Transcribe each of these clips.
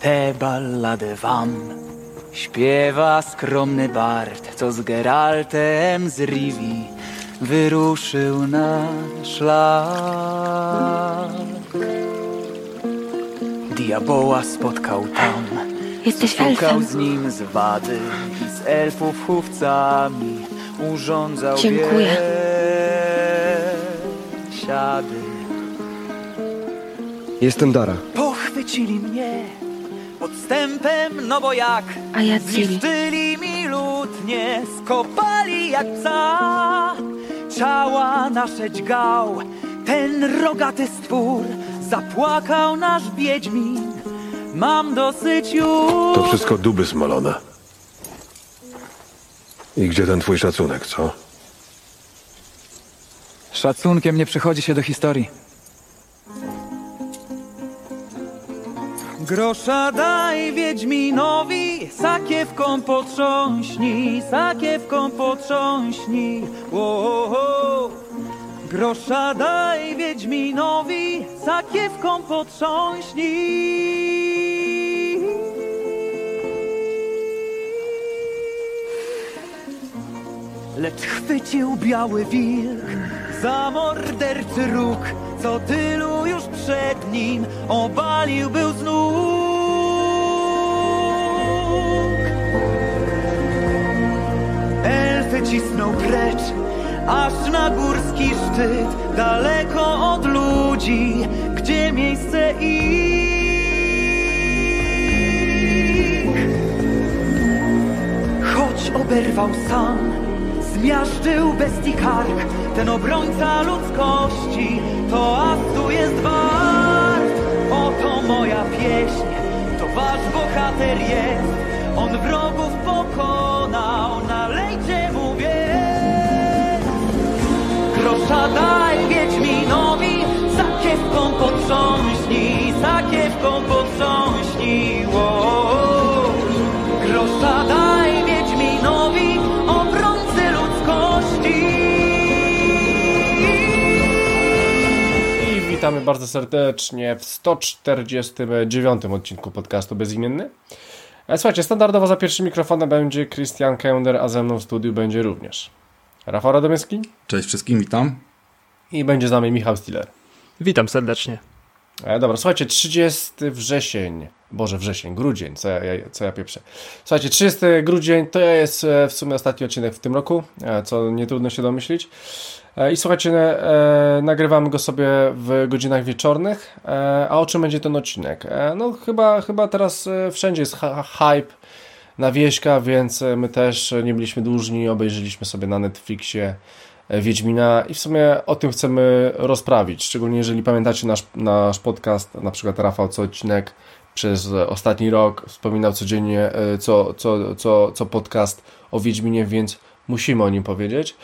tę balladę wam śpiewa skromny Bart, co z Geraltem z Rivi wyruszył na szlak. Diaboła spotkał tam, Jesteś szukał elfem. z nim zwady i z elfów chówcami urządzał Dziękuję. biesiady. Jestem Dara. Pochwycili mnie podstępem, no bo jak A ja. Zniszczyli mi lutnie, skopali jak psa Ciała nasze dźgał, ten rogaty stwór Zapłakał nasz wiedźmin, mam dosyć już To wszystko duby smolone. I gdzie ten twój szacunek, co? Szacunkiem nie przychodzi się do historii Grosza daj Wiedźminowi, sakiewką potrząśnij, sakiewką potrząśnij. Wo-ho-ho. Grosza daj Wiedźminowi, sakiewką potrząśnij. Lecz chwycił biały wilk za morderczy róg, co tylu już przed nim obalił był z nóg. Elfy cisnął precz, aż na górski szczyt, daleko od ludzi, gdzie miejsce ich. Choć oberwał sam, zmiażdżył bestii kark, ten obrońca ludzkości, to astu jest wart. Oto moja pieśń, to wasz bohater jest, on wrogów pokonał, nalejcie mu więc. Grosza daj Wiedźminowi, sakiewką potrząśnij, sakiewką potrząśnij, wow. Witamy bardzo serdecznie w 149 odcinku podcastu Bezimienny. E, Słuchajcie, standardowo za pierwszym mikrofonem będzie Christian Kender, a ze mną w studiu będzie również Rafał Radomyski Cześć wszystkim, witam. i będzie z nami Michał Stiller. Witam serdecznie. E, dobra, słuchajcie, 30 wrzesień, Boże, wrzesień, grudzień, co ja, co ja pieprzę. Słuchajcie, 30 grudzień to jest e, w sumie ostatni odcinek w tym roku, co nie trudno się domyślić. E, I słuchajcie, e, nagrywamy go sobie w godzinach wieczornych. E, a o czym będzie ten odcinek? No chyba, chyba teraz wszędzie jest hype na wieśka, więc my też nie byliśmy dłużni, obejrzeliśmy sobie na Netflixie Wiedźmina i w sumie o tym chcemy rozprawić, szczególnie jeżeli pamiętacie nasz, nasz podcast, na przykład Rafał co odcinek przez ostatni rok wspominał codziennie co, co, co, co podcast o Wiedźminie, więc musimy o nim powiedzieć.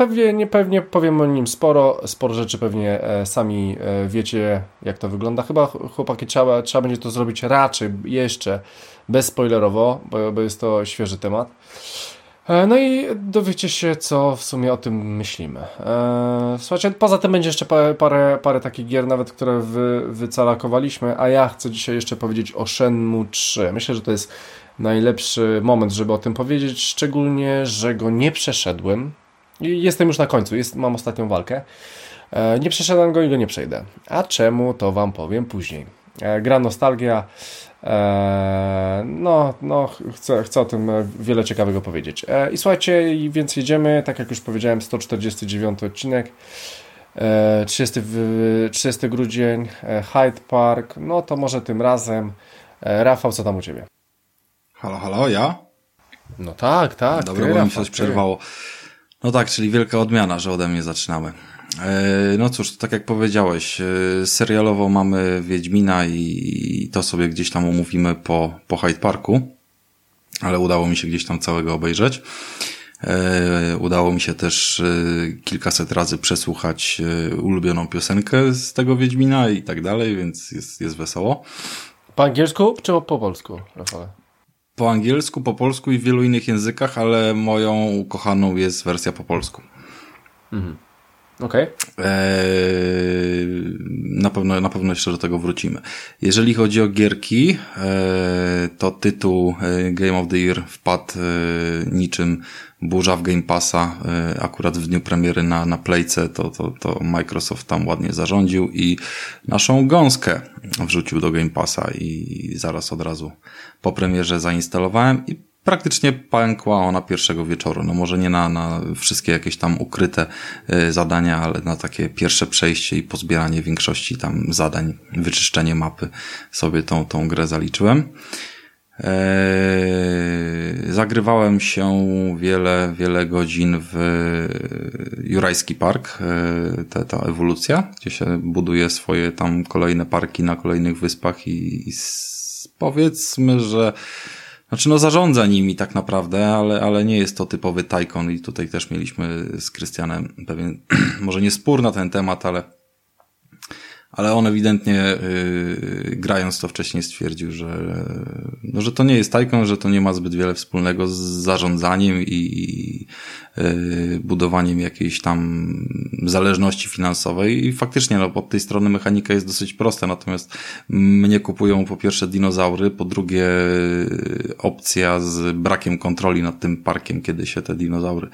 Pewnie, niepewnie powiem o nim sporo, sporo rzeczy pewnie e, sami e, wiecie jak to wygląda. Chyba ch- chłopaki trzeba, trzeba będzie to zrobić raczej jeszcze bezspoilerowo, bo, bo jest to świeży temat. E, No i dowiecie się, co w sumie o tym myślimy. Słuchajcie, poza tym będzie jeszcze parę, parę, parę takich gier, nawet które wy, wycalakowaliśmy, a ja chcę dzisiaj jeszcze powiedzieć o Shenmue 3. Myślę, że to jest najlepszy moment, żeby o tym powiedzieć, szczególnie, że go nie przeszedłem. Jestem już na końcu, jest, mam ostatnią walkę. E, Nie przeszedłem go i go nie przejdę. A czemu, to Wam powiem później. E, Gra nostalgia. E, No, no chcę, chcę o tym wiele ciekawego powiedzieć. I słuchajcie, więc jedziemy, tak jak już powiedziałem, 149 odcinek. E, 30, w- 30 grudzień, Hyde Park. No to może tym razem. Rafał, co tam u Ciebie? Halo, halo, ja? No tak, tak. Dobra, ty, bo mi coś ty. No tak, czyli wielka odmiana, że ode mnie zaczynamy. E, No cóż, tak jak powiedziałeś, e, serialowo mamy Wiedźmina i to sobie gdzieś tam omówimy po, po Hyde Parku, ale udało mi się gdzieś tam całego obejrzeć. E, Udało mi się też kilkaset razy przesłuchać ulubioną piosenkę z tego Wiedźmina i tak dalej, więc jest, jest wesoło. Po angielsku czy po polsku, Rafał? Po angielsku, po polsku i w wielu innych językach, ale moją ukochaną jest wersja po polsku. Okej. Eee, na pewno, na pewno jeszcze do tego wrócimy. Jeżeli chodzi o gierki, eee, to tytuł e, Game of the Year wpadł e, niczym burza w Game Passa, e, akurat w dniu premiery na, na Playce, to, to, to Microsoft tam ładnie zarządził i naszą gąskę wrzucił do Game Passa i zaraz od razu po premierze zainstalowałem i praktycznie pękła ona pierwszego wieczoru. No może nie na, na wszystkie jakieś tam ukryte y, zadania, ale na takie pierwsze przejście i pozbieranie większości tam zadań, wyczyszczenie mapy sobie tą, tą grę zaliczyłem. Eee, zagrywałem się wiele, wiele godzin w Jurajski Park, eee, ta, ta ewolucja, gdzie się buduje swoje tam kolejne parki na kolejnych wyspach i, i powiedzmy, że znaczy, no zarządza nimi tak naprawdę, ale, ale nie jest to typowy tajkon i tutaj też mieliśmy z Krystianem pewien, może nie spór na ten temat, ale ale on ewidentnie yy, grając to wcześniej stwierdził, że, no, że to nie jest tajką, że to nie ma zbyt wiele wspólnego z zarządzaniem i yy, budowaniem jakiejś tam zależności finansowej i faktycznie no, pod tej strony mechanika jest dosyć prosta, natomiast mnie kupują po pierwsze dinozaury, po drugie opcja z brakiem kontroli nad tym parkiem, kiedy się te dinozaury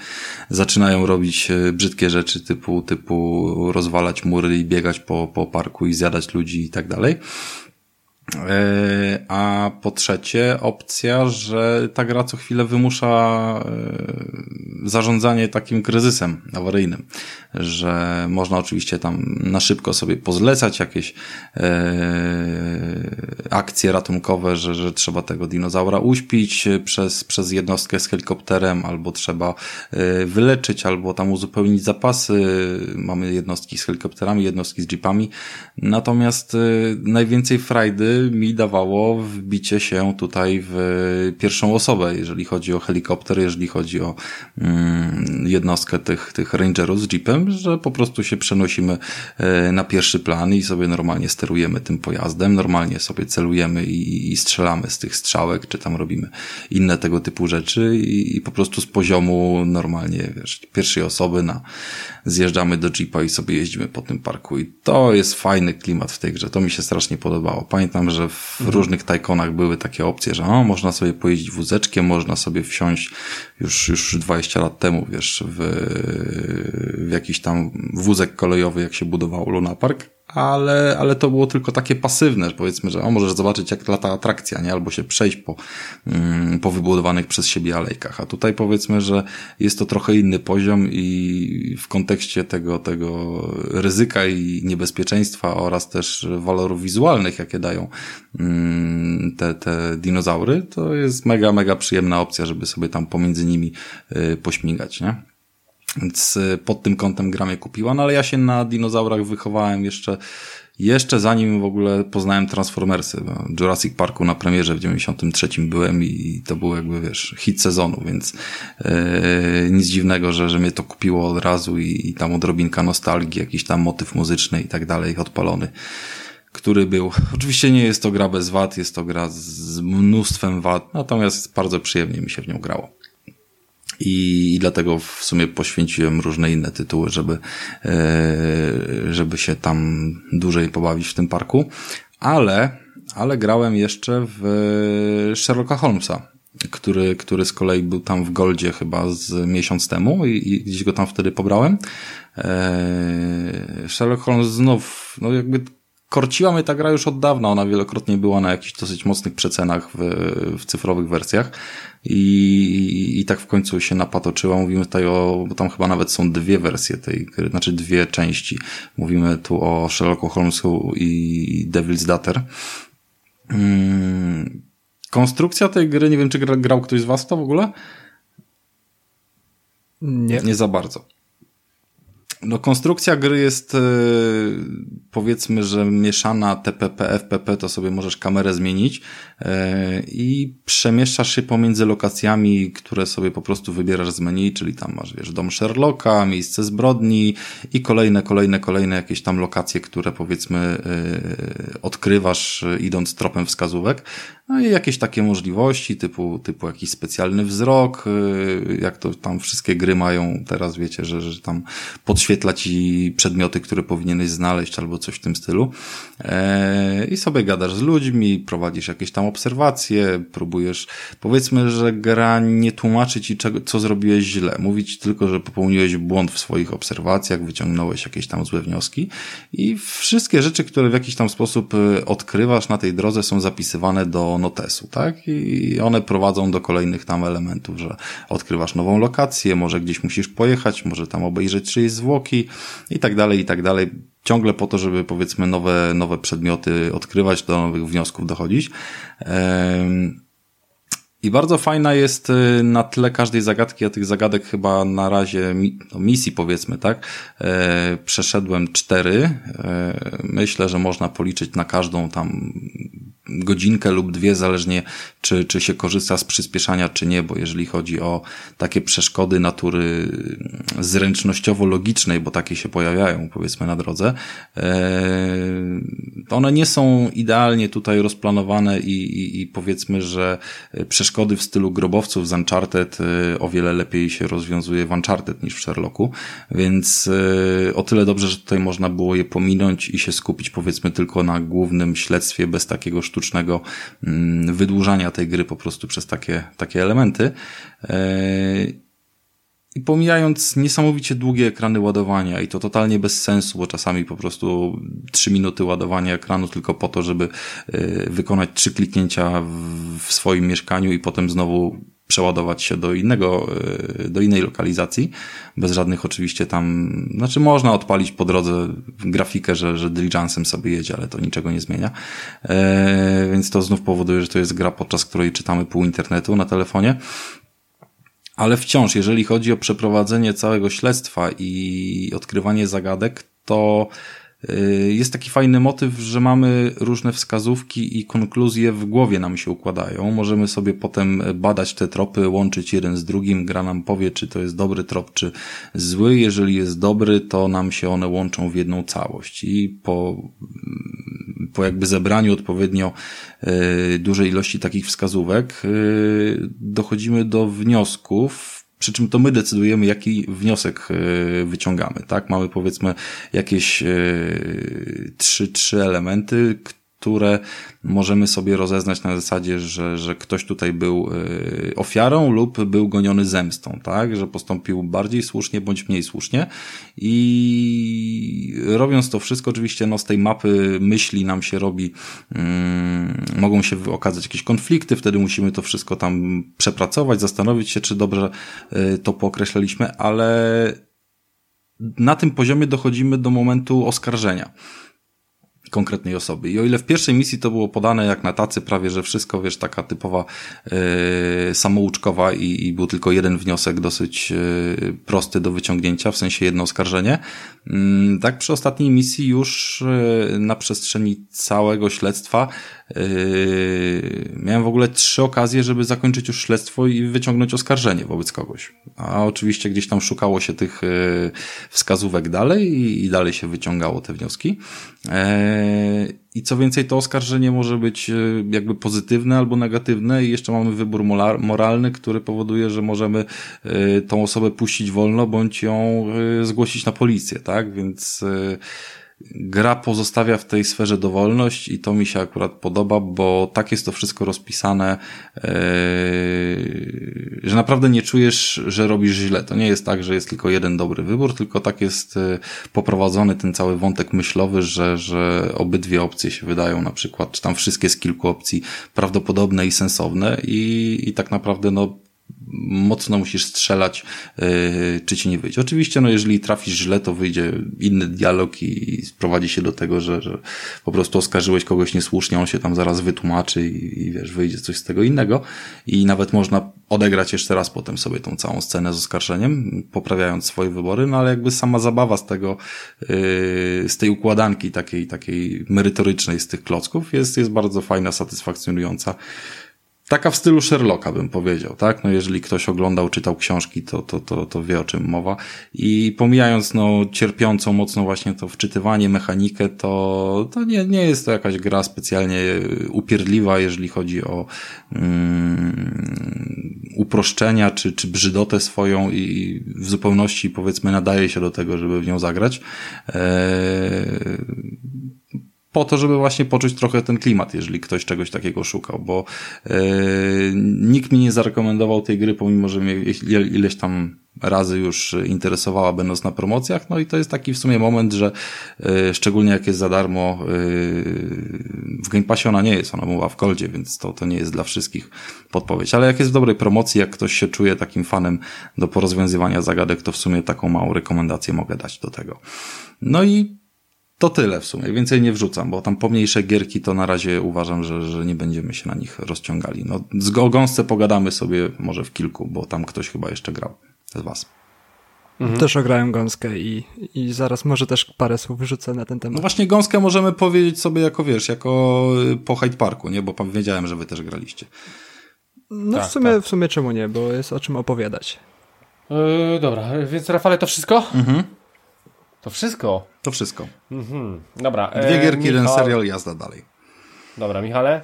zaczynają robić yy, brzydkie rzeczy typu, typu rozwalać mury i biegać po, po parku i zjadać ludzi i tak dalej. E, a po trzecie, opcja, że ta gra co chwilę wymusza e, zarządzanie takim kryzysem awaryjnym, że można oczywiście tam na szybko sobie pozlecać jakieś e, akcje ratunkowe, że, że trzeba tego dinozaura uśpić przez, przez jednostkę z helikopterem, albo trzeba wyleczyć, albo tam uzupełnić zapasy. Mamy jednostki z helikopterami, jednostki z jeepami. Natomiast najwięcej frajdy mi dawało wbicie się tutaj w pierwszą osobę, jeżeli chodzi o helikopter, jeżeli chodzi o mm, jednostkę tych, tych rangerów z jeepem, że po prostu się przenosimy e, na pierwszy plan i sobie normalnie sterujemy tym pojazdem, normalnie sobie celujemy i, i strzelamy z tych strzałek, czy tam robimy inne tego typu rzeczy i, i po prostu z poziomu normalnie, wiesz, pierwszej osoby na, zjeżdżamy do jeepa i sobie jeździmy po tym parku i to jest fajny klimat w tej grze, to mi się strasznie podobało. Pamiętam pamiętam, że w mhm. różnych tajkonach były takie opcje, że o, można sobie pojeździć wózeczkiem, można sobie wsiąść już, już 20 lat temu, wiesz, w, w jakiś tam wózek kolejowy, jak się budowało Luna Park ale, ale to było tylko takie pasywne, powiedzmy, że o, możesz zobaczyć jak lata atrakcja, nie? Albo się przejść po, mm, po wybudowanych przez siebie alejkach. A tutaj powiedzmy, że jest to trochę inny poziom i w kontekście tego, tego ryzyka i niebezpieczeństwa oraz też walorów wizualnych, jakie dają mm, te, te dinozaury, to jest mega, mega przyjemna opcja, żeby sobie tam pomiędzy nimi y, pośmigać, nie? Więc y, pod tym kątem gra mnie kupiła, no ale ja się na dinozaurach wychowałem jeszcze, jeszcze zanim w ogóle poznałem Transformersy. Jurassic Parku na premierze w 93 byłem i to był jakby, wiesz, hit sezonu, więc yy, nic dziwnego, że, że mnie to kupiło od razu i, i tam odrobinka nostalgii, jakiś tam motyw muzyczny i tak dalej odpalony który był. Oczywiście nie jest to gra bez wad, jest to gra z mnóstwem wad, natomiast bardzo przyjemnie mi się w nią grało. I, I dlatego w sumie poświęciłem różne inne tytuły, żeby, e, żeby się tam dłużej pobawić w tym parku. Ale, ale grałem jeszcze w Sherlocka Holmesa, który, który z kolei był tam w Goldzie chyba z miesiąc temu i, i gdzieś go tam wtedy pobrałem. Eee, Sherlock Holmes znów, no jakby korciła mnie ta gra już od dawna. Ona wielokrotnie była na jakichś dosyć mocnych przecenach w, w cyfrowych wersjach. I, I tak w końcu się napatoczyła. Mówimy tutaj o, bo tam chyba nawet są dwie wersje tej gry, znaczy dwie części. Mówimy tu o Sherlocku Holmesu i Devil's Daughter. Hmm. Konstrukcja tej gry, nie wiem czy grał ktoś z was to w ogóle? Nie. Nie za bardzo. No, konstrukcja gry jest e, powiedzmy, że mieszana TPP, FPP, to sobie możesz kamerę zmienić e, i przemieszczasz się pomiędzy lokacjami, które sobie po prostu wybierasz z menu, czyli tam masz, wiesz, dom Sherlocka, miejsce zbrodni i kolejne, kolejne, kolejne jakieś tam lokacje, które powiedzmy e, odkrywasz idąc tropem wskazówek. No i jakieś takie możliwości, typu, typu jakiś specjalny wzrok, y, jak to tam wszystkie gry mają teraz, wiecie, że, że tam podświetla ci przedmioty, które powinieneś znaleźć albo coś w tym stylu. E, I sobie gadasz z ludźmi, prowadzisz jakieś tam obserwacje, próbujesz, powiedzmy, że gra nie tłumaczy ci, co zrobiłeś źle. Mówi ci tylko, że popełniłeś błąd w swoich obserwacjach, wyciągnąłeś jakieś tam złe wnioski i wszystkie rzeczy, które w jakiś tam sposób y, odkrywasz na tej drodze są zapisywane do notesu, tak? I one prowadzą do kolejnych tam elementów, że odkrywasz nową lokację, może gdzieś musisz pojechać, może tam obejrzeć czyjeś zwłoki i tak dalej, i tak dalej. Ciągle po to, żeby powiedzmy nowe, nowe przedmioty odkrywać, do nowych wniosków dochodzić. I bardzo fajna jest y, na tle każdej zagadki, a tych zagadek chyba na razie, no misji powiedzmy, tak, e, przeszedłem cztery. E, myślę, że można policzyć na każdą tam godzinkę lub dwie, zależnie czy, czy się korzysta z przyspieszania, czy nie, bo jeżeli chodzi o takie przeszkody natury zręcznościowo-logicznej, bo takie się pojawiają, powiedzmy, na drodze, e, one nie są idealnie tutaj rozplanowane i, i, i powiedzmy, że przeszkody w stylu grobowców z Uncharted e, o wiele lepiej się rozwiązuje w Uncharted niż w Sherlocku, więc e, o tyle dobrze, że tutaj można było je pominąć i się skupić powiedzmy tylko na głównym śledztwie bez takiego sztucznego sztucznego mm, wydłużania tej gry po prostu przez takie, takie elementy. E, I pomijając niesamowicie długie ekrany ładowania i to totalnie bez sensu, bo czasami po prostu trzy minuty ładowania ekranu tylko po to, żeby e, wykonać trzy kliknięcia w swoim mieszkaniu i potem znowu przeładować się do innego, e, do innej lokalizacji, bez żadnych oczywiście tam, znaczy można odpalić po drodze grafikę, że, że diligencem sobie jedzie, ale to niczego nie zmienia. E, więc to znów powoduje, że to jest gra, podczas której czytamy pół internetu na telefonie. Ale wciąż, jeżeli chodzi o przeprowadzenie całego śledztwa i odkrywanie zagadek, to jest taki fajny motyw, że mamy różne wskazówki i konkluzje w głowie nam się układają. Możemy sobie potem badać te tropy, łączyć jeden z drugim. Gra nam powie, czy to jest dobry trop, czy zły. Jeżeli jest dobry, to nam się one łączą w jedną całość. I po, po jakby zebraniu odpowiednio y, dużej ilości takich wskazówek y, dochodzimy do wniosków, przy czym to my decydujemy, jaki wniosek e, wyciągamy, tak? Mamy powiedzmy jakieś e, trzy, trzy elementy, które możemy sobie rozeznać na zasadzie, że, że ktoś tutaj był y, ofiarą lub był goniony zemstą, tak? Że postąpił bardziej słusznie bądź mniej słusznie i robiąc to wszystko oczywiście no z tej mapy myśli nam się robi mm, mogą się okazać jakieś konflikty, wtedy musimy to wszystko tam przepracować, zastanowić się, czy dobrze y, to pookreślaliśmy, ale na tym poziomie dochodzimy do momentu oskarżenia konkretnej osoby. I o ile w pierwszej misji to było podane jak na tacy prawie, że wszystko, wiesz, taka typowa yy, samouczkowa i, i był tylko jeden wniosek dosyć yy, prosty do wyciągnięcia, w sensie jedno oskarżenie, yy, tak przy ostatniej misji już yy, na przestrzeni całego śledztwa Yy, miałem w ogóle trzy okazje, żeby zakończyć już śledztwo i wyciągnąć oskarżenie wobec kogoś. A oczywiście gdzieś tam szukało się tych yy, wskazówek dalej i dalej się wyciągało te wnioski. Yy, I co więcej, to oskarżenie może być jakby pozytywne albo negatywne i jeszcze mamy wybór moralny, który powoduje, że możemy tą osobę puścić wolno bądź ją zgłosić na policję, tak? Więc gra pozostawia w tej sferze dowolność i to mi się akurat podoba, bo tak jest to wszystko rozpisane, yy, że naprawdę nie czujesz, że robisz źle. To nie jest tak, że jest tylko jeden dobry wybór, tylko tak jest yy, poprowadzony ten cały wątek myślowy, że, że obydwie opcje się wydają na przykład, czy tam wszystkie z kilku opcji prawdopodobne i sensowne i, i tak naprawdę no mocno musisz strzelać, yy, czy ci nie wyjdzie. Oczywiście, no jeżeli trafisz źle, to wyjdzie inny dialog i, i sprowadzi się do tego, że, że po prostu oskarżyłeś kogoś niesłusznie, on się tam zaraz wytłumaczy i, i wiesz, wyjdzie coś z tego innego i nawet można odegrać jeszcze raz potem sobie tą całą scenę z oskarżeniem, poprawiając swoje wybory, no ale jakby sama zabawa z tego, yy, z tej układanki takiej, takiej merytorycznej z tych klocków jest, jest bardzo fajna, satysfakcjonująca. Taka w stylu Sherlocka bym powiedział, tak? No jeżeli ktoś oglądał, czytał książki, to, to, to, to wie o czym mowa. I pomijając no cierpiącą mocno właśnie to wczytywanie, mechanikę, to, to nie, nie jest to jakaś gra specjalnie upierdliwa, jeżeli chodzi o mm, uproszczenia czy, czy brzydotę swoją i w zupełności powiedzmy nadaje się do tego, żeby w nią zagrać. Eee, po to, żeby właśnie poczuć trochę ten klimat, jeżeli ktoś czegoś takiego szukał, bo e, nikt mi nie zarekomendował tej gry, pomimo, że mnie ileś tam razy już interesowała, będąc na promocjach. No i to jest taki w sumie moment, że e, szczególnie jak jest za darmo, e, w Game Passie ona nie jest, ona była w Goldzie, więc to, to nie jest dla wszystkich podpowiedź. Ale jak jest w dobrej promocji, jak ktoś się czuje takim fanem do porozwiązywania zagadek, to w sumie taką małą rekomendację mogę dać do tego. No i to tyle w sumie. Więcej nie wrzucam, bo tam pomniejsze gierki to na razie uważam, że, że nie będziemy się na nich rozciągali. No, z gąsce pogadamy sobie może w kilku, bo tam ktoś chyba jeszcze grał z was. Mhm. Też ograłem gąskę i, i zaraz może też parę słów wyrzucę na ten temat. No właśnie gąskę możemy powiedzieć sobie jako, wiesz, jako y, po Hyde Parku, nie? Bo wiedziałem, że wy też graliście. No tak, w, sumie, tak. w sumie czemu nie, bo jest o czym opowiadać. Yy, dobra, więc Rafale to wszystko? Mhm. To wszystko? To wszystko. Mhm. Dobra. Dwie e, gierki, Michał... jeden serial, jazda dalej. Dobra, Michale?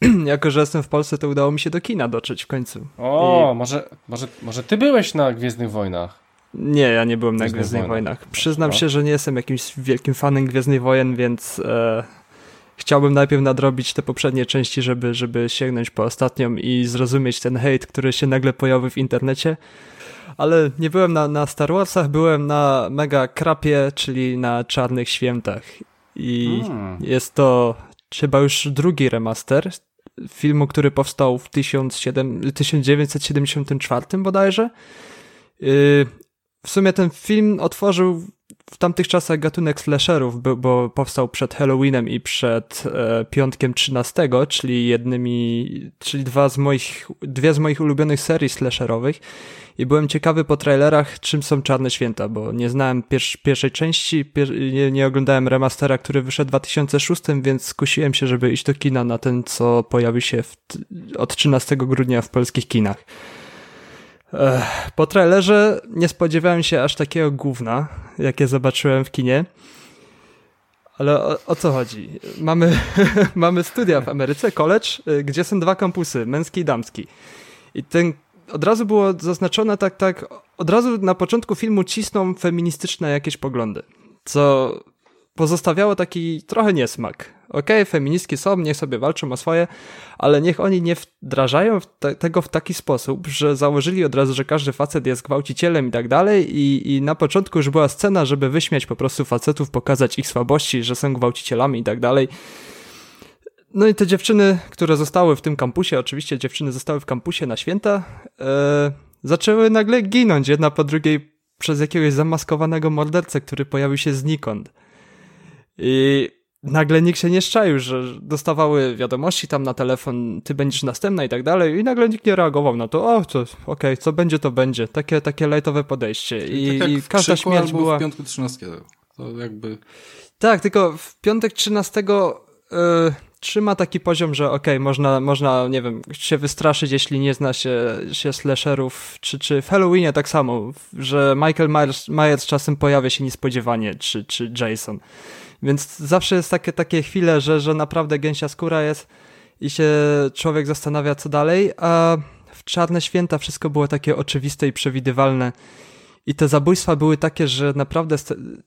jako, że jestem w Polsce, to udało mi się do kina dotrzeć w końcu. O, I... może, może, może ty byłeś na Gwiezdnych Wojnach? Nie, ja nie byłem na Gwiezdnych Wojnach. Wojnach. Przyznam no. się, że nie jestem jakimś wielkim fanem Gwiezdnych Wojen, więc e, chciałbym najpierw nadrobić te poprzednie części, żeby, żeby sięgnąć po ostatnią i zrozumieć ten hejt, który się nagle pojawił w internecie ale nie byłem na, na Star Warsach, byłem na Mega Krapie, czyli na Czarnych Świętach. I hmm. jest to chyba już drugi remaster filmu, który powstał w 1974 bodajże. Y, w sumie ten film otworzył w tamtych czasach gatunek slasherów, bo powstał przed Halloweenem i przed e, piątkiem 13, czyli jednymi, czyli dwa z moich, dwie z moich ulubionych serii slasherowych i byłem ciekawy po trailerach, czym są Czarne Święta, bo nie znałem pier pierwszej części, pier nie, nie, oglądałem remastera, który wyszedł w 2006, więc skusiłem się, żeby iść do kina na ten, co pojawi się od 13 grudnia w polskich kinach. Ech, po trailerze nie spodziewałem się aż takiego gówna, jakie zobaczyłem w kinie. Ale o, o, co chodzi? Mamy, mamy studia w Ameryce, college, y, gdzie są dwa kampusy, męski i damski. I ten od razu było zaznaczone tak, tak, od razu na początku filmu cisną feministyczne jakieś poglądy, co pozostawiało taki trochę niesmak. Okej, okay, feministki są, niech sobie walczą o swoje, ale niech oni nie wdrażają te, tego w taki sposób, że założyli od razu, że każdy facet jest gwałcicielem i tak dalej i, i na początku już była scena, żeby wyśmiać po prostu facetów, pokazać ich słabości, że są gwałcicielami i tak dalej. No i te dziewczyny, które zostały w tym kampusie, oczywiście dziewczyny zostały w kampusie na święta, e, zaczęły nagle ginąć jedna po drugiej przez jakiegoś zamaskowanego mordercę, który pojawił się znikąd. I nagle nikt się nie szczaił, że dostawały wiadomości tam na telefon, ty będziesz następna i tak dalej i nagle nikt nie reagował na to, o, to okej, okay, co będzie, to będzie. Takie, takie lajtowe podejście. I, tak i każda śmierć była... w piątku 13. To jakby... Tak, tylko w piątek 13 yy, trzyma taki poziom, że okej, okay, można, można, nie wiem, się wystraszyć, jeśli nie zna się, się slasherów, czy, czy w Halloweenie tak samo, że Michael Myers, Myers czasem pojawia się niespodziewanie, czy, czy Jason. Więc zawsze jest takie, takie chwile, że, że naprawdę gęsia skóra jest i się człowiek zastanawia, co dalej, a w Czarne Święta wszystko było takie oczywiste i przewidywalne i te zabójstwa były takie, że naprawdę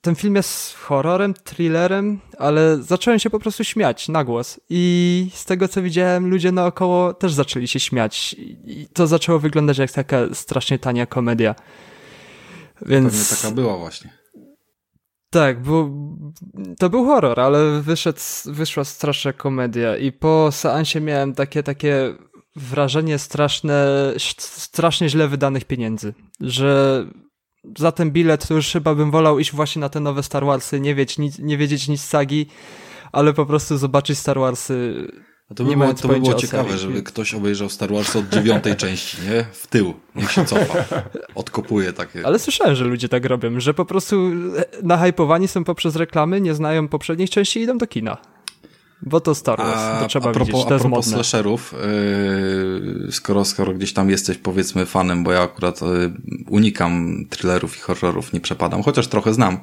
ten film jest horrorem, thrillerem, ale zacząłem się po prostu śmiać na głos. I z tego co widziałem, ludzie naokoło też zaczęli się śmiać. I to zaczęło wyglądać jak taka strasznie tania komedia. Więc... Pewnie taka była właśnie. Tak, był, to był horror, ale wyszedł, wyszła straszna komedia i po seansie miałem takie, takie wrażenie straszne, strasznie źle wydanych pieniędzy, że za ten bilet to już chyba bym wolał iść właśnie na te nowe Star Warsy, nie, nic, nie wiedzieć nic z sagi, ale po prostu zobaczyć Star Warsy a to by było, to by było ciekawe, żeby ktoś obejrzał Star Wars od dziewiątej części, nie? W tył. Niech się cofa. Odkopuje takie. Ale słyszałem, że ludzie tak robią, że po prostu nahypowani są poprzez reklamy, nie znają poprzednich części i idą do kina. Bo to Star Wars, to trzeba a propos, widzieć, to a jest propos modne. slasherów, yy, skoro, skoro gdzieś tam jesteś powiedzmy fanem, bo ja akurat yy, unikam thrillerów i horrorów, nie przepadam, chociaż trochę znam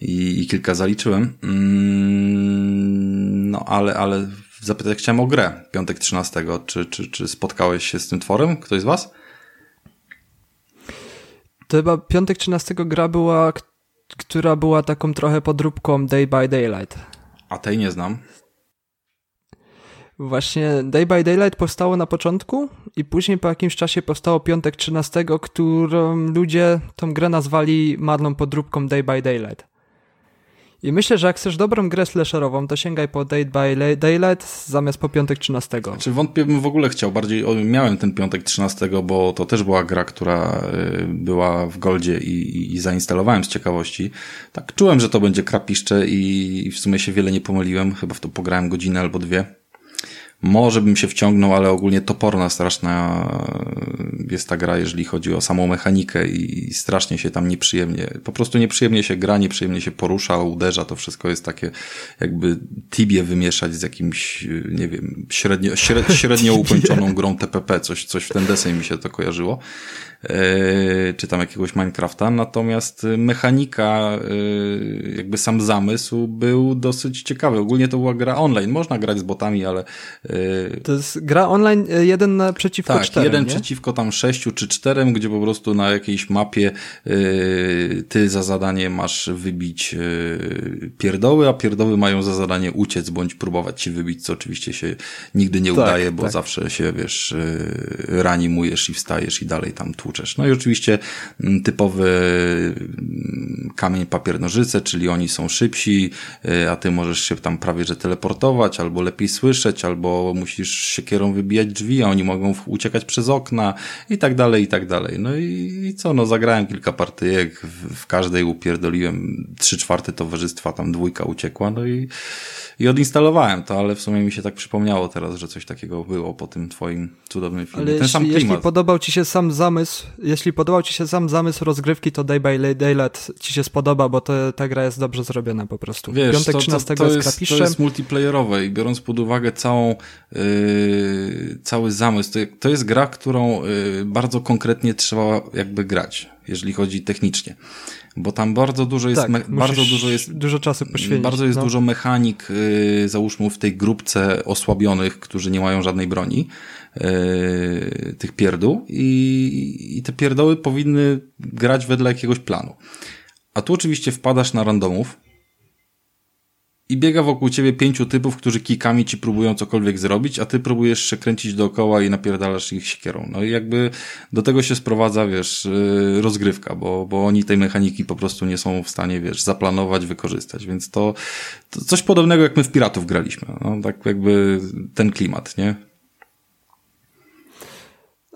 i, i kilka zaliczyłem, mm, no ale, ale zapytać chciałem o grę piątek 13, czy, czy, czy spotkałeś się z tym tworem, ktoś z was? To chyba piątek 13 gra była, która była taką trochę podróbką Day by Daylight. A tej nie znam. Właśnie Day by Daylight powstało na początku i później po jakimś czasie powstało Piątek 13, którą ludzie tą grę nazwali marną podróbką Day by Daylight. I myślę, że jak chcesz dobrą grę slasherową, to sięgaj po Day by Daylight zamiast po Piątek 13. Czy wątpię bym w ogóle chciał, bardziej miałem ten piątek 13, bo to też była gra, która y, była w Goldzie i, i, zainstalowałem z ciekawości. Tak, czułem, że to będzie krapiszcze i w sumie się wiele nie pomyliłem, chyba w to pograłem godzinę albo dwie. Może bym się wciągnął, ale ogólnie toporna straszna jest ta gra, jeżeli chodzi o samą mechanikę i strasznie się tam nieprzyjemnie, po prostu nieprzyjemnie się gra, nieprzyjemnie się porusza, uderza, to wszystko jest takie jakby tibie wymieszać z jakimś, nie wiem, średnio, średnio, średnio ukończoną grą TPP, coś, coś w ten deseń mi się to kojarzyło. Yy, czy tam jakiegoś Minecrafta, natomiast mechanika, yy, jakby sam zamysł był dosyć ciekawy. Ogólnie to była gra online, można grać z botami, ale... To jest gra online jeden na przeciwko tak, czterem, jeden nie? przeciwko tam sześciu czy czterem, gdzie po prostu na jakiejś mapie ty za zadanie masz wybić pierdoły, a pierdoły mają za zadanie uciec bądź próbować ci wybić, co oczywiście się nigdy nie tak, udaje, bo tak. zawsze się, wiesz, ranimujesz i wstajesz i dalej tam tłuczesz. No i oczywiście mm, typowy mm, kamień, papier, nożyce, czyli oni są szybsi, yy, a ty możesz się tam prawie że teleportować, albo lepiej słyszeć, albo musisz siekierą wybijać drzwi, a oni mogą uciekać przez okna i tak dalej, i tak dalej. No i, i co, no zagrałem kilka partyjek, w, w każdej upierdoliłem trzy czwarte towarzystwa, tam dwójka uciekła, no i, i odinstalowałem to, ale w sumie mi się tak przypomniało teraz, że coś takiego było po tym twoim cudownym filmie. Ale Ten sam jeśli, jeśli klimat. podobał ci się sam zamysł, jeśli podobał ci się sam zamysł rozgrywki, to Day by Daylight ci się spodoba, bo to, ta gra jest dobrze zrobiona po prostu. Wiesz, Piątek to, 13 to, to, jest jest, to jest multiplayerowe i biorąc pod uwagę całą, yy, cały zamysł, to, to jest gra, którą yy, bardzo konkretnie trzeba jakby grać, jeżeli chodzi technicznie. Bo tam bardzo dużo jest, tak, bardzo dużo jest dużo czasu poświęcić. Bardzo jest no. dużo mechanik, yy, załóżmy w tej grupce osłabionych, którzy nie mają żadnej broni, yy, tych pierdół i, i te pierdoły powinny grać wedle jakiegoś planu. A tu oczywiście wpadasz na randomów i biega wokół ciebie pięciu typów, którzy kikami ci próbują cokolwiek zrobić, a ty próbujesz się kręcić dookoła i napierdalasz ich siekierą. No i jakby do tego się sprowadza, wiesz, yy, rozgrywka, bo, bo oni tej mechaniki po prostu nie są w stanie, wiesz, zaplanować, wykorzystać, więc to, to coś podobnego jak my w Piratów graliśmy. No, tak jakby ten klimat, nie?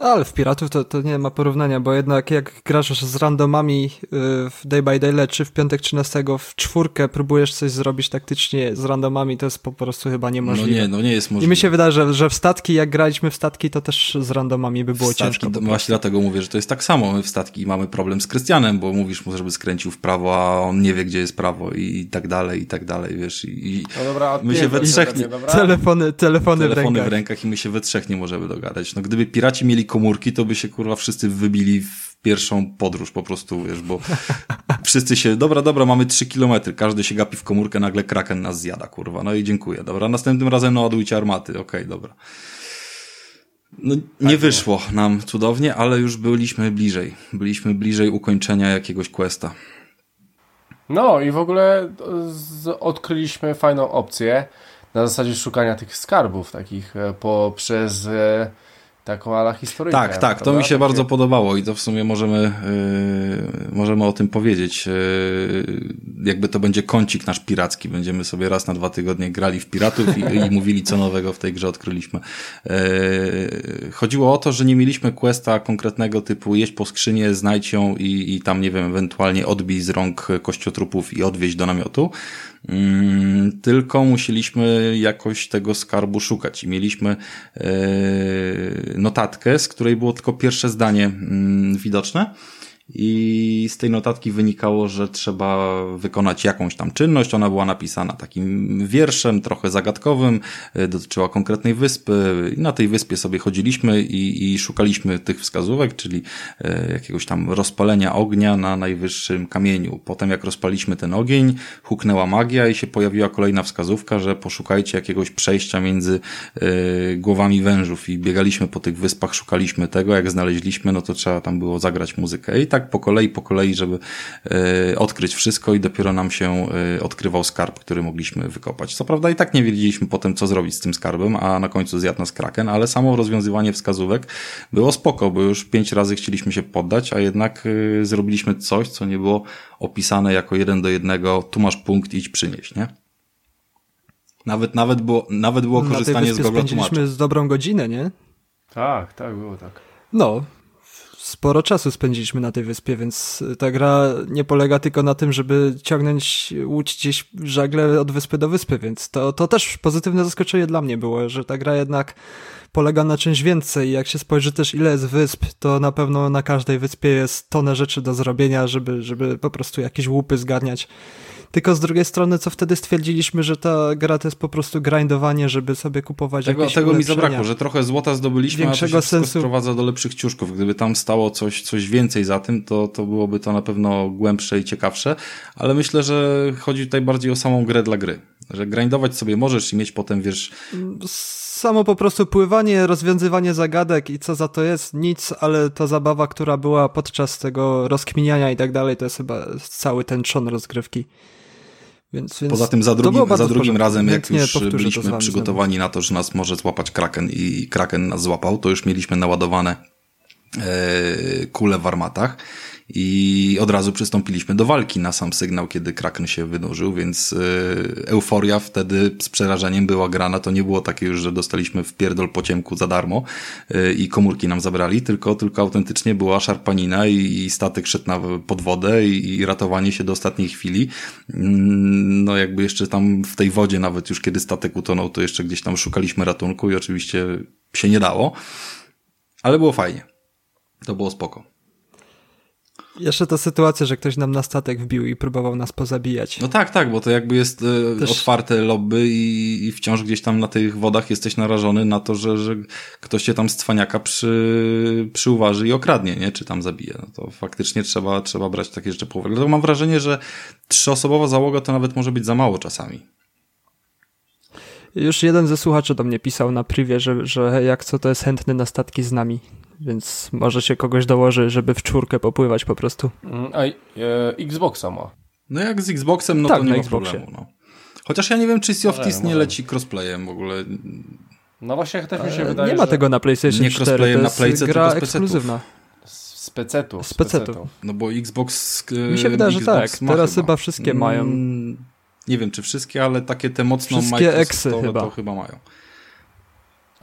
Ale w Piratów to, to nie ma porównania, bo jednak jak grasz z randomami y, w Day by Daylight, czy w piątek 13 w czwórkę próbujesz coś zrobić taktycznie z randomami, to jest po prostu chyba No niemożliwe. nie, no nie jest możliwe. I mi się wydaje, że, że w statki, jak graliśmy w statki, to też z randomami by było statki, ciężko. to właśnie dlatego mówię, że to jest tak samo. My w statki mamy problem z Krystianem, bo mówisz mu, żeby skręcił w prawo, a on nie wie, gdzie jest prawo i tak dalej, i tak dalej, wiesz. I, i No dobra, My się we trzech? Telefony, telefony, telefony w w rękach. rękach i my się we trzech nie możemy dogadać. No gdyby piraci mieli komórki, to by się kurwa wszyscy wybili w pierwszą podróż po prostu, wiesz, bo wszyscy się, dobra, dobra, mamy trzy kilometry, każdy się gapi w komórkę, nagle kraken nas zjada, kurwa, no i dziękuję, dobra, następnym razem naładujcie armaty, okej, dobra. No, nie wyszło nam cudownie, ale już byliśmy bliżej. Byliśmy bliżej ukończenia jakiegoś questa. No i w ogóle odkryliśmy fajną opcję na zasadzie szukania tych skarbów takich e, poprzez e, taką ala historyjkę. Tak, tak, to prawda? mi się Takie- bardzo podobało i to w sumie możemy, yy, możemy o tym powiedzieć. Yy, jakby to będzie kącik nasz piracki. Będziemy sobie raz na dwa tygodnie grali w piratów i, i mówili, co nowego w tej grze odkryliśmy. Yy, chodziło o to, że nie mieliśmy questa konkretnego typu jeść po skrzynię, znajdź ją i, i tam, nie wiem, ewentualnie odbij z rąk kościotrupów i odwieźć do namiotu. Mm, tylko musieliśmy jakoś tego skarbu szukać i mieliśmy e, notatkę, z której było tylko pierwsze zdanie mm, widoczne i z tej notatki wynikało, że trzeba wykonać jakąś tam czynność. Ona była napisana takim wierszem, trochę zagadkowym, y, dotyczyła konkretnej wyspy na tej wyspie sobie chodziliśmy i, i szukaliśmy tych wskazówek, czyli y, jakiegoś tam rozpalenia ognia na najwyższym kamieniu. Potem jak rozpaliśmy ten ogień, huknęła magia i się pojawiła kolejna wskazówka, że poszukajcie jakiegoś przejścia między y, głowami wężów i biegaliśmy po tych wyspach, szukaliśmy tego, jak znaleźliśmy, no to trzeba tam było zagrać muzykę. I tak po kolei, po kolei, żeby y, odkryć wszystko i dopiero nam się y, odkrywał skarb, który mogliśmy wykopać. Co prawda i tak nie wiedzieliśmy potem, co zrobić z tym skarbem, a na końcu zjadł nas kraken, ale samo rozwiązywanie wskazówek było spoko, bo już pięć razy chcieliśmy się poddać, a jednak y, zrobiliśmy coś, co nie było opisane jako jeden do jednego, tu masz punkt, idź przynieść, nie? Nawet, nawet było, nawet było korzystanie z Google spędziliśmy Tłumacza. z dobrą godzinę, nie? Tak, tak, było tak. No, sporo czasu spędziliśmy na tej wyspie, więc ta gra nie polega tylko na tym, żeby ciągnąć łódź gdzieś żagle od wyspy do wyspy, więc to, to też pozytywne zaskoczenie dla mnie było, że ta gra jednak polega na czymś więcej. Jak się spojrzy też ile jest wysp, to na pewno na każdej wyspie jest tonę rzeczy do zrobienia, żeby, żeby po prostu jakieś łupy zgarniać. Tylko z drugiej strony, co wtedy stwierdziliśmy, że ta gra to jest po prostu grindowanie, żeby sobie kupować Tego, jakieś tego mi zabrakło, że trochę złota zdobyliśmy, a to się Większego sensu. sprowadza do lepszych ciuszków. Gdyby tam stało coś, coś więcej za tym, to, to byłoby to na pewno głębsze i ciekawsze, ale myślę, że chodzi tutaj bardziej o samą grę dla gry. Że grindować sobie możesz i mieć potem, wiesz, Samo po prostu pływanie, rozwiązywanie zagadek i co za to jest, nic, ale ta zabawa, która była podczas tego rozkminiania i tak dalej, to jest chyba cały ten trzon rozgrywki. Więc, więc Poza tym za drugim, za drugim razem, jak już byliśmy przygotowani na to, że nas może złapać Kraken i Kraken nas złapał, to już mieliśmy naładowane e, kule w armatach i od razu przystąpiliśmy do walki na sam sygnał, kiedy Kraken się wynurzył, więc e, euforia wtedy z przerażeniem była grana. To nie było takie już, że dostaliśmy w pierdol po ciemku za darmo e, i komórki nam zabrali, tylko, tylko autentycznie była szarpanina i, statek szedł na, pod wodę i, i ratowanie się do ostatniej chwili. Mm, No jakby jeszcze tam w tej wodzie, nawet już kiedy statek utonął, to jeszcze gdzieś tam szukaliśmy ratunku i oczywiście się nie dało, ale było fajnie. To było spoko. Jeszcze ta sytuacja, że ktoś nam na statek wbił i próbował nas pozabijać. No tak, tak, bo to jakby jest e, Też- otwarte lobby i, i wciąż gdzieś tam na tych wodach jesteś narażony na to, że, że ktoś cię tam z cwaniaka przy, przyuważy i okradnie, nie? Czy tam zabije. No to faktycznie trzeba, trzeba brać takie rzeczy pod uwagę. Dlatego mam wrażenie, że trzyosobowa załoga to nawet może być za mało czasami. Już jeden ze słuchaczy do mnie pisał na privie, że, że jak co to jest chętny na statki z nami, więc może się kogoś dołoży, żeby w czwórkę popływać po prostu. Mm, A e, Xboxa ma. No jak z Xboxem, no Tak, to na nie ma Xboxie. problemu. No. Chociaż ja nie wiem, czy Sea of Możemy, Thieves nie leci crossplayem w ogóle. No właśnie też mi się E, wydaje, nie ma że tego na PlayStation Nie 4, crossplayem to na Playce, gra tylko ekskluzywna. z PC-tu. Z PC-tu. No bo Xbox. e, Mi się wydaje, że Xbox tak. ma Teraz chyba wszystkie mają. Mm, Nie wiem, czy wszystkie, ale takie te mocno Wszystkie eksy Microsoftowe chyba. to chyba mają.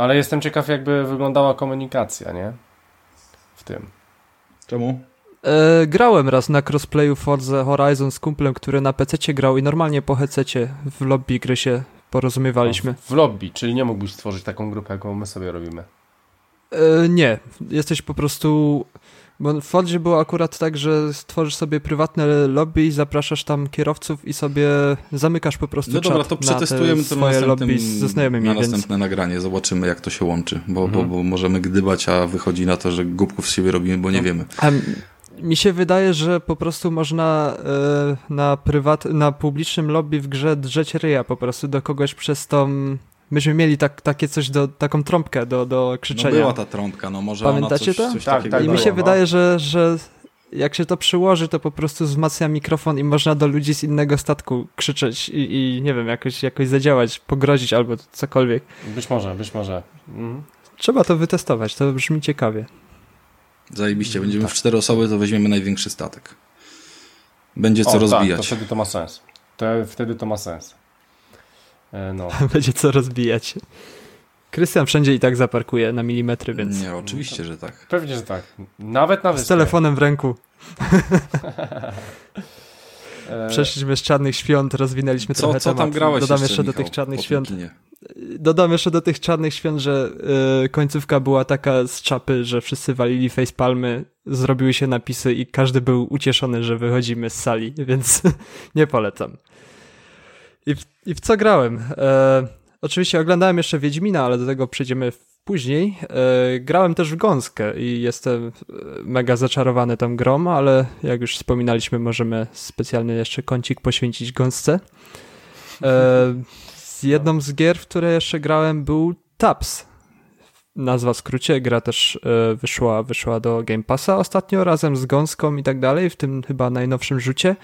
Ale jestem ciekaw, jakby wyglądała komunikacja, nie? W tym. Czemu? E, grałem raz na crossplayu Forza Horizon z kumplem, który na PC grał i normalnie po headsetie w lobby gry się porozumiewaliśmy. W lobby, czyli nie mógłbyś stworzyć taką grupę, jaką my sobie robimy. E, nie, jesteś po prostu... Bo w Fordzie było akurat tak, że stworzysz sobie prywatne lobby, zapraszasz tam kierowców i sobie zamykasz po prostu No dobra, to na te przetestujemy to na swoje następnym, lobby ze znajomymi, na więc... następne nagranie. Zobaczymy, jak to się łączy. Bo, Mhm. bo, bo możemy gdybać, a wychodzi na to, że głupków z siebie robimy, bo nie No. wiemy. A mi się wydaje, że po prostu można e, na prywat, na publicznym lobby w grze drzeć ryja po prostu do kogoś przez tą... Myśmy mieli tak, takie coś, do, taką trąbkę do, do No krzyczenia. była ta trąbka, no może Pamiętacie ona coś, to? coś Tak, takiego tak, I mi się no. wydaje, że, że jak się to przyłoży, to po prostu wzmacnia mikrofon i można do ludzi z innego statku krzyczeć i, i nie wiem, jakoś, jakoś zadziałać, pogrozić albo cokolwiek. Być może, być może. Mhm. Trzeba to wytestować, to brzmi ciekawie. Zajebiście, Mm, będziemy tak. w cztery osoby, to weźmiemy największy statek. Będzie co O, Tak, rozbijać. to wtedy to ma sens. To, wtedy to ma sens. E, No. Będzie co rozbijać. Krystian wszędzie i tak zaparkuje na milimetry, więc Nie, oczywiście, że tak. Pewnie, że tak. Nawet na z telefonem w ręku. Przeszliśmy z czarnych świąt, rozwinęliśmy Co, trochę co temat. tam grałeś Dodam jeszcze, jeszcze do Michał, tych czarnych świąt. Dodam jeszcze do tych czarnych świąt, że y, końcówka była taka z czapy, że wszyscy walili facepalmy, zrobiły się napisy i każdy był ucieszony, że wychodzimy z sali, więc nie polecam. I w, I w co grałem? E, oczywiście oglądałem jeszcze Wiedźmina, ale do tego przejdziemy później. E, grałem też w Gąskę i jestem e, mega zaczarowany tą grą, ale jak już wspominaliśmy, możemy specjalny jeszcze kącik poświęcić Gąsce. E, z jedną z gier, w które jeszcze grałem był Taps. Nazwa w skrócie, gra też e, wyszła, wyszła do Game Passa ostatnio razem z Gąską i tak dalej, w tym chyba najnowszym rzucie.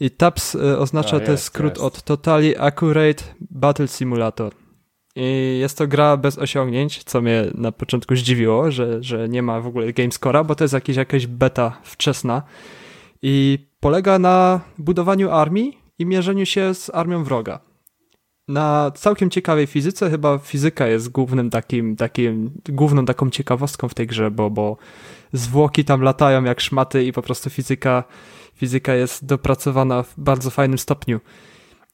I TAPS e, oznacza, to jest jest, skrót jest. od Totally Accurate Battle Simulator. I jest to gra bez osiągnięć, co mnie na początku zdziwiło, że, że nie ma w ogóle gamescora, bo to jest jakieś, jakaś beta wczesna. I polega na budowaniu armii i mierzeniu się z armią wroga. Na całkiem ciekawej fizyce, chyba fizyka jest głównym takim, takim, główną taką ciekawostką w tej grze, bo, bo zwłoki tam latają jak szmaty i po prostu fizyka, fizyka jest dopracowana w bardzo fajnym stopniu.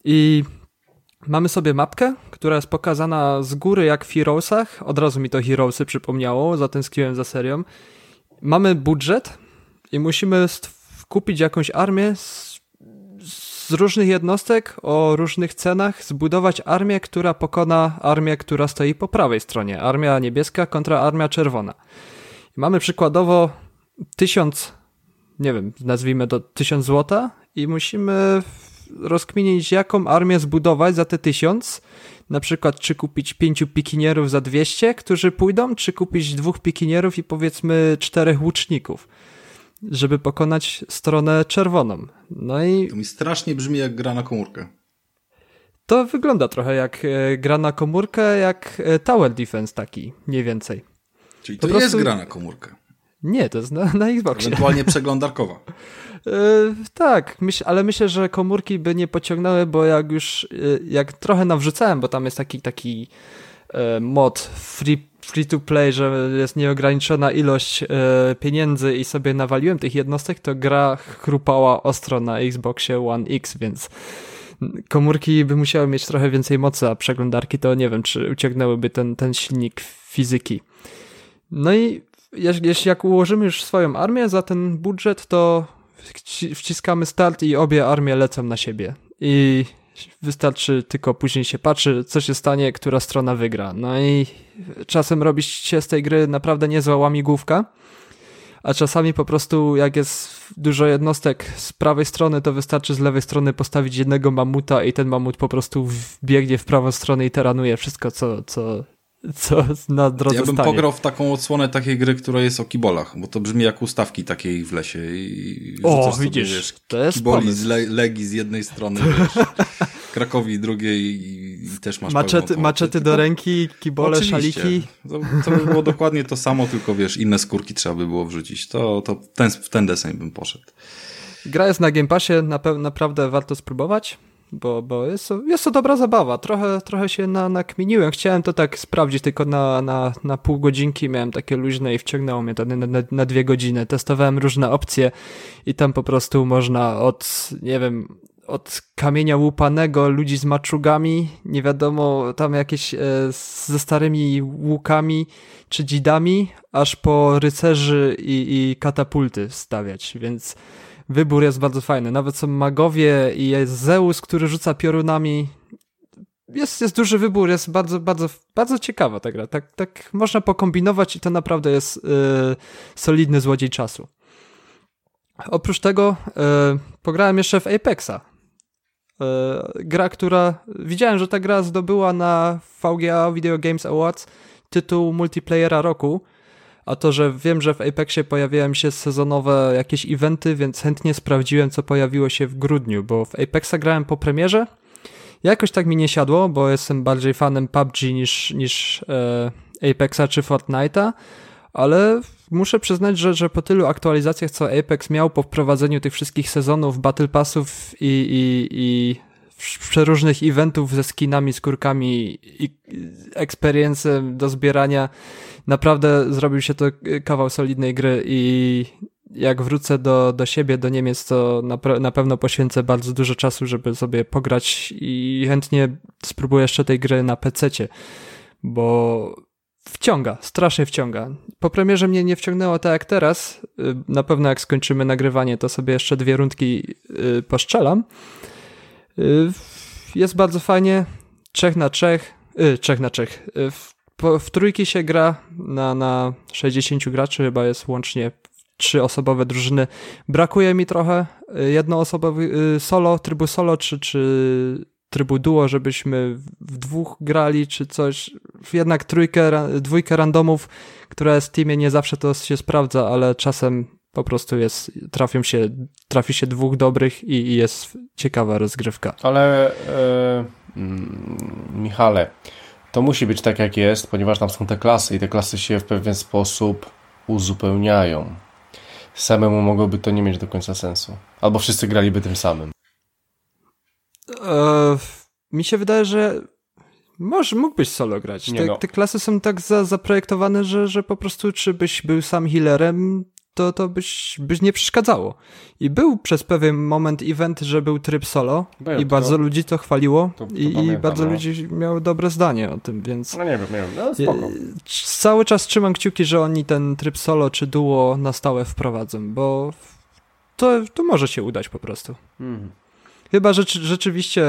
I mamy sobie mapkę, która jest pokazana z góry jak w Heroesach. Od razu mi to Heroesy przypomniało, zatęskniłem za serią. Mamy budżet i musimy kupić jakąś armię z, z różnych jednostek o różnych cenach, zbudować armię, która pokona armię, która stoi po prawej stronie. Armia niebieska kontra armia czerwona. Mamy przykładowo tysiąc, nie wiem, nazwijmy to tysiąc złota i musimy rozkminić, jaką armię zbudować za te tysiąc. Na przykład, czy kupić pięciu pikinierów za 200, którzy pójdą, czy kupić dwóch pikinierów i powiedzmy czterech łuczników, żeby pokonać stronę czerwoną. No i To mi strasznie brzmi jak gra na komórkę. to wygląda trochę jak e, gra na komórkę, jak e, Tower Defense taki, mniej więcej. Czyli Po to prostu- jest gra na komórkę. Nie, to jest na, na Xboxie. Ewentualnie przeglądarkowa. E, tak, myśl, ale myślę, że komórki by nie pociągnęły, bo jak już, e, jak trochę nawrzucałem, bo tam jest taki, taki e, mod free, free to play, że jest nieograniczona ilość e, pieniędzy i sobie nawaliłem tych jednostek, to gra chrupała ostro na Xboxie One X, więc komórki by musiały mieć trochę więcej mocy, a przeglądarki to nie wiem, czy uciągnęłyby ten, ten silnik fizyki. No i jeśli jak ułożymy już swoją armię za ten budżet, to wci- wciskamy start i obie armie lecą na siebie. I wystarczy tylko później się patrzy, co się stanie, która strona wygra. No i czasem robi się z tej gry naprawdę niezła łamigłówka, a czasami po prostu jak jest dużo jednostek z prawej strony, to wystarczy z lewej strony postawić jednego mamuta i ten mamut po prostu biegnie w prawą stronę i taranuje wszystko, co, co, co na drodze Ja bym stanie. pograł w taką odsłonę takiej gry, która jest o kibolach, bo to brzmi jak ustawki takiej w lesie. I O, widzisz, wiesz, to jest kiboli pomysł. z le Legii z jednej strony, wiesz, Krakowi drugiej i, i też masz Maczety, maczety do ręki, kibole, Oczywiście. szaliki. To, to by było dokładnie to samo, tylko wiesz, inne skórki trzeba by było wrzucić. To, to w ten, w ten deseń bym poszedł. Gra jest na Game Passie, na naprawdę warto spróbować, bo, bo jest, to, jest to dobra zabawa. Trochę, trochę się na, nakminiłem. Chciałem to tak sprawdzić tylko na, na, na pół godzinki, miałem takie luźne i wciągnęło mnie to na, na, na dwie godziny. Testowałem różne opcje i tam po prostu można od, nie wiem, od kamienia łupanego, ludzi z maczugami, nie wiadomo, tam jakieś e, ze starymi łukami czy dzidami, aż po rycerzy i, i katapulty stawiać, więc wybór jest bardzo fajny. Nawet są magowie i jest Zeus, który rzuca piorunami. Jest, jest duży wybór, jest bardzo, bardzo, bardzo ciekawa ta gra. Tak, tak można pokombinować i to naprawdę jest yy, solidny złodziej czasu. Oprócz tego yy, pograłem jeszcze w Apexa. Yy, gra, która... Widziałem, że ta gra zdobyła na VGA Video Games Awards tytuł multiplayera roku. A to, że wiem, że w Apexie pojawiają się sezonowe jakieś eventy, więc chętnie sprawdziłem, co pojawiło się w grudniu, bo w Apexa grałem po premierze. Jakoś tak mi nie siadło, bo jestem bardziej fanem PUBG niż, niż e, Apexa czy Fortnite'a, ale muszę przyznać, że, że po tylu aktualizacjach, co Apex miał po wprowadzeniu tych wszystkich sezonów, Battle Passów i, i, i przeróżnych eventów ze skinami, skórkami i experience'em do zbierania, naprawdę zrobił się to kawał solidnej gry i jak wrócę do, do siebie, do Niemiec, to na, na pewno poświęcę bardzo dużo czasu, żeby sobie pograć i chętnie spróbuję jeszcze tej gry na PC-cie, bo wciąga, strasznie wciąga. Po premierze mnie nie wciągnęło tak jak teraz. Y, Na pewno jak skończymy nagrywanie, to sobie jeszcze dwie rundki y, poszczelam. Y, Jest bardzo fajnie. Trzech na trzech. Y, trzech na trzech. Y, W, w trójki się gra na, na 60 graczy, chyba jest łącznie trzyosobowe drużyny. Brakuje mi trochę jednoosobowy solo, trybu solo, czy, czy trybu duo, żebyśmy w dwóch grali, czy coś. Jednak trójkę, dwójkę randomów, która jest w teamie, nie zawsze to się sprawdza, ale czasem po prostu jest, trafią się, trafi się dwóch dobrych i, i jest ciekawa rozgrywka. Ale e, mm, Michale, to musi być tak jak jest, ponieważ tam są te klasy i te klasy się w pewien sposób uzupełniają. Samemu mogłoby to nie mieć do końca sensu. Albo wszyscy graliby tym samym. E, mi się wydaje, że może mógłbyś solo grać. Te, no. te klasy są tak za, zaprojektowane, że, że po prostu czy byś był sam healerem, to, to byś, byś nie przeszkadzało. I był przez pewien moment event, że był tryb solo Był, i to- bardzo ludzi to chwaliło to- to i, i pamiętam, bardzo no. ludzi miało dobre zdanie o tym, więc No nie wiem, nie wiem, no spoko. e, cały czas trzymam kciuki, że oni ten tryb solo czy duo na stałe wprowadzą, bo to, to może się udać po prostu. Mhm. Chyba, że czy- rzeczywiście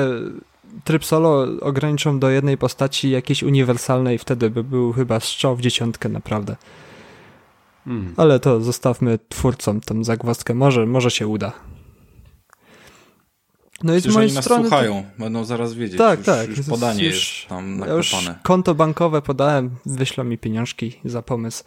tryb solo ograniczą do jednej postaci jakiejś uniwersalnej, wtedy by był chyba strzał w dziesiątkę naprawdę. Mhm. Ale to zostawmy twórcom tą zagwozdkę, może, może się uda. No i z mojej nas strony... to- słuchają, będą zaraz wiedzieć. Tak, już, tak. Już podanie już- jest tam Ja już konto bankowe podałem, wyślą mi pieniążki za pomysł.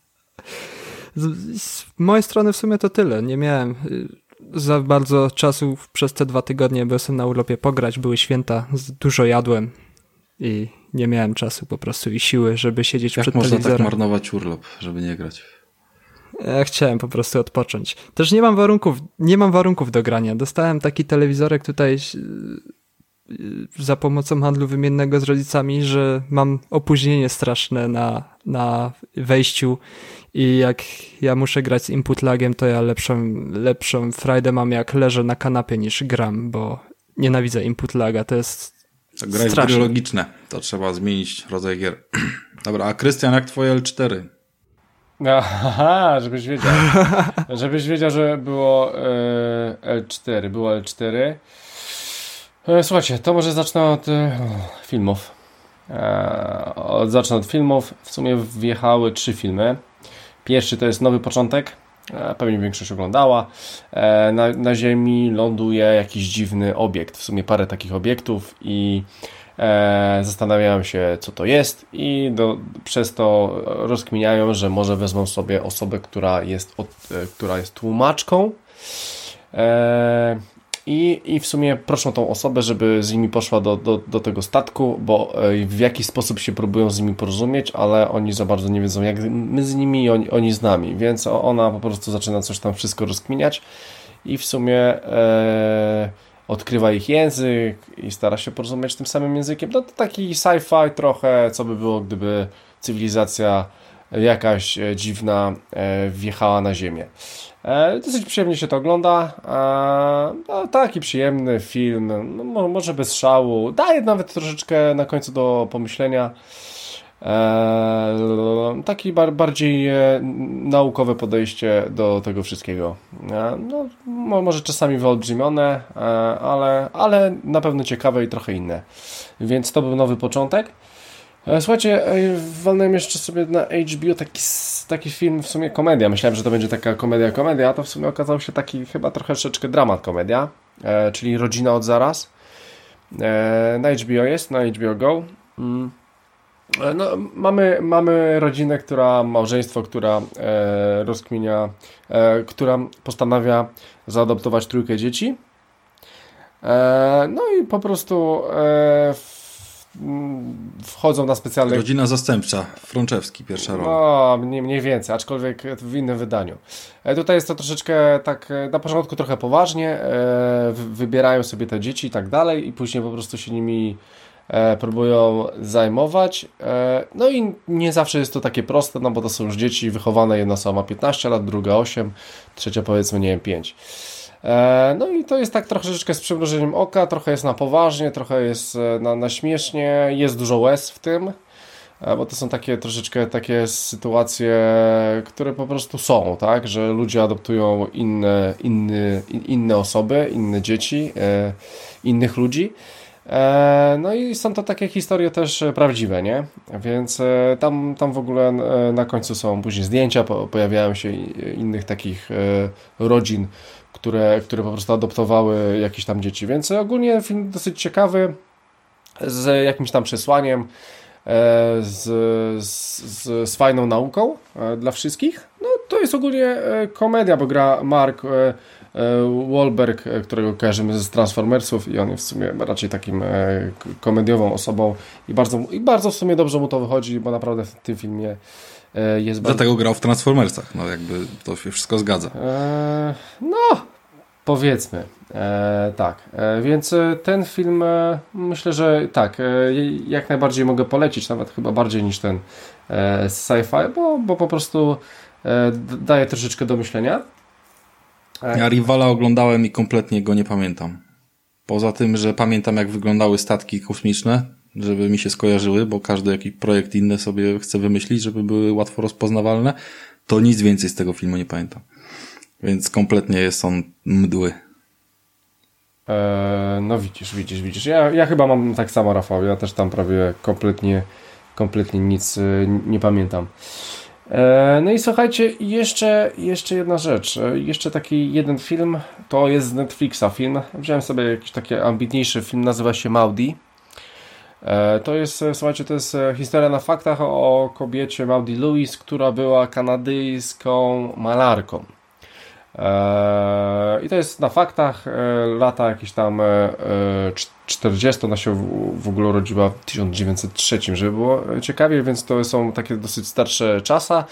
z, z mojej strony w sumie to tyle. Nie miałem y, za bardzo czasu przez te dwa tygodnie, bo jestem na urlopie pograć, były święta, dużo jadłem i nie miałem czasu po prostu i siły, żeby siedzieć Jak przed można tak marnować urlop, żeby nie grać? Ja chciałem po prostu odpocząć. Też nie mam warunków, nie mam warunków do grania. Dostałem taki telewizorek tutaj yy, za pomocą handlu wymiennego z rodzicami, że mam opóźnienie straszne na, na wejściu i jak ja muszę grać z input lagiem, to ja lepszą, lepszą frajdę mam jak leżę na kanapie niż gram, bo nienawidzę input laga. To jest To gry logiczne. To trzeba zmienić rodzaj gier. Dobra, a Krystian, jak twoje L4? Aha, żebyś wiedział. żebyś wiedział, że było e, L4. Było L4. E, słuchajcie, to może zacznę od e, filmów. E, od, zacznę od filmów. W sumie wjechały trzy filmy. Pierwszy to jest Nowy Początek. E, pewnie większość oglądała. E, na, na Ziemi ląduje jakiś dziwny obiekt. W sumie parę takich obiektów i e, zastanawiają się, co to jest i do, przez to rozkminiają, że może wezmą sobie osobę, która jest, od, e, która jest tłumaczką e, i, i w sumie proszą tą osobę, żeby z nimi poszła do, do, do tego statku, bo e, w jakiś sposób się próbują z nimi porozumieć, ale oni za bardzo nie wiedzą, jak my z nimi i oni, oni z nami, więc ona po prostu zaczyna coś tam wszystko rozkminiać i w sumie e, odkrywa ich język i stara się porozumieć tym samym językiem. No to taki sci-fi trochę, co by było, gdyby cywilizacja jakaś e, dziwna e, wjechała na Ziemię. E, dosyć przyjemnie się to ogląda. E, no, taki przyjemny film, no, mo- może bez szału. Daje nawet troszeczkę na końcu do pomyślenia. E, taki bar, bardziej e, naukowe podejście do tego wszystkiego. No, mo, może czasami wyolbrzymione, ale, ale na pewno ciekawe i trochę inne. Więc to był nowy początek. Słuchajcie, walnąłem jeszcze sobie na HBO taki, taki film, w sumie komedia. Myślałem, że to będzie taka komedia, komedia, a to w sumie okazał się taki chyba troszeczkę dramat komedia, e, czyli Rodzina od zaraz. E, na HBO jest, na HBO Go. Mm. E, No, mamy, mamy rodzinę, która, małżeństwo, która e, rozkminia, e, która postanawia zaadoptować trójkę dzieci. E, no i po prostu e, w, wchodzą na specjalne Rodzina zastępcza. Frączewski, pierwsza rola. no, mniej, mniej więcej, aczkolwiek w innym wydaniu. E, Tutaj jest to troszeczkę tak, e, na początku trochę poważnie, e, wy- wybierają sobie te dzieci i tak dalej i później po prostu się nimi próbują zajmować. No i nie zawsze jest to takie proste, no bo to są już dzieci wychowane, jedna osoba ma 15 lat, druga 8, trzecia powiedzmy, nie wiem, 5. E, no i to jest tak troszeczkę z przymrużeniem oka, trochę jest na poważnie, trochę jest e, na, na śmiesznie, jest dużo łez w tym, e, bo to są takie troszeczkę takie sytuacje, które po prostu są, tak, że ludzie adoptują inne, inny, inne osoby, inne dzieci, innych ludzi. No i są to takie historie też prawdziwe, nie? Więc tam, tam w ogóle na końcu są później zdjęcia, pojawiają się innych takich rodzin, które, które po prostu adoptowały jakieś tam dzieci. Więc ogólnie film dosyć ciekawy, z jakimś tam przesłaniem, e, z, z, z fajną nauką e, dla wszystkich. No to jest ogólnie e, komedia, bo gra Mark Wahlberg, którego kojarzymy z Transformersów i on jest w sumie raczej takim komediową osobą i bardzo, i bardzo w sumie dobrze mu to wychodzi, bo naprawdę w tym filmie jest Dlatego bardzo... grał w Transformersach, no jakby to się wszystko zgadza. Eee, no, powiedzmy. E, tak, e, więc e, ten film e, myślę, że tak, e, jak najbardziej mogę polecić, nawet chyba bardziej niż ten e, sci-fi, bo, bo po prostu daje troszeczkę do myślenia. Ja Rivala oglądałem i kompletnie go nie pamiętam. Poza tym, że pamiętam jak wyglądały statki kosmiczne, żeby mi się skojarzyły, bo każdy jakiś projekt inny sobie chce wymyślić, żeby były łatwo rozpoznawalne, to nic więcej z tego filmu nie pamiętam. Więc kompletnie jest on mdły. Eee, no widzisz, widzisz, widzisz. Ja, ja chyba mam tak samo, Rafał. Ja też tam prawie kompletnie, kompletnie nic y, nie pamiętam. Eee, no i słuchajcie, jeszcze, jeszcze jedna rzecz. E, jeszcze taki jeden film, to jest z Netflixa film. Wziąłem sobie jakiś taki ambitniejszy film, nazywa się Maudi. E, to jest, e, słuchajcie, to jest e, historia na faktach o kobiecie Maudie Lewis, która była kanadyjską malarką. I to jest na faktach lata jakieś tam 40, ona się w ogóle urodziła w 1903, żeby było ciekawie, więc to są takie dosyć starsze czasa,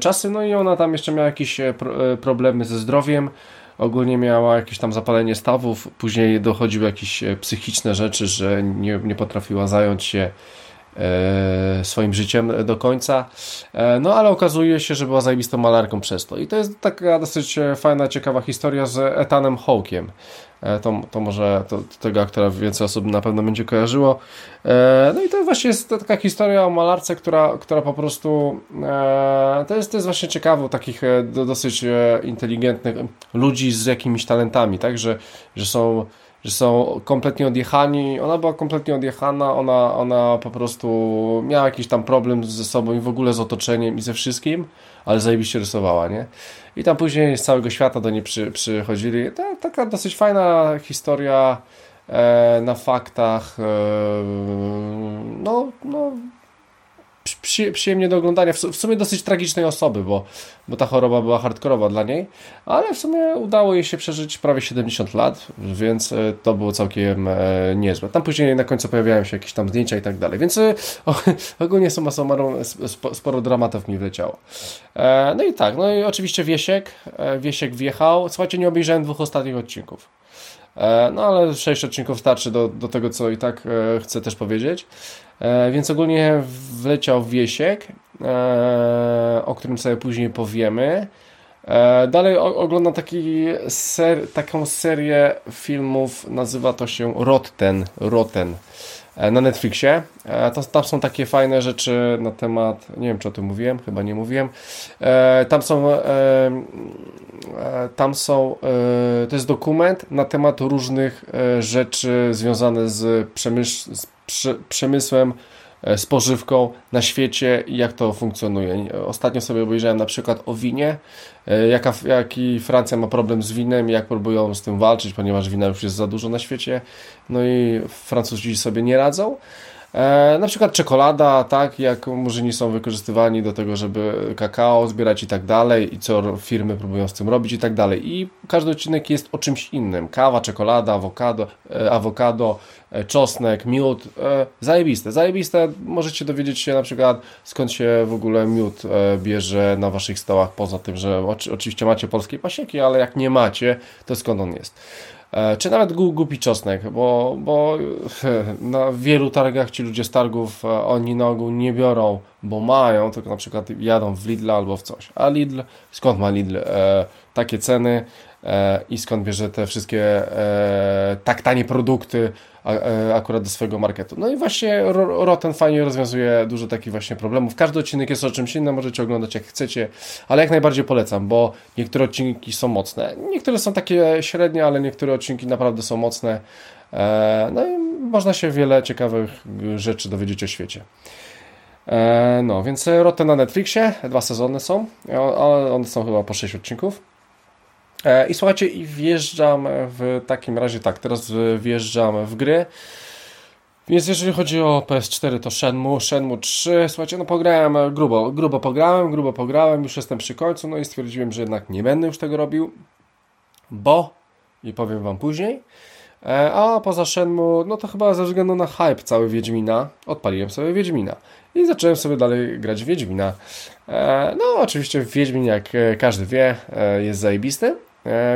czasy, no i ona tam jeszcze miała jakieś problemy ze zdrowiem, ogólnie miała jakieś tam zapalenie stawów, później dochodziły jakieś e, psychiczne rzeczy, że nie, nie potrafiła zająć się e, swoim życiem do końca. E, no ale okazuje się, że była zajebistą malarką przez to. I to jest taka dosyć fajna, ciekawa historia z Etanem Hawkiem. E, to, to może to, tego aktora więcej osób na pewno będzie kojarzyło. E, no i to właśnie jest taka historia o malarce, która, która po prostu e, to jest, to jest właśnie ciekawe takich dosyć inteligentnych ludzi z jakimiś talentami, tak, że, że są że są kompletnie odjechani. Ona była kompletnie odjechana, ona, ona po prostu miała jakiś tam problem ze sobą i w ogóle z otoczeniem i ze wszystkim, ale zajebiście rysowała, nie? I tam później z całego świata do niej przy, przychodzili. To, taka dosyć fajna historia e, na faktach. E, no, no przy, przyjemnie do oglądania. W, sumie dosyć tragicznej osoby, bo, bo ta choroba była hardkorowa dla niej, ale w sumie udało jej się przeżyć prawie 70 lat, więc e, to było całkiem e, niezłe. Tam później na końcu pojawiają się jakieś tam zdjęcia i tak dalej, więc e, o, ogólnie suma summarum sp, sporo dramatów mi wleciało. No i tak, no i oczywiście Wiesiek, Wiesiek wjechał. Słuchajcie, nie obejrzałem dwóch ostatnich odcinków. E, no ale sześć odcinków starczy do, do tego, co i tak chcę też powiedzieć. E, więc ogólnie wleciał Wiesiek, e, o którym sobie później powiemy. E, dalej oglądam taki ser, taką serię filmów, nazywa to się Rotten, Rotten na Netflixie. Tam, tam, są takie fajne rzeczy na temat, nie wiem czy o tym mówiłem, chyba nie mówiłem. Tam są, tam są, to jest dokument na temat różnych rzeczy związane z, z przemysłem, e, spożywką na świecie i jak to funkcjonuje. Ostatnio sobie obejrzałem na przykład o winie, e, jaka, jaki Francja ma problem z winem jak próbują z tym walczyć, ponieważ wina już jest za dużo na świecie, no i Francuzi sobie nie radzą. E, na przykład czekolada, tak, jak murzyni są wykorzystywani do tego, żeby kakao zbierać i tak dalej i co firmy próbują z tym robić i tak dalej. I każdy odcinek jest o czymś innym. Kawa, czekolada, awokado, e, awokado e, czosnek, miód, e, zajebiste, zajebiste, możecie dowiedzieć się na przykład skąd się w ogóle miód e, bierze na waszych stołach, poza tym, że oczy, oczywiście macie polskie pasieki, ale jak nie macie, to skąd on jest. E, czy nawet głupi czosnek, bo, bo na wielu targach ci ludzie z targów, e, oni na ogół nie biorą, bo mają, tylko na przykład jadą w Lidl albo w coś. A Lidl, skąd ma Lidl e, takie ceny e, i skąd bierze te wszystkie e, tak tanie produkty akurat do swojego marketu. No i właśnie Ro- Rotten fajnie rozwiązuje dużo takich właśnie problemów. Każdy odcinek jest o czymś innym, możecie oglądać jak chcecie, ale jak najbardziej polecam, bo niektóre odcinki są mocne. Niektóre są takie średnie, ale niektóre odcinki naprawdę są mocne. E, no i można się wiele ciekawych rzeczy dowiedzieć o świecie. E, no, więc Rotten na Netflixie, dwa sezony są, one są chyba po 6 odcinków. E, I słuchajcie, i wjeżdżam w takim razie, tak, teraz wjeżdżam w gry. Więc jeżeli chodzi o PS4, to Shenmue, Shenmue 3, słuchajcie, no pograłem grubo, grubo pograłem, grubo pograłem, już jestem przy końcu, no i stwierdziłem, że jednak nie będę już tego robił, bo, i powiem wam później, e, a poza Shenmue, no to chyba ze względu na hype cały Wiedźmina, odpaliłem sobie Wiedźmina i zacząłem sobie dalej grać Wiedźmina. E, no oczywiście Wiedźmin, jak każdy wie, e, jest zajebisty,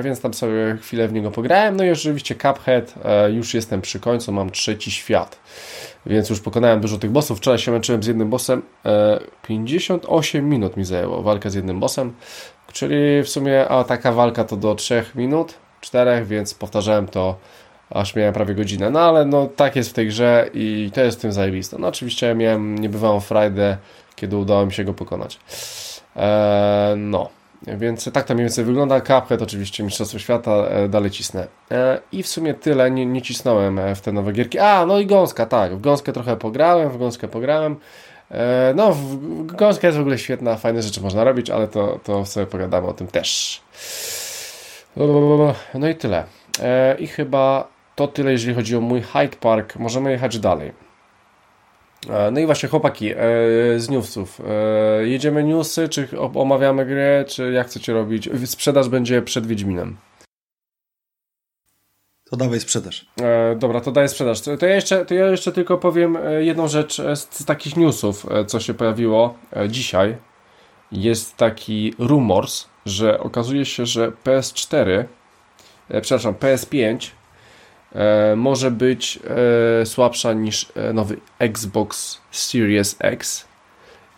więc tam sobie chwilę w niego pograłem. No i oczywiście Cuphead, już jestem przy końcu, mam trzeci świat, więc już pokonałem dużo tych bossów. Wczoraj się męczyłem z jednym bossem, 58 minut mi zajęło walkę z jednym bossem, czyli w sumie a taka walka to do 3 minut, 4, więc powtarzałem to aż miałem prawie godzinę. No ale no tak jest w tej grze i to jest w tym zajebiste. No oczywiście miałem niebywałą frajdę, kiedy udało mi się go pokonać. Eee, no. Więc tak to mniej więcej wygląda. Cuphead oczywiście Mistrzostwo Świata, e, dalej cisnę. E, I w sumie tyle, nie, nie cisnąłem e, w te nowe gierki. A, no i Gąska, tak. W Gąskę trochę pograłem, w Gąskę pograłem. No, Gąska jest w ogóle świetna, fajne rzeczy można robić, ale to, to sobie pogadamy o tym też. No i tyle. I chyba to tyle, jeżeli chodzi o mój Hyde Park. Możemy jechać dalej. E, no i właśnie chłopaki, e, z newsów. E, jedziemy newsy, czy omawiamy grę, czy jak chcecie robić? Sprzedaż będzie przed Wiedźminem. To dawaj sprzedaż. dobra, to daję sprzedaż. To ja jeszcze, to ja jeszcze tylko powiem jedną rzecz z, z takich newsów, co się pojawiło dzisiaj. Jest taki rumors, że okazuje się, że PS4, przepraszam, PS5 e, może być e, słabsza niż e, nowy Xbox Series X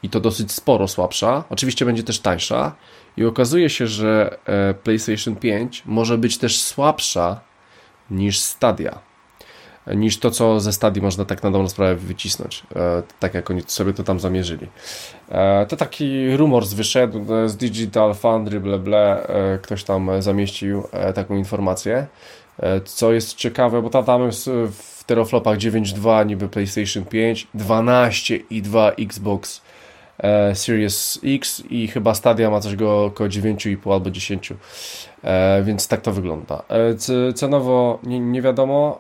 i to dosyć sporo słabsza. Oczywiście będzie też tańsza i okazuje się, że e, PlayStation 5 może być też słabsza niż Stadia. Niż to, co ze Stadii można tak na dobrą sprawę wycisnąć, e, tak jak oni sobie to tam zamierzyli. E, to taki rumor wyszedł z Digital Foundry, ble, ble, ktoś tam zamieścił taką informację. E, co jest ciekawe, bo tam, jest w teraflopach 9.2 niby PlayStation 5, 12.2 Xbox e, Series X i chyba Stadia ma coś go około 9,5 albo 10. E, więc tak to wygląda. E, cenowo nie, nie wiadomo.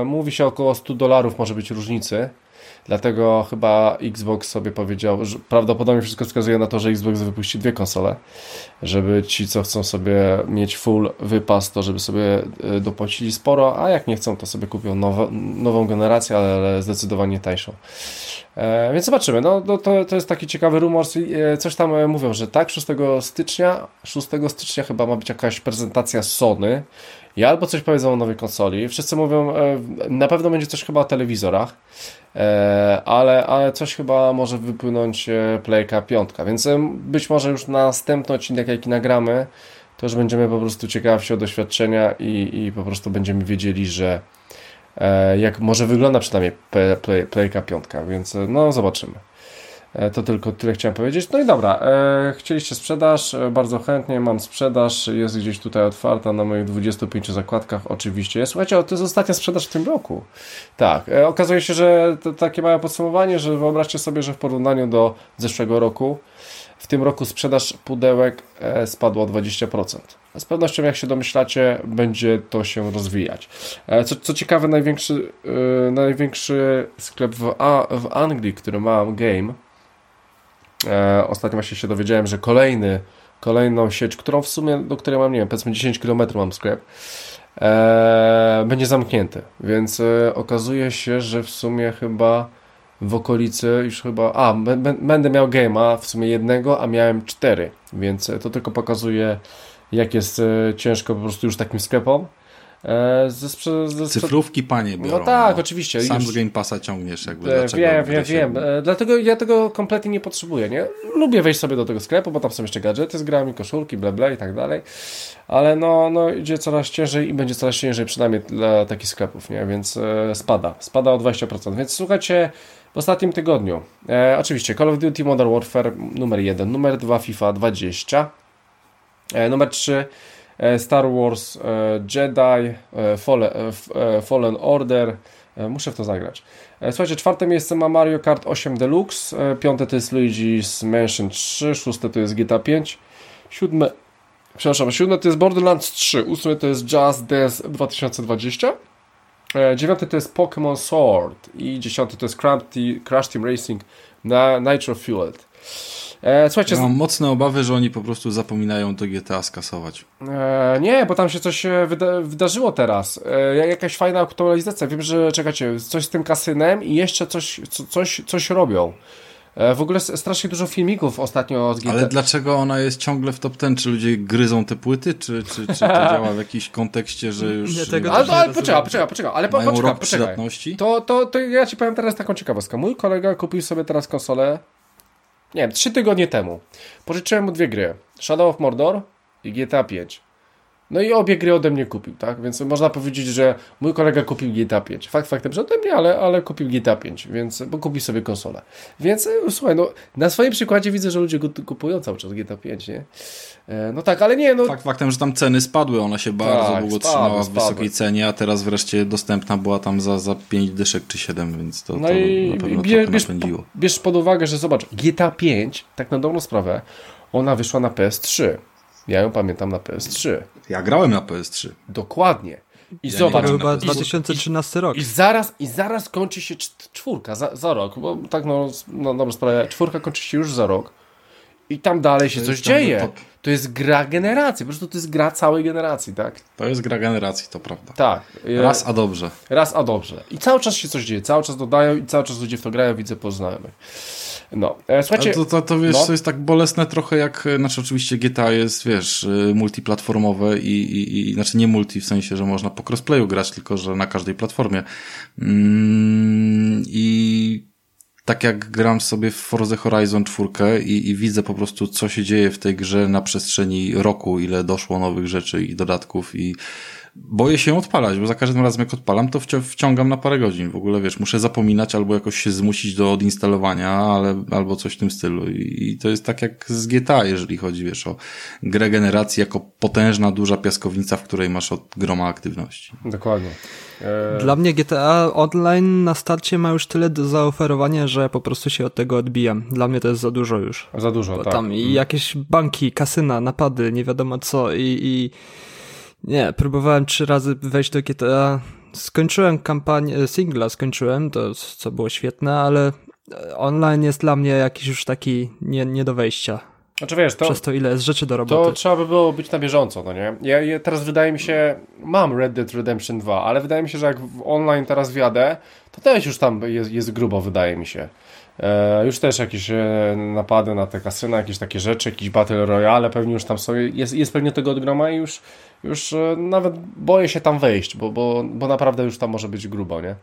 E, mówi się około 100 dolarów może być różnicy. Dlatego chyba Xbox sobie powiedział, że prawdopodobnie wszystko wskazuje na to, że Xbox wypuści dwie konsole, żeby ci, co chcą sobie mieć full wypas, to żeby sobie e, dopłacili sporo, a jak nie chcą, to sobie kupią nowe, nową generację, ale zdecydowanie tańszą. E, więc zobaczymy. No, no, to, to jest taki ciekawy rumor. E, coś tam e, mówią, że tak, 6 stycznia, 6 stycznia chyba ma być jakaś prezentacja Sony. I albo coś powiedzą o nowej konsoli. Wszyscy mówią, e, na pewno będzie coś chyba o telewizorach. E, ale, ale coś chyba może wypłynąć e, Playka 5, więc być może już na następny odcinek, jaki nagramy, to już będziemy po prostu ciekawi o doświadczenia i, i po prostu będziemy wiedzieli, że jak może wygląda przynajmniej play, play, Playka 5, więc no zobaczymy. E, to tylko tyle chciałem powiedzieć. No i dobra, e, chcieliście sprzedaż, e, bardzo chętnie mam sprzedaż, jest gdzieś tutaj otwarta na moich 25 zakładkach, oczywiście. Słuchajcie, to jest ostatnia sprzedaż w tym roku. Tak, okazuje się, że to takie małe podsumowanie, że wyobraźcie sobie, że w porównaniu do zeszłego roku, w tym roku sprzedaż pudełek spadła o 20%. Z pewnością, jak się domyślacie, będzie to się rozwijać. Co, co ciekawe, największy, największy sklep w, A, w Anglii, który ma game, E, ostatnio właśnie się dowiedziałem, że kolejny, kolejną sieć, którą w sumie, do której mam, nie wiem, powiedzmy 10 km mam sklep, e, będzie zamknięty. Więc e, okazuje się, że w sumie chyba w okolicy już chyba. A, będę miał game'a w sumie jednego, a miałem cztery. Więc to tylko pokazuje, jak jest e, ciężko po prostu już takim sklepom. E, ze, ze, Cyfrówki panie biorą. No tak, no. oczywiście. Sam już... z Game Passa ciągniesz jakby. E, wiem, wiem, wiem. E, dlatego ja tego kompletnie nie potrzebuję, nie? Lubię wejść sobie do tego sklepu, bo tam są jeszcze gadżety z grami, koszulki, bla bla i tak dalej. Ale no, no idzie coraz ciężej i będzie coraz ciężej przynajmniej dla takich sklepów, nie? Więc e, spada. Spada o 20%. Więc słuchajcie, w ostatnim tygodniu. E, oczywiście Call of Duty Modern Warfare numer 1, numer 2 FIFA 20, e, numer 3 E, Star Wars e, Jedi, e, Fallen, Fallen Order. Muszę w to zagrać. Słuchajcie, czwarte miejsce ma Mario Kart 8 Deluxe, piąte to jest Luigi's Mansion 3, szóste to jest GTA 5, siódme, przepraszam, siódme to jest Borderlands 3, ósme to jest Just Dance 2020, dziewiąte to jest Pokémon Sword i dziesiąte to jest Crash Team Racing na Nitro Fueled. E, słuchajcie, ja mam mocne obawy, że oni po prostu zapominają to GTA skasować. E, nie, bo tam się coś e, wyda wydarzyło teraz. E, jakaś fajna aktualizacja. Wiem, że czekacie, coś z tym kasynem i jeszcze coś, co, coś, coś robią. E, w ogóle strasznie dużo filmików ostatnio z GTA. Ale dlaczego ona jest ciągle w top ten? Czy ludzie gryzą te płyty? Czy, czy, czy to działa w jakimś kontekście, że już... Nie, tego ale, ale poczekaj, poczekaj, poczekaj, ale po, poczekaj, poczekaj. To, to, to ja ci powiem teraz taką ciekawostkę. Mój kolega kupił sobie teraz konsolę nie wiem, trzy tygodnie temu. Pożyczyłem mu dwie gry. Shadow of Mordor i GTA 5. No i obie gry ode mnie kupił, tak? Więc można powiedzieć, że mój kolega kupił GTA 5. Fakt faktem, że ode mnie, ale, ale kupił GTA 5, więc, bo kupił sobie konsolę. Więc e, słuchaj, no, na swoim przykładzie widzę, że ludzie kupują cały czas GTA 5, nie? E, no tak, ale nie, no... Fakt faktem, że tam ceny spadły, ona się bardzo tak, długo spadły, trzymała w spadły. wysokiej cenie, a teraz wreszcie dostępna była tam za, za 5 dyszek czy 7, więc to, no to i, na pewno bie, bierz, napędziło. Bierz pod uwagę, że zobacz, GTA 5, tak na dobrą sprawę, ona wyszła na PS3. Ja ją pamiętam na PS3. Ja grałem na PS3. Dokładnie. I ja zobacz. To chyba 2013 rok. I zaraz, I zaraz kończy się czwórka, za, za rok, bo tak no, no dobrze sprawę, czwórka kończy się już za rok. I tam dalej się coś dzieje. Top. To jest gra generacji, po prostu to jest gra całej generacji, tak? To jest gra generacji, to prawda. Tak. Raz a dobrze. Raz a dobrze. I cały czas się coś dzieje, cały czas dodają i cały czas ludzie w to grają, widzę po znajomych. No, e, słuchajcie... To, to, to wiesz, no. to jest tak bolesne trochę jak, e, znaczy oczywiście GTA jest, wiesz, e, multiplatformowe i, i, i znaczy nie multi w sensie, że można po crossplayu grać, tylko że na każdej platformie. Mm, I tak jak gram sobie w Forza Horizon 4 i, i widzę po prostu, co się dzieje w tej grze na przestrzeni roku, ile doszło nowych rzeczy i dodatków i boję się odpalać, bo za każdym razem jak odpalam, to wciągam na parę godzin. W ogóle wiesz, muszę zapominać albo jakoś się zmusić do odinstalowania, ale, albo coś w tym stylu. I, to jest tak jak z GTA, jeżeli chodzi, wiesz, o grę generacji jako potężna, duża piaskownica, w której masz od groma aktywności. Dokładnie. E, Dla mnie GTA Online na starcie ma już tyle do zaoferowania, że po prostu się od tego odbijam. Dla mnie to jest za dużo już. Za dużo, Bo tak. Tam i jakieś banki, kasyna, napady, nie wiadomo co i, i nie, próbowałem trzy razy wejść do GTA. Skończyłem kampanię, e, singla skończyłem, to co było świetne, ale online jest dla mnie jakiś już taki nie, nie do wejścia. Znaczy wiesz, to, Przez to ile jest rzeczy do roboty. To trzeba by było być na bieżąco, no nie? Ja, ja, teraz wydaje mi się, mam Red Dead Redemption 2, ale wydaje mi się, że jak online teraz wjadę, to też już tam jest, jest grubo, wydaje mi się. E, już też jakieś e, napady na te kasyna, jakieś takie rzeczy, jakieś Battle Royale pewnie już tam są, jest, jest pewnie tego od groma i już, już e, nawet boję się tam wejść, bo, bo, bo naprawdę już tam może być grubo, nie?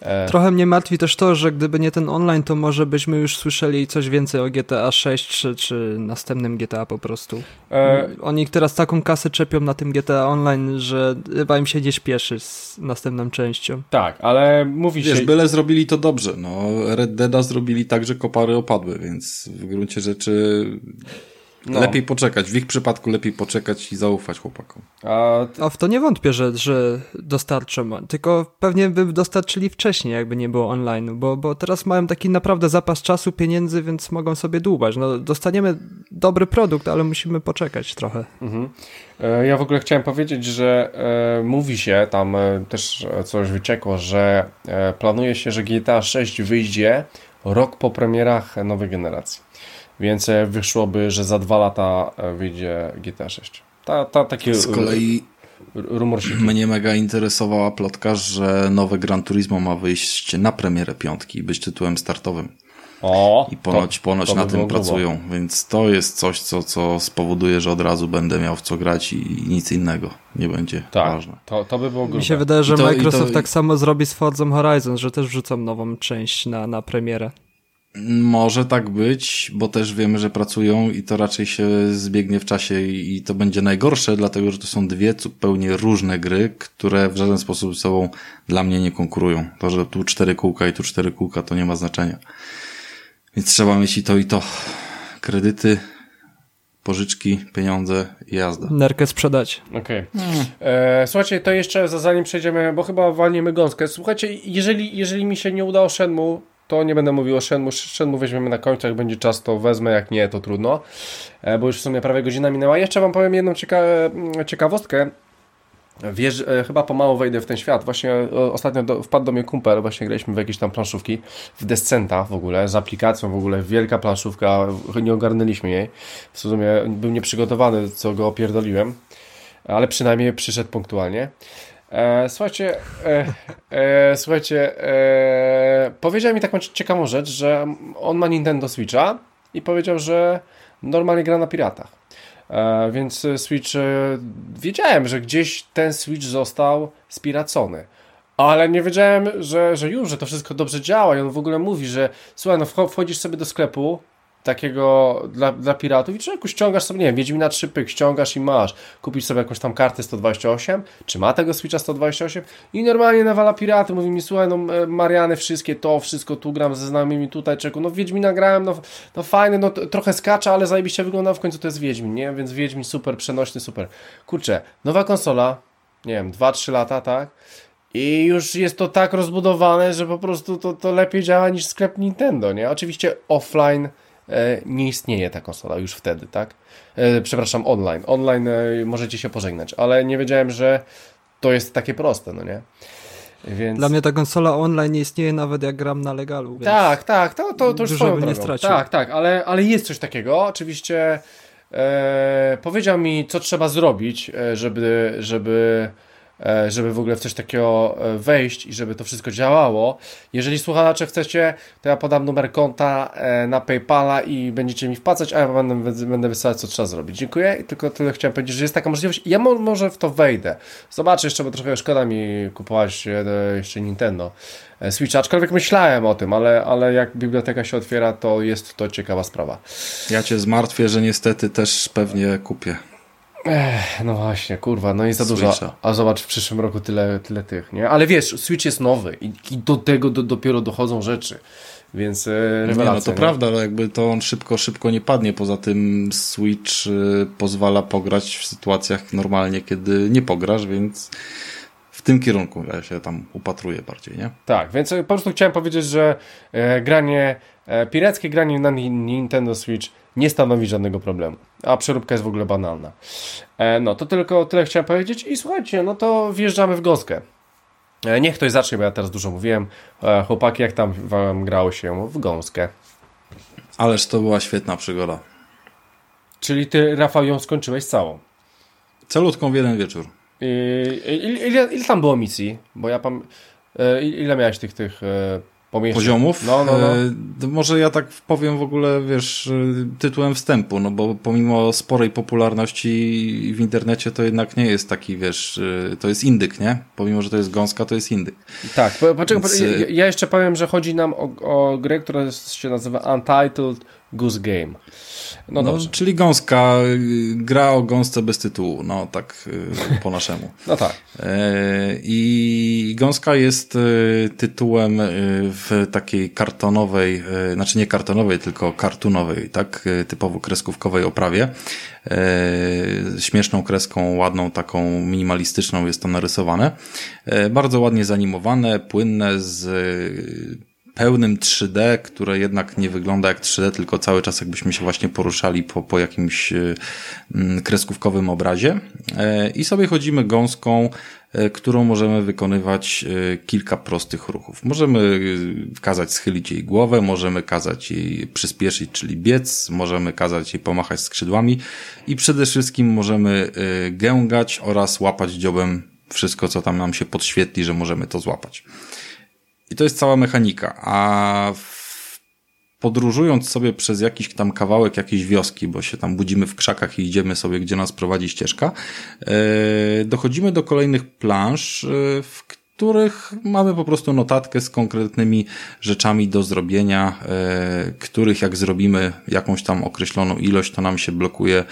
E, Trochę mnie martwi też to, że gdyby nie ten online, to może byśmy już słyszeli coś więcej o GTA 6 czy, czy następnym GTA po prostu. E... Oni teraz taką kasę czepią na tym GTA Online, że chyba im się nie śpieszy z następną częścią. Tak, ale mówi Wiesz, się... byle zrobili to dobrze. No, Red Deada zrobili tak, że kopary opadły, więc w gruncie rzeczy no. Lepiej poczekać. W ich przypadku lepiej poczekać i zaufać chłopakom. A, A w to nie wątpię, że, że dostarczą. Tylko pewnie by dostarczyli wcześniej, jakby nie było online, bo, bo teraz mają taki naprawdę zapas czasu, pieniędzy, więc mogą sobie dłubać. No, dostaniemy dobry produkt, ale musimy poczekać trochę. Mhm. E, ja w ogóle chciałem powiedzieć, że e, mówi się, tam e, też coś wyciekło, że e, planuje się, że GTA 6 wyjdzie rok po premierach nowej generacji. Więc e, wyszłoby, że za dwa lata e, wyjdzie GTA 6. Ta, ta, takie... Z kolei r- rumorsiki. Mnie mega interesowała plotka, że nowe Gran Turismo ma wyjść na premierę piątki i być tytułem startowym. O, I ponoć, to- ponoć to by na było tym grubo. pracują, więc to jest coś, co, co spowoduje, że od razu będę miał w co grać i nic innego nie będzie Tak, ważne. to, to by było grube. Mi się wydaje, że I to- i to- Microsoft tak samo zrobi z Forzą Horizon, że też wrzucą nową część na, na premierę. Może tak być, bo też wiemy, że pracują i to raczej się zbiegnie w czasie i to będzie najgorsze, dlatego że to są dwie zupełnie różne gry, które w żaden sposób ze sobą dla mnie nie konkurują. To, że tu cztery kółka i tu cztery kółka, to nie ma znaczenia. Więc trzeba mieć i to, i to. Kredyty, pożyczki, pieniądze i jazda. Nerkę sprzedać. Okej. E, Słuchajcie, to jeszcze za- zanim przejdziemy, bo chyba walniemy gąskę. Słuchajcie, jeżeli, jeżeli mi się nie uda o Shenmue, to nie będę mówił o Shenmue. Shenmue weźmiemy na końcu, jak będzie czas, to wezmę, jak nie, to trudno. E, Bo już w sumie prawie godzina minęła. Jeszcze wam powiem jedną cieka ciekawostkę. Wiesz, e, chyba pomału wejdę w ten świat. Właśnie ostatnio do, wpadł do mnie kumpel, właśnie graliśmy w jakieś tam planszówki, w Descenta w ogóle, z aplikacją w ogóle, wielka planszówka, nie ogarnęliśmy jej. W sumie był nieprzygotowany, co go opierdoliłem, ale przynajmniej przyszedł punktualnie. E, słuchajcie, e, e, słuchajcie, e, powiedział mi taką ciekawą rzecz, że on ma Nintendo Switcha i powiedział, że normalnie gra na piratach. E, więc Switch, wiedziałem, że gdzieś ten Switch został spiracony. Ale nie wiedziałem, że, że już, że to wszystko dobrze działa i on w ogóle mówi, że słuchaj, no wcho- wchodzisz sobie do sklepu takiego dla, dla piratów i człowieku ściągasz sobie, nie wiem, Wiedźmina 3 pyk, ściągasz i masz. Kupisz sobie jakąś tam kartę 128, czy ma tego Switcha 128 i normalnie nawala piraty, mówi mi, słuchaj, no e, Mariany wszystkie to, wszystko tu gram ze znajomymi tutaj, czeku, no Wiedźmina grałem, no, no fajny, no trochę skacza, ale zajebiście wygląda, w końcu to jest Wiedźmin, nie? Więc Wiedźmin super, przenośny, super. Kurczę, nowa konsola, nie wiem, 2-3 lata, tak? I już jest to tak rozbudowane, że po prostu to, to lepiej działa niż sklep Nintendo, nie? Oczywiście offline nie istnieje ta konsola już wtedy, tak? E, przepraszam, online. Online e, możecie się pożegnać, ale nie wiedziałem, że to jest takie proste, no nie? Więc... Dla mnie ta konsola online nie istnieje nawet jak gram na legalu. Więc... Tak, tak, to, to, to już Dużo swoją by nie stracił. Tak, tak, ale, ale jest coś takiego. Oczywiście e, powiedział mi, co trzeba zrobić, e, żeby, żeby, e, żeby w ogóle w coś takiego e, wejść i żeby to wszystko działało. Jeżeli słuchacze chcecie, to ja podam numer konta e, na Paypala i będziecie mi wpłacać, a ja będę, będę wysyłać, co trzeba zrobić. Dziękuję i tylko tyle chciałem powiedzieć, że jest taka możliwość. Ja mo może w to wejdę. Zobaczę jeszcze, bo trochę szkoda mi kupować e, jeszcze Nintendo. e, Switcha, aczkolwiek myślałem o tym, ale, ale jak biblioteka się otwiera, to jest to ciekawa sprawa. Ja cię zmartwię, że niestety też pewnie kupię. Ech, no właśnie, kurwa, no i za dużo. A zobacz, w przyszłym roku tyle, tyle tych, nie? Ale wiesz, Switch jest nowy i, i do tego do, dopiero dochodzą rzeczy, więc e, Nie, rewelacja. no to nie? prawda, ale jakby to on szybko, szybko nie padnie. Poza tym Switch y, pozwala pograć w sytuacjach normalnie, kiedy nie pograsz, więc w tym kierunku ja się tam upatruję bardziej, nie? Tak, więc e, po prostu chciałem powiedzieć, że e, granie, e, pirackie granie na Ni- Nintendo Switch nie stanowi żadnego problemu, a przeróbka jest w ogóle banalna. E, no, to tylko tyle chciałem powiedzieć i słuchajcie, no to wjeżdżamy w gąskę. E, niech ktoś zacznie, bo ja teraz dużo mówiłem. E, chłopaki, jak tam wam grało się w gąskę? Ależ to była świetna przygoda. Czyli ty, Rafał, ją skończyłeś całą. Celutką w jeden wieczór. I, ile, ile, tam było misji? Bo ja pam... e, Ile miałeś tych, tych e, pomieszczeń? Poziomów? No, no, no. E, może ja tak powiem w ogóle, wiesz, y, tytułem wstępu, no bo pomimo sporej popularności w internecie to jednak nie jest taki, wiesz, y, to jest indyk, nie? Pomimo, że to jest gąska, to jest indyk. Tak, po- poczekaj, Więc, ja jeszcze powiem, że chodzi nam o, o grę, która się nazywa Untitled Goose Game. No, No, dobrze. czyli gąska, y, gra o gąsce bez tytułu, no tak y, po naszemu. No tak. E, I Gąska jest e, tytułem w takiej kartonowej, znaczy nie kartonowej, tylko kartunowej, tak, typowo kreskówkowej oprawie. E, Śmieszną kreską, ładną, taką minimalistyczną jest to narysowane. E, Bardzo ładnie zanimowane, płynne, z pełnym 3D, które jednak nie wygląda jak 3D, tylko cały czas jakbyśmy się właśnie poruszali po, po jakimś e, mm, kreskówkowym obrazie. E, I sobie chodzimy gąską, e, którą możemy wykonywać kilka prostych ruchów. Możemy kazać schylić jej głowę, możemy kazać jej przyspieszyć, czyli biec, możemy kazać jej pomachać skrzydłami i przede wszystkim możemy gęgać oraz łapać dziobem wszystko, co tam nam się podświetli, że możemy to złapać. I to jest cała mechanika. A podróżując sobie przez jakiś tam kawałek jakiejś wioski, bo się tam budzimy w krzakach i idziemy sobie, gdzie nas prowadzi ścieżka, e, dochodzimy do kolejnych plansz, e, w których mamy po prostu notatkę z konkretnymi rzeczami do zrobienia, e, których jak zrobimy jakąś tam określoną ilość, to nam się blokuje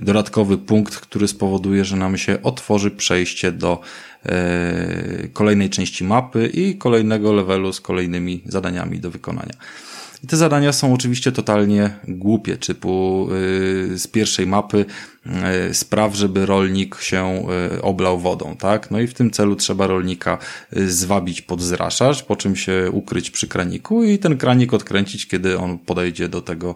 dodatkowy punkt, który spowoduje, że nam się otworzy przejście do E, kolejnej części mapy i kolejnego levelu z kolejnymi zadaniami do wykonania. I te zadania są oczywiście totalnie głupie, typu z pierwszej mapy spraw, żeby rolnik się yy, oblał wodą, tak? No i w tym celu trzeba rolnika y, zwabić pod zraszacz, po czym się ukryć przy kraniku i ten kranik odkręcić, kiedy on podejdzie do tego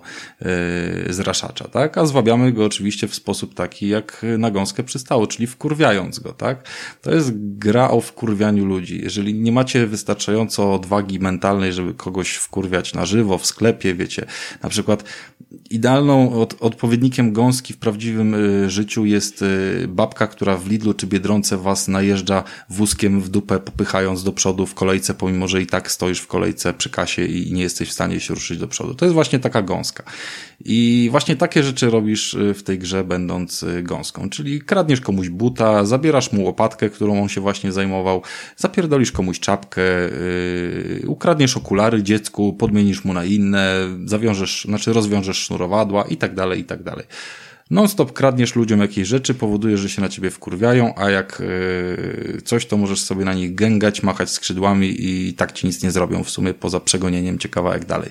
zraszacza, tak? A zwabiamy go oczywiście w sposób taki, jak na gąskę przystało, czyli wkurwiając go, tak? To jest gra o wkurwianiu ludzi. Jeżeli nie macie wystarczająco odwagi mentalnej, żeby kogoś wkurwiać na żywo, w sklepie, wiecie. Na przykład idealną od, odpowiednikiem gąski w prawdziwym y, życiu jest y, babka, która w Lidlu czy Biedronce was najeżdża wózkiem w dupę, popychając do przodu w kolejce, pomimo, że i tak stoisz w kolejce przy kasie i nie jesteś w stanie się ruszyć do przodu. To jest właśnie taka gąska. I właśnie takie rzeczy robisz y, w tej grze, będąc y, gąską. Czyli kradniesz komuś buta, zabierasz mu łopatkę, którą on się właśnie zajmował, zapierdolisz komuś czapkę, yy, ukradniesz okulary dziecku, podmienisz mu na inne, zawiążesz, znaczy rozwiążesz sznurowadła i tak dalej, i tak non-stop kradniesz ludziom jakieś rzeczy, powoduje, że się na ciebie wkurwiają, a jak yy, coś, to możesz sobie na nich gęgać, machać skrzydłami i tak ci nic nie zrobią w sumie poza przegonieniem cię kawałek dalej.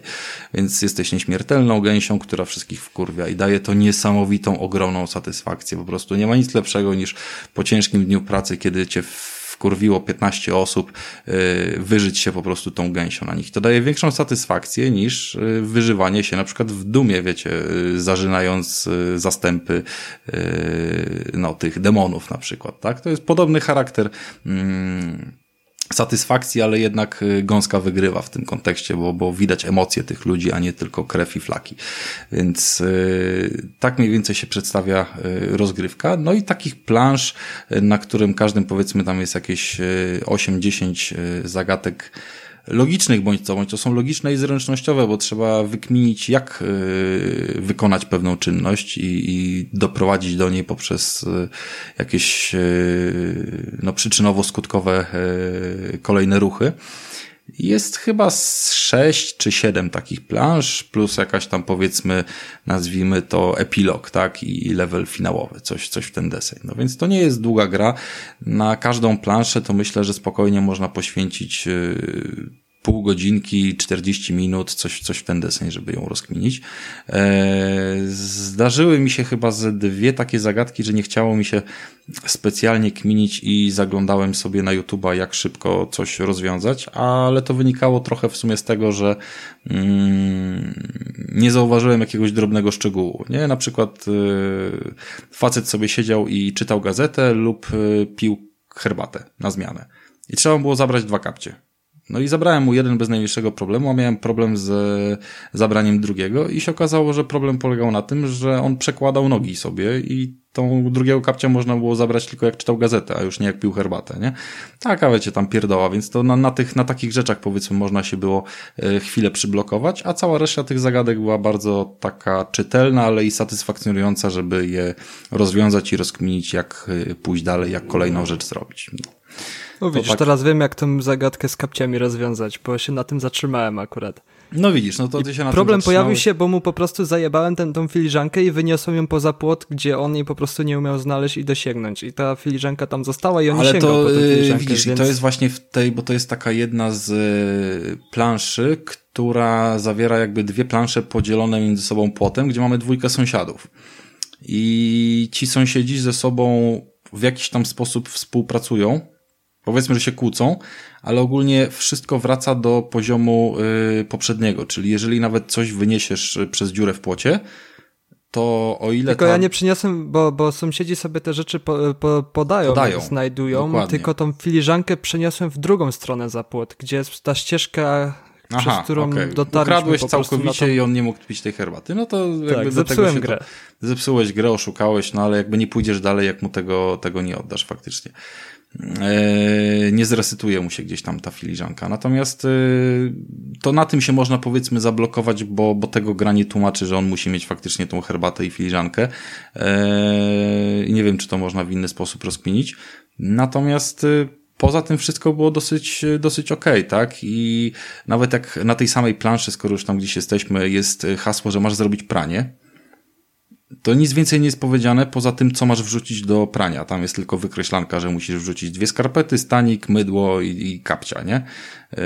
Więc jesteś nieśmiertelną gęsią, która wszystkich wkurwia i daje to niesamowitą, ogromną satysfakcję. Po prostu nie ma nic lepszego niż po ciężkim dniu pracy, kiedy cię wkurwiło 15 osób, y, wyżyć się po prostu tą gęsią na nich. To daje większą satysfakcję niż y, wyżywanie się na przykład w dumie, wiecie, y, zażynając zastępy no, tych demonów na przykład, tak? To jest podobny charakter mm, satysfakcji, ale jednak y, gąska wygrywa w tym kontekście, bo, bo widać emocje tych ludzi, a nie tylko krew i flaki. Więc yy, tak mniej więcej się przedstawia yy, rozgrywka. No i takich plansz, yy, na którym każdym powiedzmy tam jest jakieś 8-10 y, zagadek logicznych bądź co, bądź to są logiczne i zręcznościowe, bo trzeba wykminić, jak y, wykonać pewną czynność i, i doprowadzić do niej poprzez y, jakieś y, no, przyczynowo-skutkowe kolejne ruchy. Jest chyba sześć czy siedem takich plansz, plus jakaś tam powiedzmy, nazwijmy to epilog, tak, i level finałowy, coś, coś w ten deseń. No więc to nie jest długa gra. Na każdą planszę to myślę, że spokojnie można poświęcić pół godzinki, 40 minut, coś, coś w ten deseń, żeby ją rozkminić. E, zdarzyły mi się chyba ze dwie takie zagadki, że nie chciało mi się specjalnie kminić i zaglądałem sobie na YouTube'a, jak szybko coś rozwiązać, ale to wynikało trochę w sumie z tego, że mm, nie zauważyłem jakiegoś drobnego szczegółu. Nie? Na przykład y, facet sobie siedział i czytał gazetę lub y, pił herbatę na zmianę. I trzeba było zabrać dwa kapcie. No i zabrałem mu jeden bez najmniejszego problemu, a miałem problem z zabraniem drugiego i się okazało, że problem polegał na tym, że on przekładał nogi sobie i tą drugiego kapcia można było zabrać tylko jak czytał gazetę, a już nie jak pił herbatę, nie? Taka wiecie, tam pierdoła, więc to na, na tych, na takich rzeczach powiedzmy można się było e, chwilę przyblokować, a cała reszta tych zagadek była bardzo taka czytelna, ale i satysfakcjonująca, żeby je rozwiązać i rozkminić, jak e, pójść dalej, jak kolejną rzecz zrobić. No. No widzisz, tak... teraz wiem, jak tą zagadkę z kapciami rozwiązać, bo się na tym zatrzymałem akurat. No widzisz, no to ty się na Problem pojawił się, bo mu po prostu zajebałem tę tą filiżankę i wyniosłem ją poza płot, gdzie on jej po prostu nie umiał znaleźć i dosięgnąć. I ta filiżanka tam została i on Ale nie to, po yy, widzisz, więc... i to jest właśnie w tej, bo to jest taka jedna z y, planszy, która zawiera jakby dwie plansze podzielone między sobą płotem, gdzie mamy dwójkę sąsiadów. I ci sąsiedzi ze sobą w jakiś tam sposób współpracują, powiedzmy, że się kłócą, ale ogólnie wszystko wraca do poziomu y, poprzedniego, czyli jeżeli nawet coś wyniesiesz przez dziurę w płocie, to o ile Tylko ta... ja nie przyniosłem, bo, bo sąsiedzi sobie te rzeczy po, po, podają, Podają, znajdują, dokładnie. tylko tą filiżankę przeniosłem w drugą stronę za płot, gdzie jest ta ścieżka, przez którą okej. dotarliśmy Ukradłeś po prostu całkowicie tą... i on nie mógł pić tej herbaty. No to jakby Tak, zepsułem się grę. To, zepsułeś grę, oszukałeś, no ale jakby nie pójdziesz dalej, jak mu tego, tego nie oddasz faktycznie. Eee, nie zresytuje mu się gdzieś tam ta filiżanka. Natomiast e, to na tym się można powiedzmy zablokować, bo, bo tego gra nie tłumaczy, że on musi mieć faktycznie tą herbatę i filiżankę. Eee, nie wiem, czy to można w inny sposób rozkminić. Natomiast e, poza tym wszystko było dosyć, dosyć okej, tak? I nawet jak na tej samej planszy, skoro już tam gdzieś jesteśmy, jest hasło, że masz zrobić pranie, to nic więcej nie jest powiedziane poza tym, co masz wrzucić do prania. Tam jest tylko wykreślanka, że musisz wrzucić dwie skarpety, stanik, mydło i, i kapcia, nie? Yy,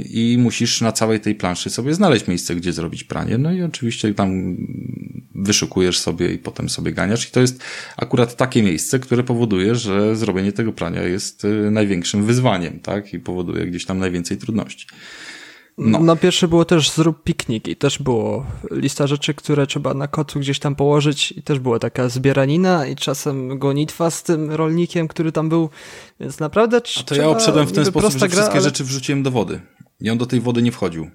I musisz na całej tej planszy sobie znaleźć miejsce, gdzie zrobić pranie. No i oczywiście tam wyszukujesz sobie i potem sobie ganiasz. I to jest akurat takie miejsce, które powoduje, że zrobienie tego prania jest yy, największym wyzwaniem, tak? I powoduje gdzieś tam najwięcej trudności. No. Na pierwsze było też zrób piknik i też było lista rzeczy, które trzeba na kocu gdzieś tam położyć i też była taka zbieranina i czasem gonitwa z tym rolnikiem, który tam był, więc naprawdę A to ja obszedłem w ten sposób, że wszystkie gra, ale- rzeczy wrzuciłem do wody. I on do tej wody nie wchodził.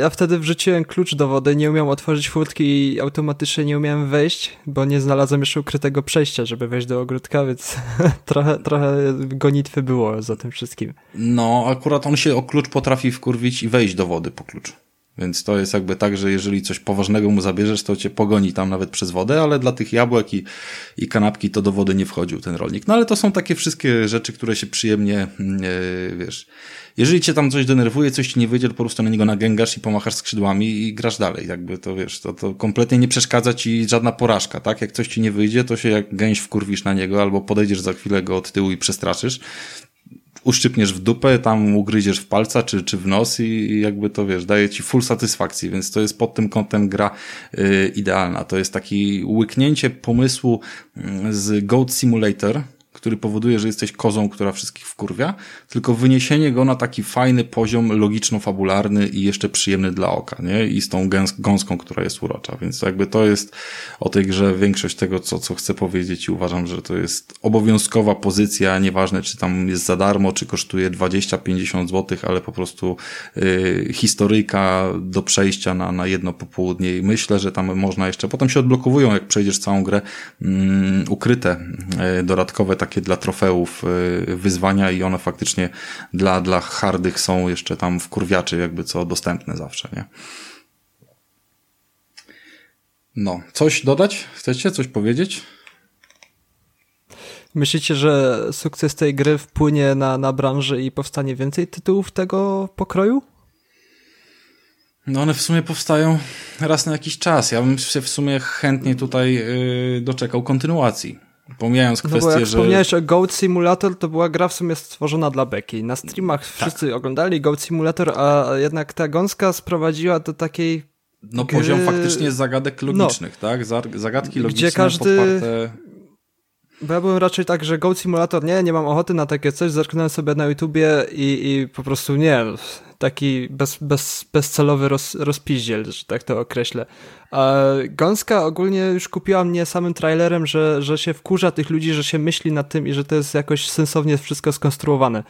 Ja wtedy wrzuciłem klucz do wody, nie umiałem otworzyć furtki i automatycznie nie umiałem wejść, bo nie znalazłem jeszcze ukrytego przejścia, żeby wejść do ogródka, więc trochę, trochę gonitwy było za tym wszystkim. No, akurat on się o klucz potrafi wkurwić i wejść do wody po klucz. Więc to jest jakby tak, że jeżeli coś poważnego mu zabierzesz, to cię pogoni tam nawet przez wodę, ale dla tych jabłek i, i kanapki to do wody nie wchodził ten rolnik. No ale to są takie wszystkie rzeczy, które się przyjemnie, yy, wiesz, jeżeli cię tam coś denerwuje, coś ci nie wyjdzie, to po prostu na niego nagęgasz i pomachasz skrzydłami i grasz dalej. Jakby to wiesz, to, to kompletnie nie przeszkadza ci żadna porażka, tak? Jak coś ci nie wyjdzie, to się jak gęś wkurwisz na niego albo podejdziesz za chwilę go od tyłu i przestraszysz uszczypniesz w dupę, tam ugryziesz w palca czy, czy w nos i, jakby to wiesz, daje ci full satysfakcji, więc to jest pod tym kątem gra y, idealna. To jest taki łyknięcie pomysłu mm, z Goat Simulator, który powoduje, że jesteś kozą, która wszystkich wkurwia, tylko wyniesienie go na taki fajny poziom logiczno-fabularny i jeszcze przyjemny dla oka, nie? I z tą gęs- gąską, która jest urocza. Więc jakby to jest o tej grze większość tego, co, co chcę powiedzieć i uważam, że to jest obowiązkowa pozycja, nieważne czy tam jest za darmo, czy kosztuje 20-50 zł, ale po prostu y, historyjka do przejścia na, na jedno popołudnie i myślę, że tam można jeszcze, potem się odblokowują, jak przejdziesz całą grę, mm, ukryte y, dodatkowe takie dla trofeów y, wyzwania i one faktycznie dla, dla hardych są jeszcze tam w kurwiaczy jakby co dostępne zawsze, nie? No, coś dodać? Chcecie coś powiedzieć? Myślicie, że sukces tej gry wpłynie na, na branżę i powstanie więcej tytułów tego pokroju? No one w sumie powstają raz na jakiś czas. Ja bym się w sumie chętnie tutaj yy, doczekał kontynuacji. Pomijając No kwestię, bo jak że... wspomniałeś o Goat Simulator, to była gra w sumie stworzona dla beki. Na streamach Tak. wszyscy oglądali Goat Simulator, a jednak ta gąska sprowadziła do takiej No gry- poziom faktycznie zagadek logicznych, tak? Za- Zagadki logiczne Gdzie każdy- podparte... Bo ja byłem raczej tak, że Goat Simulator, nie, nie mam ochoty na takie coś, zerknąłem sobie na YouTubie i, i po prostu nie, taki bez, bez, bezcelowy roz, rozpiździel, że tak to określę. Gąska ogólnie już kupiła mnie samym trailerem, że, że się wkurza tych ludzi, że się myśli nad tym i że to jest jakoś sensownie wszystko skonstruowane.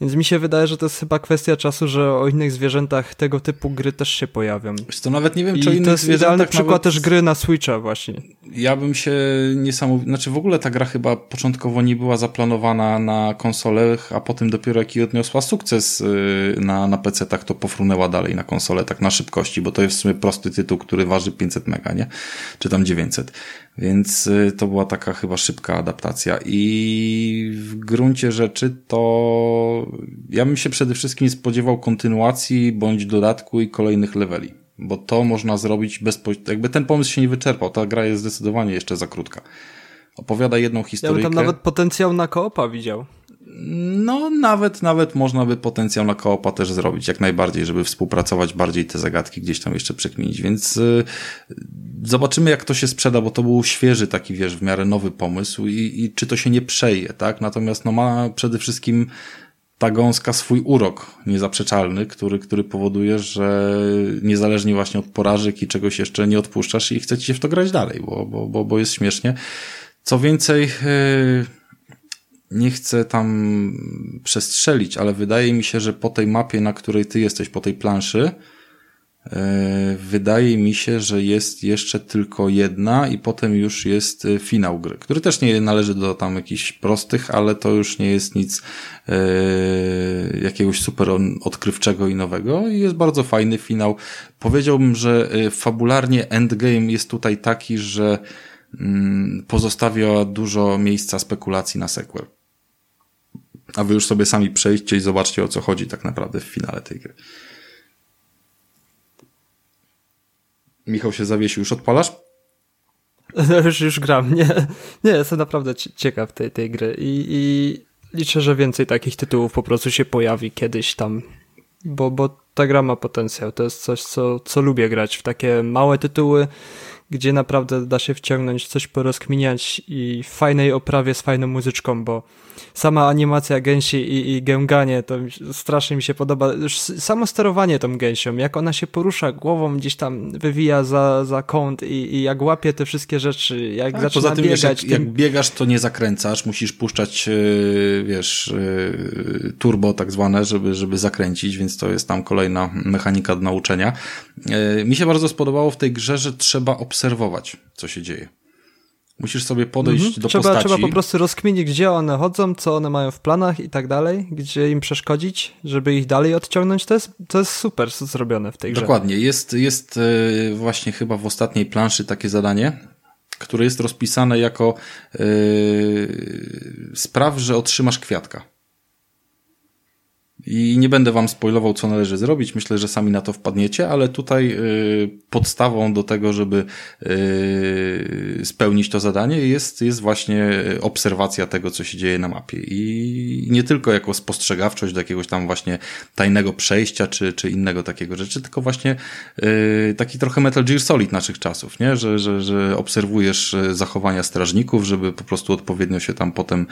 Więc mi się wydaje, że to jest chyba kwestia czasu, że o innych zwierzętach tego typu gry też się pojawią. Wiesz To nawet nie wiem, I czy o to jest idealny przykład też gry na Switcha właśnie. Ja bym się niesamowicie... Znaczy w ogóle ta gra chyba początkowo nie była zaplanowana na konsolę, a potem dopiero jak jej odniosła sukces yy, na, na PC-tach, to pofrunęła dalej na konsolę, tak na szybkości, bo to jest w sumie prosty tytuł, który waży 500 mega, nie? Czy tam 900. Więc yy, to była taka chyba szybka adaptacja i w gruncie rzeczy to ja bym się przede wszystkim spodziewał kontynuacji bądź dodatku i kolejnych leveli. Bo to można zrobić bezpośrednio. Jakby ten pomysł się nie wyczerpał. Ta gra jest zdecydowanie jeszcze za krótka. Opowiada jedną Ja bym tam nawet potencjał na koopa widział. No, nawet, nawet można by potencjał na koopa też zrobić, jak najbardziej, żeby współpracować bardziej te zagadki gdzieś tam jeszcze przekminić, więc y, zobaczymy, jak to się sprzeda, bo to był świeży taki, wiesz, w miarę nowy pomysł i, i czy to się nie przeje, tak? Natomiast no ma przede wszystkim ta gąska swój urok niezaprzeczalny, który, który powoduje, że niezależnie właśnie od porażek i czegoś jeszcze nie odpuszczasz i chcecie się w to grać dalej, bo, bo, bo, bo jest śmiesznie. Co więcej, yy, nie chcę tam przestrzelić, ale wydaje mi się, że po tej mapie, na której ty jesteś, po tej planszy, E, wydaje mi się, że jest jeszcze tylko jedna i potem już jest e, finał gry, który też nie należy do tam jakichś prostych, ale to już nie jest nic e, jakiegoś super odkrywczego i nowego i jest bardzo fajny finał. Powiedziałbym, że fabularnie endgame jest tutaj taki, że mm, pozostawia dużo miejsca spekulacji na sequel. A wy już sobie sami przejdźcie i zobaczcie o co chodzi tak naprawdę w finale tej gry. Michał się zawiesił, już odpalasz? już, już gram, nie. Nie, jestem naprawdę ciekaw tej, tej gry i, i liczę, że więcej takich tytułów po prostu się pojawi kiedyś tam, bo, bo ta gra ma potencjał. To jest coś, co, co lubię grać w takie małe tytuły, gdzie naprawdę da się wciągnąć, coś porozkminiać i w fajnej oprawie z fajną muzyczką, bo sama animacja gęsi i, i gęganie to strasznie mi się podoba. Już samo sterowanie tą gęsią, jak ona się porusza głową, gdzieś tam wywija za, za kąt i, i jak łapie te wszystkie rzeczy, jak tak, zaczyna poza tym, biegać. Wiesz, jak, tym... jak biegasz, to nie zakręcasz, musisz puszczać, yy, wiesz, yy, turbo tak zwane, żeby, żeby zakręcić, więc to jest tam kolejna mechanika do nauczenia. Yy, mi się bardzo spodobało w tej grze, że trzeba obserwować, co się dzieje. Musisz sobie podejść mhm. do trzeba, postaci. Trzeba po prostu rozkminić, gdzie one chodzą, co one mają w planach i tak dalej, gdzie im przeszkodzić, żeby ich dalej odciągnąć. To jest, to jest super zrobione w tej grze. Dokładnie. Jest, jest e, właśnie chyba w ostatniej planszy takie zadanie, które jest rozpisane jako yy, spraw, że otrzymasz kwiatka. I nie będę wam spoilował, co należy zrobić. Myślę, że sami na to wpadniecie, ale tutaj y, podstawą do tego, żeby y, spełnić to zadanie jest, jest właśnie obserwacja tego, co się dzieje na mapie. I nie tylko jako spostrzegawczość do jakiegoś tam właśnie tajnego przejścia, czy, czy innego takiego rzeczy, tylko właśnie y, taki trochę Metal Gear Solid naszych czasów, nie? Że, że, że obserwujesz zachowania strażników, żeby po prostu odpowiednio się tam potem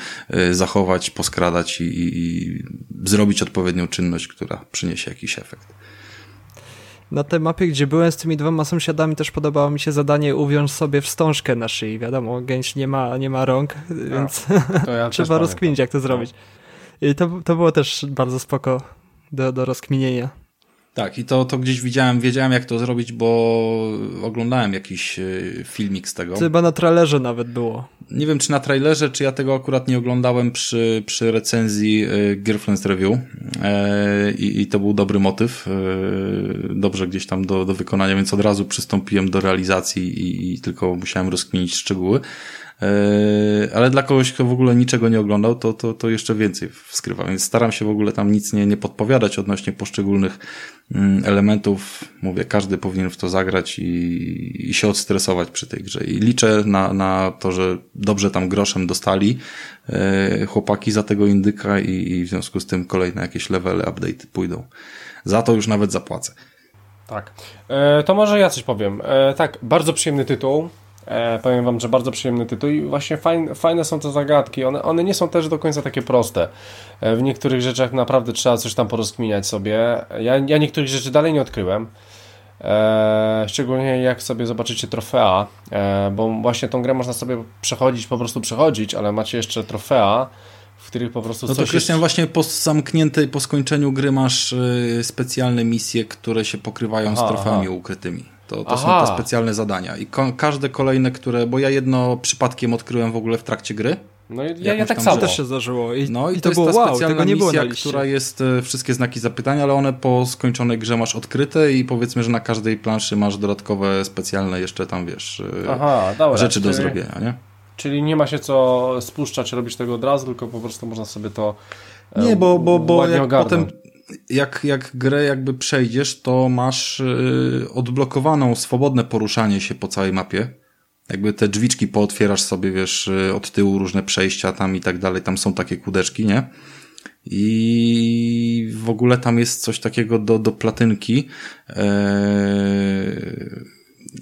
zachować, poskradać i, i, i zrobić odpowiednio odpowiednią czynność, która przyniesie jakiś efekt. Na tej mapie, gdzie byłem z tymi dwoma sąsiadami, też podobało mi się zadanie uwiąż sobie wstążkę na szyi. Wiadomo, gęś nie ma, nie ma rąk, więc ja trzeba rozkminić, jak to zrobić. I to, to było też bardzo spoko do, do rozkminienia. Tak, i to, to gdzieś widziałem, wiedziałem jak to zrobić, bo oglądałem jakiś e, filmik z tego. To chyba na trailerze nawet było. Nie wiem, czy na trailerze, czy ja tego akurat nie oglądałem przy, przy recenzji e, Girlfriend's Review e, i, i to był dobry motyw, dobrze gdzieś tam do, do wykonania, więc od razu przystąpiłem do realizacji i, i tylko musiałem rozkminić szczegóły. E, ale dla kogoś, kto w ogóle niczego nie oglądał, to, to, to jeszcze więcej wskrywa, więc staram się w ogóle tam nic nie, nie podpowiadać odnośnie poszczególnych mm, elementów. Mówię, każdy powinien w to zagrać i, i się odstresować przy tej grze. I liczę na, na to, że dobrze tam groszem dostali e, chłopaki za tego indyka i, i w związku z tym kolejne jakieś levely, update pójdą. Za to już nawet zapłacę. Tak. E, to może ja coś powiem. E, tak, bardzo przyjemny tytuł. E, powiem wam, że bardzo przyjemny tytuł i właśnie fajne, fajne są te zagadki. One, one nie są też do końca takie proste. E, w niektórych rzeczach naprawdę trzeba coś tam porozkminiać sobie. Ja, ja niektórych rzeczy dalej nie odkryłem. E, szczególnie jak sobie zobaczycie trofea, e, bo właśnie tą grę można sobie przechodzić, po prostu przechodzić, ale macie jeszcze trofea, w których po prostu no to Krystian jest... właśnie po zamkniętej, po skończeniu gry masz y, specjalne misje, które się pokrywają aha, z trofeami aha. ukrytymi. To, to są te specjalne zadania. I każde kolejne, które. Bo ja jedno przypadkiem odkryłem w ogóle w trakcie gry. No i ja, ja tak samo. też się zdarzyło. I, no i, i to, to, jest ta specjalna wow, misja, która jest e, wszystkie znaki zapytania, ale one po skończonej grze masz odkryte i powiedzmy, że na każdej planszy masz dodatkowe specjalne jeszcze tam, wiesz, e, Aha, dobra, rzeczy czyli, do zrobienia, nie? Czyli nie ma się co spuszczać, robić tego od razu, tylko po prostu można sobie to e, Nie, bo, bo, bo jak potem jak, jak grę jakby przejdziesz, to masz yy, odblokowaną swobodne poruszanie się po całej mapie. Jakby te drzwiczki pootwierasz sobie, wiesz, y, od tyłu różne przejścia tam i tak dalej. Tam są takie kudeczki, nie? I w ogóle tam jest coś takiego do, do platynki. Eee,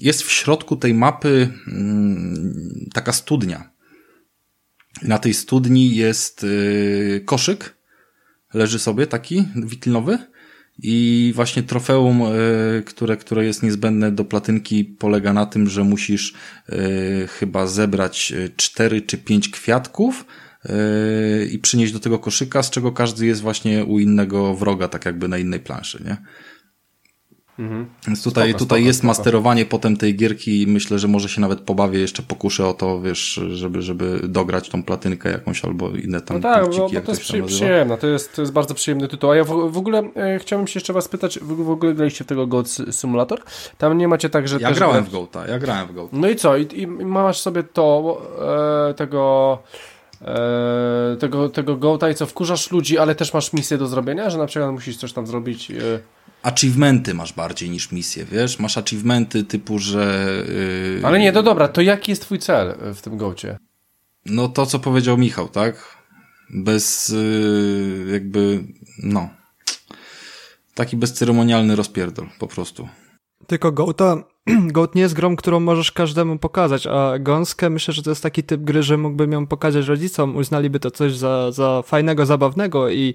jest w środku tej mapy mm, taka studnia. Na tej studni jest y, koszyk, leży sobie taki witrynowy i właśnie trofeum, y, które, które jest niezbędne do platynki polega na tym, że musisz y, chyba zebrać cztery czy pięć kwiatków, i przynieść do tego koszyka, z czego każdy jest właśnie u innego wroga, tak jakby na innej planszy, nie? Mhm. Więc tutaj, spoko, tutaj spoko, jest spoko. masterowanie potem tej gierki i myślę, że może się nawet pobawię, jeszcze pokuszę o to, wiesz, żeby, żeby dograć tą platynkę jakąś albo inne tam No tak, bo, bo to jest przy, przyjemne, to jest, to jest bardzo przyjemny tytuł. A ja w, w ogóle e, chciałbym się jeszcze was pytać, w, w ogóle graliście w tego Goat Simulator? Tam nie macie tak, że... Ja grałem w Goata, ja grałem w Goata. No i co? I, i masz sobie to, e, tego... E, tego, tego Goata i co, wkurzasz ludzi, ale też masz misję do zrobienia, że na przykład musisz coś tam zrobić... E, achievementy masz bardziej niż misje, wiesz? Masz achievementy typu, że... Yy... Ale nie, to dobra, to jaki jest twój cel w tym gołcie? No to, co powiedział Michał, tak? Bez yy, jakby, no... Taki bezceremonialny rozpierdol, po prostu. Tylko Goata, Goat nie jest grą, którą możesz każdemu pokazać, a Gąskę myślę, że to jest taki typ gry, że mógłbym ją pokazać rodzicom, uznaliby to coś za, za fajnego, zabawnego i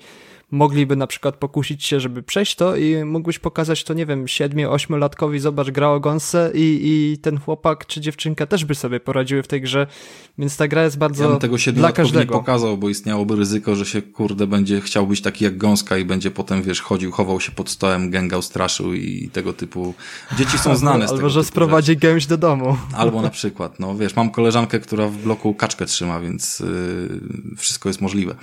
mogliby na przykład pokusić się, żeby przejść to i mógłbyś pokazać to, nie wiem, siedmiu, ośmiolatkowi, zobacz, gra o gąsce i, i ten chłopak czy dziewczynka też by sobie poradziły w tej grze, więc ta gra jest bardzo ja bym tego dla każdego. nie pokazał, bo istniałoby ryzyko, że się, kurde, będzie chciał być taki jak gąska i będzie potem, wiesz, chodził, chował się pod stołem, gęgał, straszył i tego typu... Dzieci są znane z Albo, że sprowadzi rzeczy. gęś do domu. Albo na przykład, no wiesz, mam koleżankę, która w bloku kaczkę trzyma, więc yy, wszystko jest możliwe.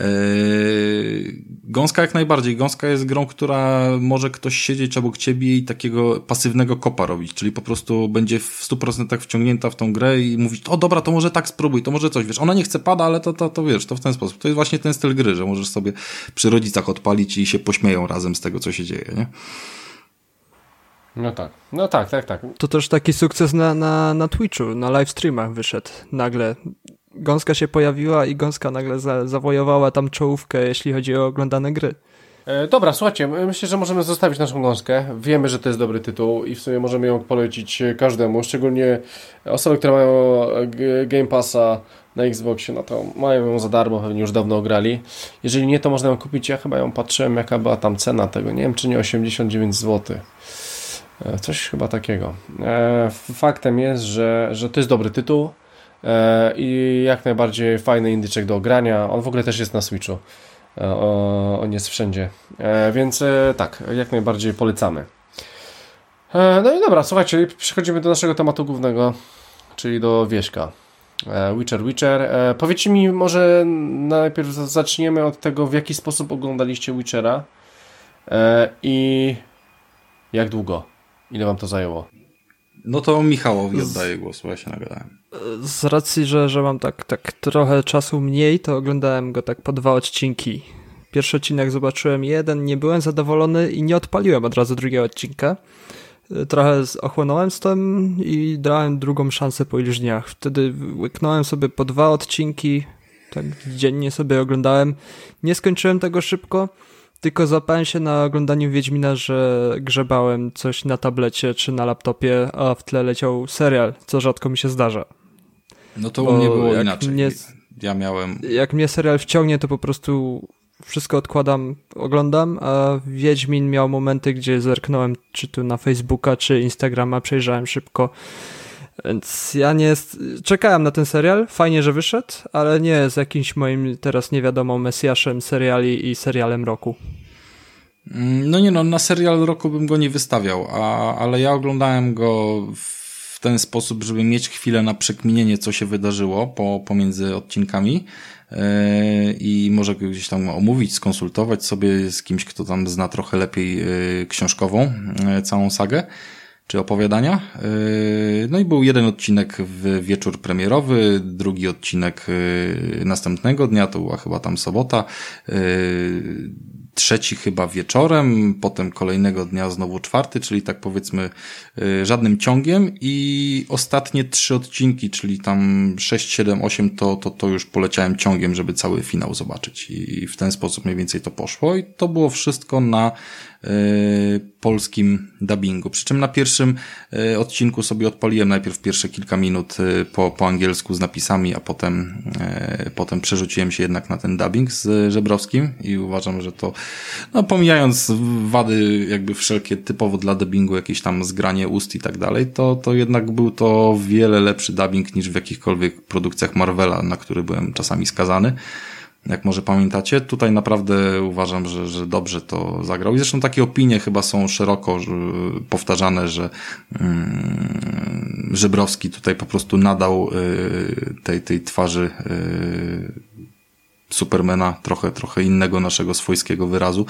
Yy, gąska jak najbardziej. Gąska jest grą, która może ktoś siedzieć obok ciebie i takiego pasywnego kopa robić, czyli po prostu będzie w 100% wciągnięta w tą grę i mówić, o dobra, to może tak spróbuj, to może coś, wiesz, ona nie chce pada, ale to, to, to wiesz, to w ten sposób. To jest właśnie ten styl gry, że możesz sobie przy rodzicach odpalić i się pośmieją razem z tego, co się dzieje, nie? No tak, no tak, tak, tak. To też taki sukces na, na, na Twitchu, na live streamach wyszedł nagle Gąska się pojawiła i Gąska nagle za, zawojowała tam czołówkę, jeśli chodzi o oglądane gry. E, dobra, słuchajcie, myślę, że możemy zostawić naszą gąskę. Wiemy, że to jest dobry tytuł i w sumie możemy ją polecić każdemu, szczególnie osoby, które mają Game Passa na Xboxie, no to mają ją za darmo, pewnie już dawno grali. Jeżeli nie, to można ją kupić. Ja chyba ją patrzyłem, jaka była tam cena tego. Nie wiem, czy nie 89 zł. E, coś chyba takiego. E, faktem jest, że, że to jest dobry tytuł. E, i jak najbardziej fajny indyczek do grania. On w ogóle też jest na Switchu. E, on jest wszędzie. E, więc tak, jak najbardziej polecamy. No i dobra, słuchajcie, przechodzimy do naszego tematu głównego, czyli do Wieśka. Witcher, Witcher. Powiedzcie mi może najpierw zaczniemy od tego, w jaki sposób oglądaliście Witchera i jak długo? Ile wam to zajęło? No to Michałowi oddaję głos, bo ja się nagadałem. Z racji, że, że mam tak, tak trochę czasu mniej, to oglądałem go tak po dwa odcinki. Pierwszy odcinek zobaczyłem jeden, nie byłem zadowolony i nie odpaliłem od razu drugiego odcinka. Trochę ochłonąłem z tym i dałem drugą szansę po iluś dniach. Wtedy łyknąłem sobie po dwa odcinki, tak dziennie sobie oglądałem. Nie skończyłem tego szybko, tylko zapałem się na oglądaniu Wiedźmina, że grzebałem coś na tablecie czy na laptopie, a w tle leciał serial, co rzadko mi się zdarza. No to u mnie było inaczej. Mnie, ja miałem... Jak mnie serial wciągnie, to po prostu wszystko odkładam, oglądam, a Wiedźmin miał momenty, gdzie zerknąłem czy tu na Facebooka, czy Instagrama, przejrzałem szybko. Więc ja nie jest... czekałem na ten serial, fajnie, że wyszedł, ale nie jest jakimś moim teraz nie wiadomo mesjaszem seriali i serialem roku. Mm, no nie no, na serial roku bym go nie wystawiał, a, ale ja oglądałem go w ten sposób, żeby mieć chwilę na przekminienie, co się wydarzyło po, pomiędzy odcinkami yy, i może gdzieś tam omówić, skonsultować sobie z kimś, kto tam zna trochę lepiej yy, książkową yy, całą sagę czy opowiadania. No i był jeden odcinek w wieczór premierowy, drugi odcinek następnego dnia, to była chyba tam sobota. trzeci chyba wieczorem, potem kolejnego dnia znowu czwarty, czyli tak powiedzmy żadnym ciągiem i ostatnie trzy odcinki, czyli tam 6, 7, 8 to, to, to już poleciałem ciągiem, żeby cały finał zobaczyć i w ten sposób mniej więcej to poszło i to było wszystko na polskim dubbingu. Przy czym na pierwszym y, odcinku sobie odpaliłem najpierw pierwsze kilka minut po, po angielsku z napisami, a potem, potem przerzuciłem się jednak na ten dubbing z Żebrowskim i uważam, że to no pomijając wady jakby wszelkie typowo dla dubbingu, jakieś tam zgranie ust i tak dalej, to, to jednak był to wiele lepszy dubbing niż w jakichkolwiek produkcjach Marvela, na który byłem czasami skazany. Jak może pamiętacie, tutaj naprawdę uważam, że, że dobrze to zagrał. I zresztą takie opinie chyba są szeroko powtarzane, że mm, Żebrowski tutaj po prostu nadał y, tej, tej twarzy y, Supermana, trochę, trochę innego naszego swojskiego wyrazu.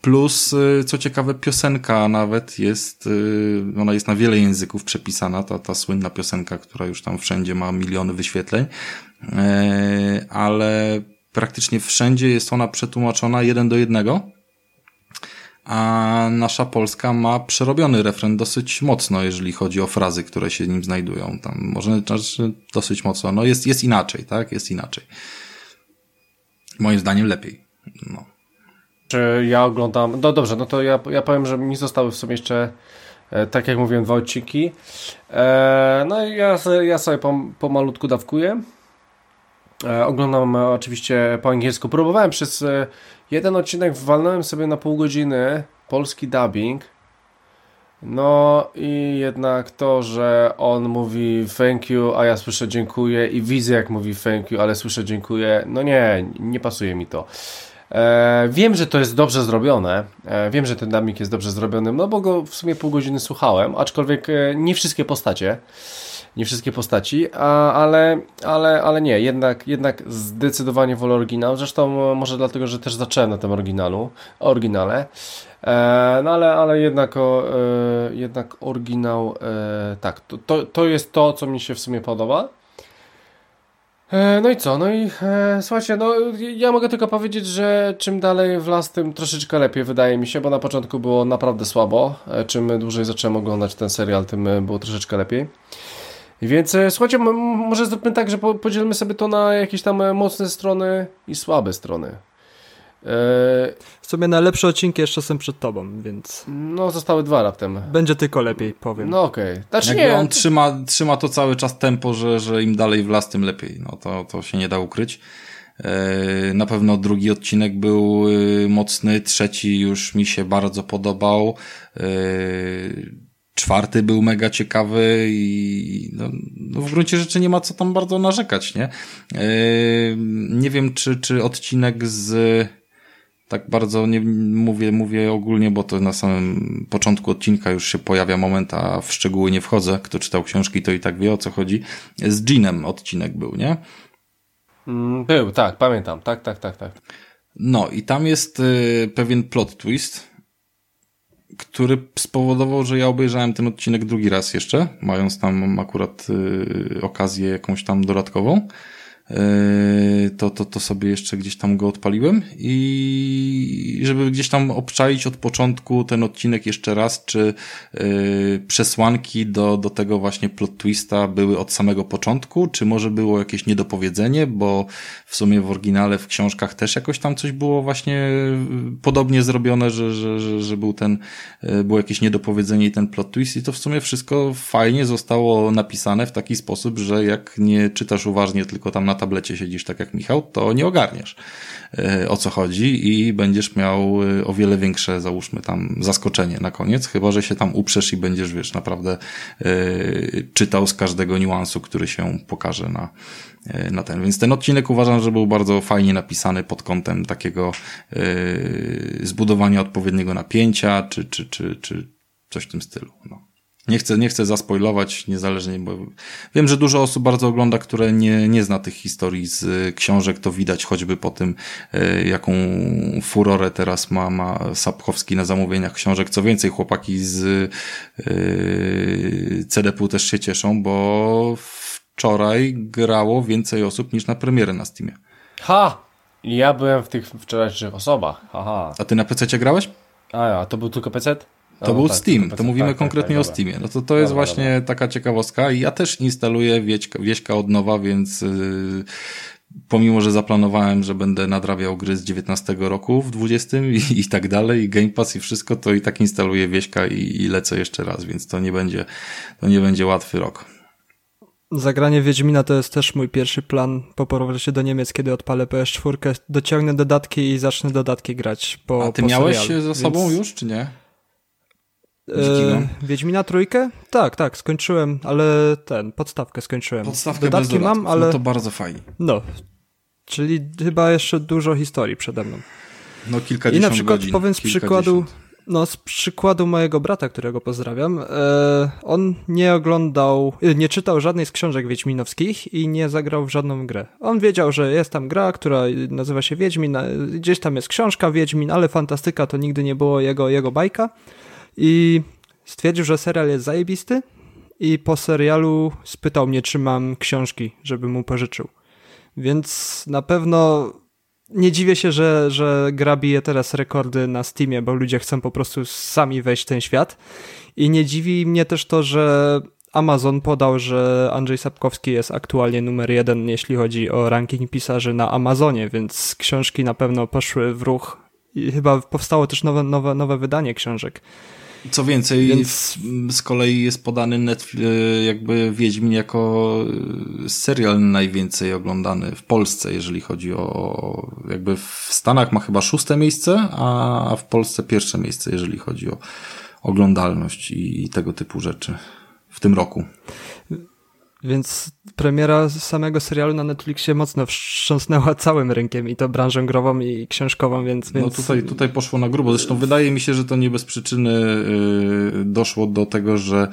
Plus, y, co ciekawe, piosenka nawet jest, y, ona jest na wiele języków przepisana, ta, ta słynna piosenka, która już tam wszędzie ma miliony wyświetleń, e, ale praktycznie wszędzie jest ona przetłumaczona jeden do jednego, a nasza Polska ma przerobiony refren dosyć mocno, jeżeli chodzi o frazy, które się nim znajdują. Tam może znaczy dosyć mocno, no jest, jest inaczej, tak? Jest inaczej. Moim zdaniem lepiej. No. Czy ja oglądam. No dobrze, no to ja, ja powiem, że mi zostały w sumie jeszcze, e, tak jak mówiłem, dwa odcinki. E, no i ja, ja sobie po, malutku dawkuję. E, oglądam e, oczywiście po angielsku. Próbowałem przez e, jeden odcinek, walnąłem sobie na pół godziny polski dubbing. No i jednak to, że on mówi thank you, a ja słyszę dziękuję i widzę jak mówi thank you, ale słyszę dziękuję, no nie, nie pasuje mi to. E, wiem, że to jest dobrze zrobione, e, wiem, że ten damik jest dobrze zrobiony, no bo go w sumie pół godziny słuchałem, aczkolwiek nie wszystkie postacie, nie wszystkie postaci, a, ale, ale, ale nie, jednak, jednak zdecydowanie wolę oryginał, zresztą może dlatego, że też zacząłem na tym oryginalu, oryginale, E, no ale, ale jednak, o, e, jednak oryginał, e, tak, to, to, to jest to, co mi się w sumie podoba. No i co? No i e, słuchajcie, no ja mogę tylko powiedzieć, że czym dalej w las, tym troszeczkę lepiej wydaje mi się, bo na początku było naprawdę słabo. Czym dłużej zacząłem oglądać ten serial, tym było troszeczkę lepiej. Więc słuchajcie, może zróbmy tak, że podzielmy sobie to na jakieś tam mocne strony i słabe strony. W sumie najlepsze odcinki jeszcze są przed tobą, więc... No, zostały dwa raptem. Będzie tylko lepiej, powiem. No okej. Okay. Znaczy Jakby nie... on trzyma, trzyma to cały czas tempo, że, że im dalej w las, tym lepiej. No to, to się nie da ukryć. E, na pewno drugi odcinek był y, mocny, trzeci już mi się bardzo podobał. E, czwarty był mega ciekawy i no, no, w gruncie rzeczy nie ma co tam bardzo narzekać, nie? E, nie wiem, czy, czy odcinek z tak bardzo nie mówię, mówię ogólnie, bo to na samym początku odcinka już się pojawia moment, a w szczegóły nie wchodzę. Kto czytał książki, to i tak wie o co chodzi. Z Jeanem odcinek był, nie? Mm, był, tak, pamiętam. Tak, tak, tak, tak. No i tam jest y, pewien plot twist, który spowodował, że ja obejrzałem ten odcinek drugi raz jeszcze, mając tam akurat y, okazję jakąś tam dodatkową. Yy, to, to, to sobie jeszcze gdzieś tam go odpaliłem i żeby gdzieś tam obczaić od początku ten odcinek jeszcze raz, czy yy, przesłanki do, do tego właśnie plot twista były od samego początku, czy może było jakieś niedopowiedzenie, bo w sumie w oryginale, w książkach też jakoś tam coś było właśnie yy, podobnie zrobione, że, że, że, że był ten, było jakieś niedopowiedzenie i ten plot twist i to w sumie wszystko fajnie zostało napisane w taki sposób, że jak nie czytasz uważnie tylko tam na tablecie siedzisz tak jak Michał, to nie ogarniesz e, o co chodzi i będziesz miał e, o wiele większe, załóżmy tam, zaskoczenie na koniec, chyba, że się tam uprzesz i będziesz, wiesz, naprawdę yy, czytał z każdego niuansu, który się pokaże na, na ten. Więc ten odcinek uważam, że był bardzo fajnie napisany pod kątem takiego zbudowania odpowiedniego napięcia, czy, czy, czy, czy coś w tym stylu. No. Nie chcę, nie chcę zaspoilować, niezależnie, bo wiem, że dużo osób bardzo ogląda, które nie, nie zna tych historii z książek, to widać choćby po tym, e, jaką furorę teraz ma, ma Sapkowski na zamówieniach książek. Co więcej, chłopaki z yy, CDP też się cieszą, bo wczoraj grało więcej osób niż na premierę na Steamie. Ha! Ja byłem w tych wczorajszych osobach. Aha. A ty na PC grałeś? A, a to był tylko PC? To No, był tak, Steam, to PC. mówimy Tak, tak, konkretnie tak, o dobra. Steamie. No to to jest Dobra, właśnie taka ciekawostka i ja też instaluję wieśka, wieśka od nowa, więc yy, pomimo, że zaplanowałem, że będę nadrabiał gry z 19 roku w 20 i, i tak dalej, i Game Pass i wszystko, to i tak instaluję wieśka i, i lecę jeszcze raz, więc to nie będzie, to nie będzie łatwy rok. Zagranie Wiedźmina to jest też mój pierwszy plan po powrocie do Niemiec, kiedy odpalę PS4, dociągnę dodatki i zacznę dodatki grać po A ty po miałeś serialu, za sobą więc, już, czy nie? Wikigo? E, Wiedźmina trójkę? Tak, tak, skończyłem, ale ten, podstawkę skończyłem. Podstawkę Dodatki bez mam, dodatków, ale no to bardzo fajnie. no. Czyli chyba jeszcze dużo historii przede mną. No I kilkadziesiąt na przykład godzin. powiem z przykładu, no z przykładu mojego brata, którego pozdrawiam, e, on nie oglądał, e, nie czytał żadnej z książek wiedźminowskich i nie zagrał w żadną grę. On wiedział, że jest tam gra, która nazywa się Wiedźmin, gdzieś tam jest książka Wiedźmin, ale fantastyka to nigdy nie było jego, jego bajka i stwierdził, że serial jest zajebisty i po serialu spytał mnie, czy mam książki, żeby mu pożyczył. Więc na pewno nie dziwię się, że, że gra bije teraz rekordy na Steamie, bo ludzie chcą po prostu sami wejść w ten świat. I nie dziwi mnie też to, że Amazon podał, że Andrzej Sapkowski jest aktualnie numer jeden, jeśli chodzi o ranking pisarzy na Amazonie, więc książki na pewno poszły w ruch. I chyba powstało też nowe, nowe, nowe wydanie książek. Co więcej, Więc- z kolei jest podany Netflix, jakby Wiedźmin jako y, serial najwięcej oglądany w Polsce, jeżeli chodzi o, jakby w Stanach ma chyba szóste miejsce, a w Polsce pierwsze miejsce, jeżeli chodzi o oglądalność i tego typu rzeczy w tym roku. Więc premiera samego serialu na Netflixie mocno wstrząsnęła całym rynkiem i to branżą grową i książkową, więc... No więc... tutaj, tutaj poszło na grubo. Zresztą wydaje mi się, że to nie bez przyczyny y, doszło do tego, że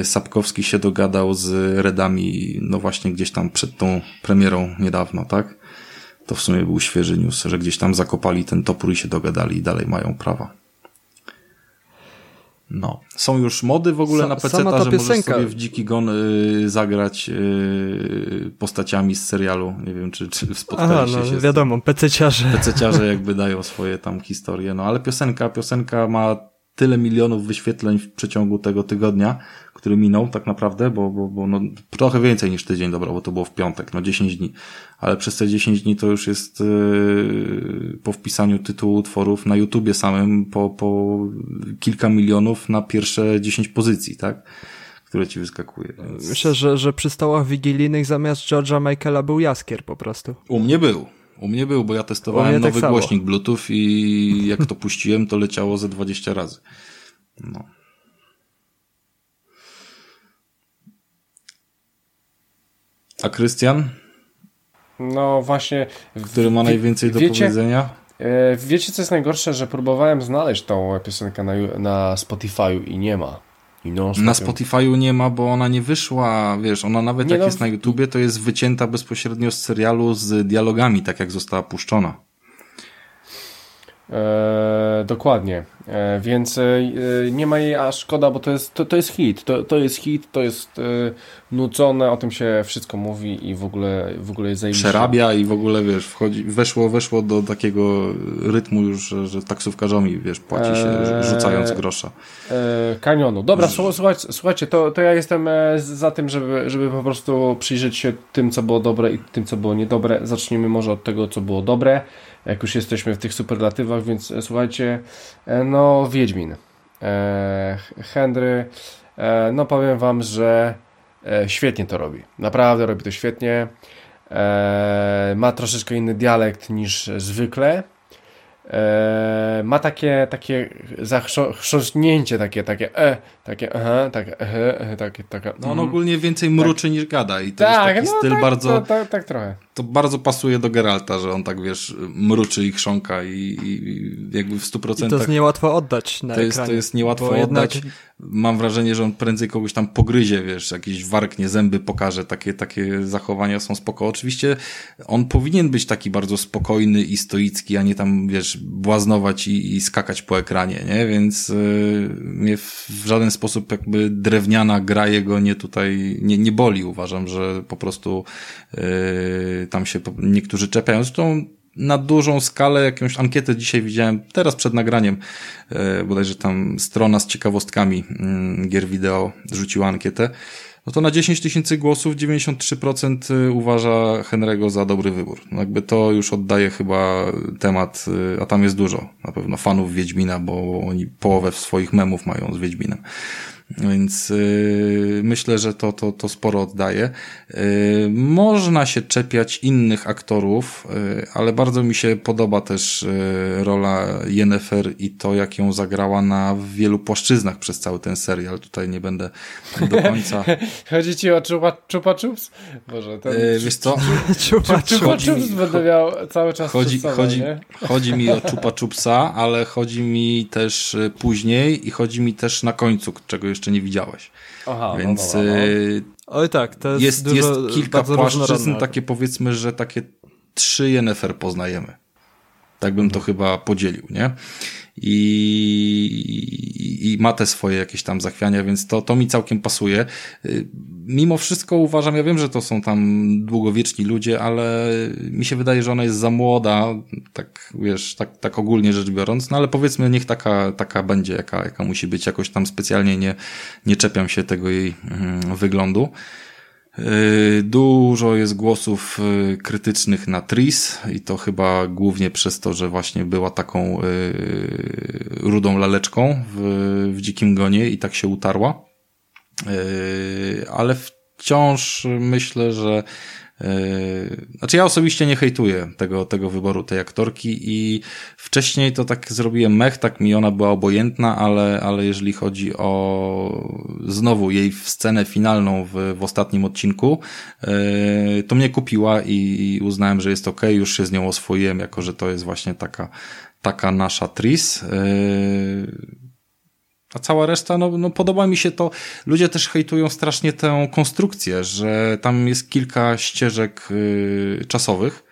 y, Sapkowski się dogadał z Redami, no właśnie gdzieś tam przed tą premierą niedawno, tak? To w sumie był świeży news, że gdzieś tam zakopali ten topór i się dogadali i dalej mają prawa. No. Są już mody w ogóle Sa- na PC, ta że możesz sobie w Dziki Gon y, zagrać y, postaciami z serialu. Nie wiem, czy, czy Aha, spotkaliście no się wiadomo, pececiarze. Pececiarze jakby dają swoje tam historie, no ale piosenka, piosenka ma tyle milionów wyświetleń w przeciągu tego tygodnia, który minął tak naprawdę, bo, bo, bo no, trochę więcej niż tydzień, dobra, bo to było w piątek, no 10 dni, ale przez te 10 dni to już jest yy, po wpisaniu tytułu utworów na YouTubie samym po, po kilka milionów na pierwsze 10 pozycji, tak? Które ci wyskakuje. Więc... Myślę, że, że przy stołach wigilijnych zamiast George'a Michaela był Jaskier po prostu. U mnie był. U mnie był, bo ja testowałem tak nowy samo. głośnik Bluetooth i jak to puściłem, to leciało ze 20 razy. No. A Krystian, No właśnie. który ma wie- najwięcej do wiecie, powiedzenia? E, wiecie, co jest najgorsze? Że próbowałem znaleźć tą piosenkę na, na Spotify'u i nie ma. Na Spotify'u nie ma, bo ona nie wyszła, wiesz, ona nawet Nie jak no, jest na YouTubie, to jest wycięta bezpośrednio z serialu z dialogami, tak jak została puszczona. E, dokładnie. E, więc e, nie ma jej, a szkoda, bo to jest, to, to jest hit. To, to jest hit, to jest nucone, o tym się wszystko mówi i w ogóle, w ogóle jest zajebiście. Przerabia i w ogóle, wiesz, wchodzi, weszło, weszło do takiego rytmu już, że, że taksówkarzami, wiesz, płaci się rzucając grosza. Kanionu. Dobra, słu- słuchajcie, słuchajcie to, to ja jestem za tym, żeby, żeby po prostu przyjrzeć się tym, co było dobre i tym, co było niedobre. Zacznijmy może od tego, co było dobre, jak już jesteśmy w tych superlatywach, więc e, słuchajcie, e, no Wiedźmin. E, Henry, no powiem wam, że świetnie to robi. Naprawdę robi to świetnie. Ma troszeczkę inny dialekt niż zwykle. Ma takie, takie zachrząśnięcie, takie, takie e, takie aha, takie e, takie, taka. No on mm. ogólnie więcej mruczy niż gada i to tak, jest taki no, styl tak, bardzo, tak, tak trochę. To bardzo pasuje do Geralta, że on tak, wiesz, mruczy i chrząka i, i jakby w stu I to jest niełatwo oddać na to jest, ekranie. to jest niełatwo bo jednak- oddać. Mam wrażenie, że on prędzej kogoś tam pogryzie, wiesz, jakiś warknie, zęby pokaże, takie, takie zachowania są spoko. Oczywiście on powinien być taki bardzo spokojny i stoicki, a nie tam, wiesz, błaznować i, i skakać po ekranie, nie? Więc yy, mnie w, w żaden sposób jakby drewniana gra jego nie tutaj, nie, nie boli. Uważam, że po prostu yy, tam się niektórzy czepiają. Zresztą na dużą skalę jakąś ankietę dzisiaj widziałem, teraz przed nagraniem, e, bodajże tam strona z ciekawostkami mm, gier wideo rzuciła ankietę, no to na 10 tysięcy głosów 93% uważa Henry'ego za dobry wybór. No jakby to już oddaje chyba temat, y, a tam jest dużo na pewno fanów Wiedźmina, bo oni połowę swoich memów mają z Wiedźminem. Więc yy, myślę, że to, to, to sporo oddaje. Yy, można się czepiać innych aktorów, yy, ale bardzo mi się podoba też yy, rola Yennefer i to, jak ją zagrała na wielu płaszczyznach przez cały ten serial. Tutaj nie będę do końca. Chodzi ci o Chupa, chupa Chups? Boże, ten... Yy, wiesz co? Chupa Chups będę miał cały czas Chodzi, sobą, chodzi, nie? chodzi mi o Chupa Chupsa, ale chodzi mi też y, później i chodzi mi też na końcu, czego jeszcze nie widziałeś. Aha, Więc no, no. y, Oj tak, to jest, jest, dużo, jest kilka płaszczyzn, takie powiedzmy, że takie trzy Yennefer poznajemy. Tak bym to chyba podzielił, nie? I, i ma te swoje jakieś tam zachwiania, więc to, to mi całkiem pasuje. Y, Mimo wszystko uważam, ja wiem, że to są tam długowieczni ludzie, ale mi się wydaje, że ona jest za młoda, tak wiesz, tak, tak ogólnie rzecz biorąc, no ale powiedzmy, niech taka, taka będzie, jaka, jaka musi być, jakoś tam specjalnie nie, nie czepiam się tego jej mm, wyglądu. Yy, Dużo jest głosów yy, krytycznych na Tris i to chyba głównie przez to, że właśnie była taką yy, rudą laleczką w, w Dzikim Gonie i tak się utarła. Ale wciąż myślę, że Znaczy ja osobiście nie hejtuję tego, tego wyboru tej aktorki i wcześniej to tak zrobiłem mech, tak mi ona była obojętna, ale, ale jeżeli chodzi o znowu jej scenę finalną w, w ostatnim odcinku, yy, to mnie kupiła i, uznałem, że jest ok, już się z nią oswoiłem, jako że to jest właśnie taka, taka nasza Tris. Yy, a cała reszta, no, no podoba mi się to. Ludzie też hejtują strasznie tę konstrukcję, że tam jest kilka ścieżek y, czasowych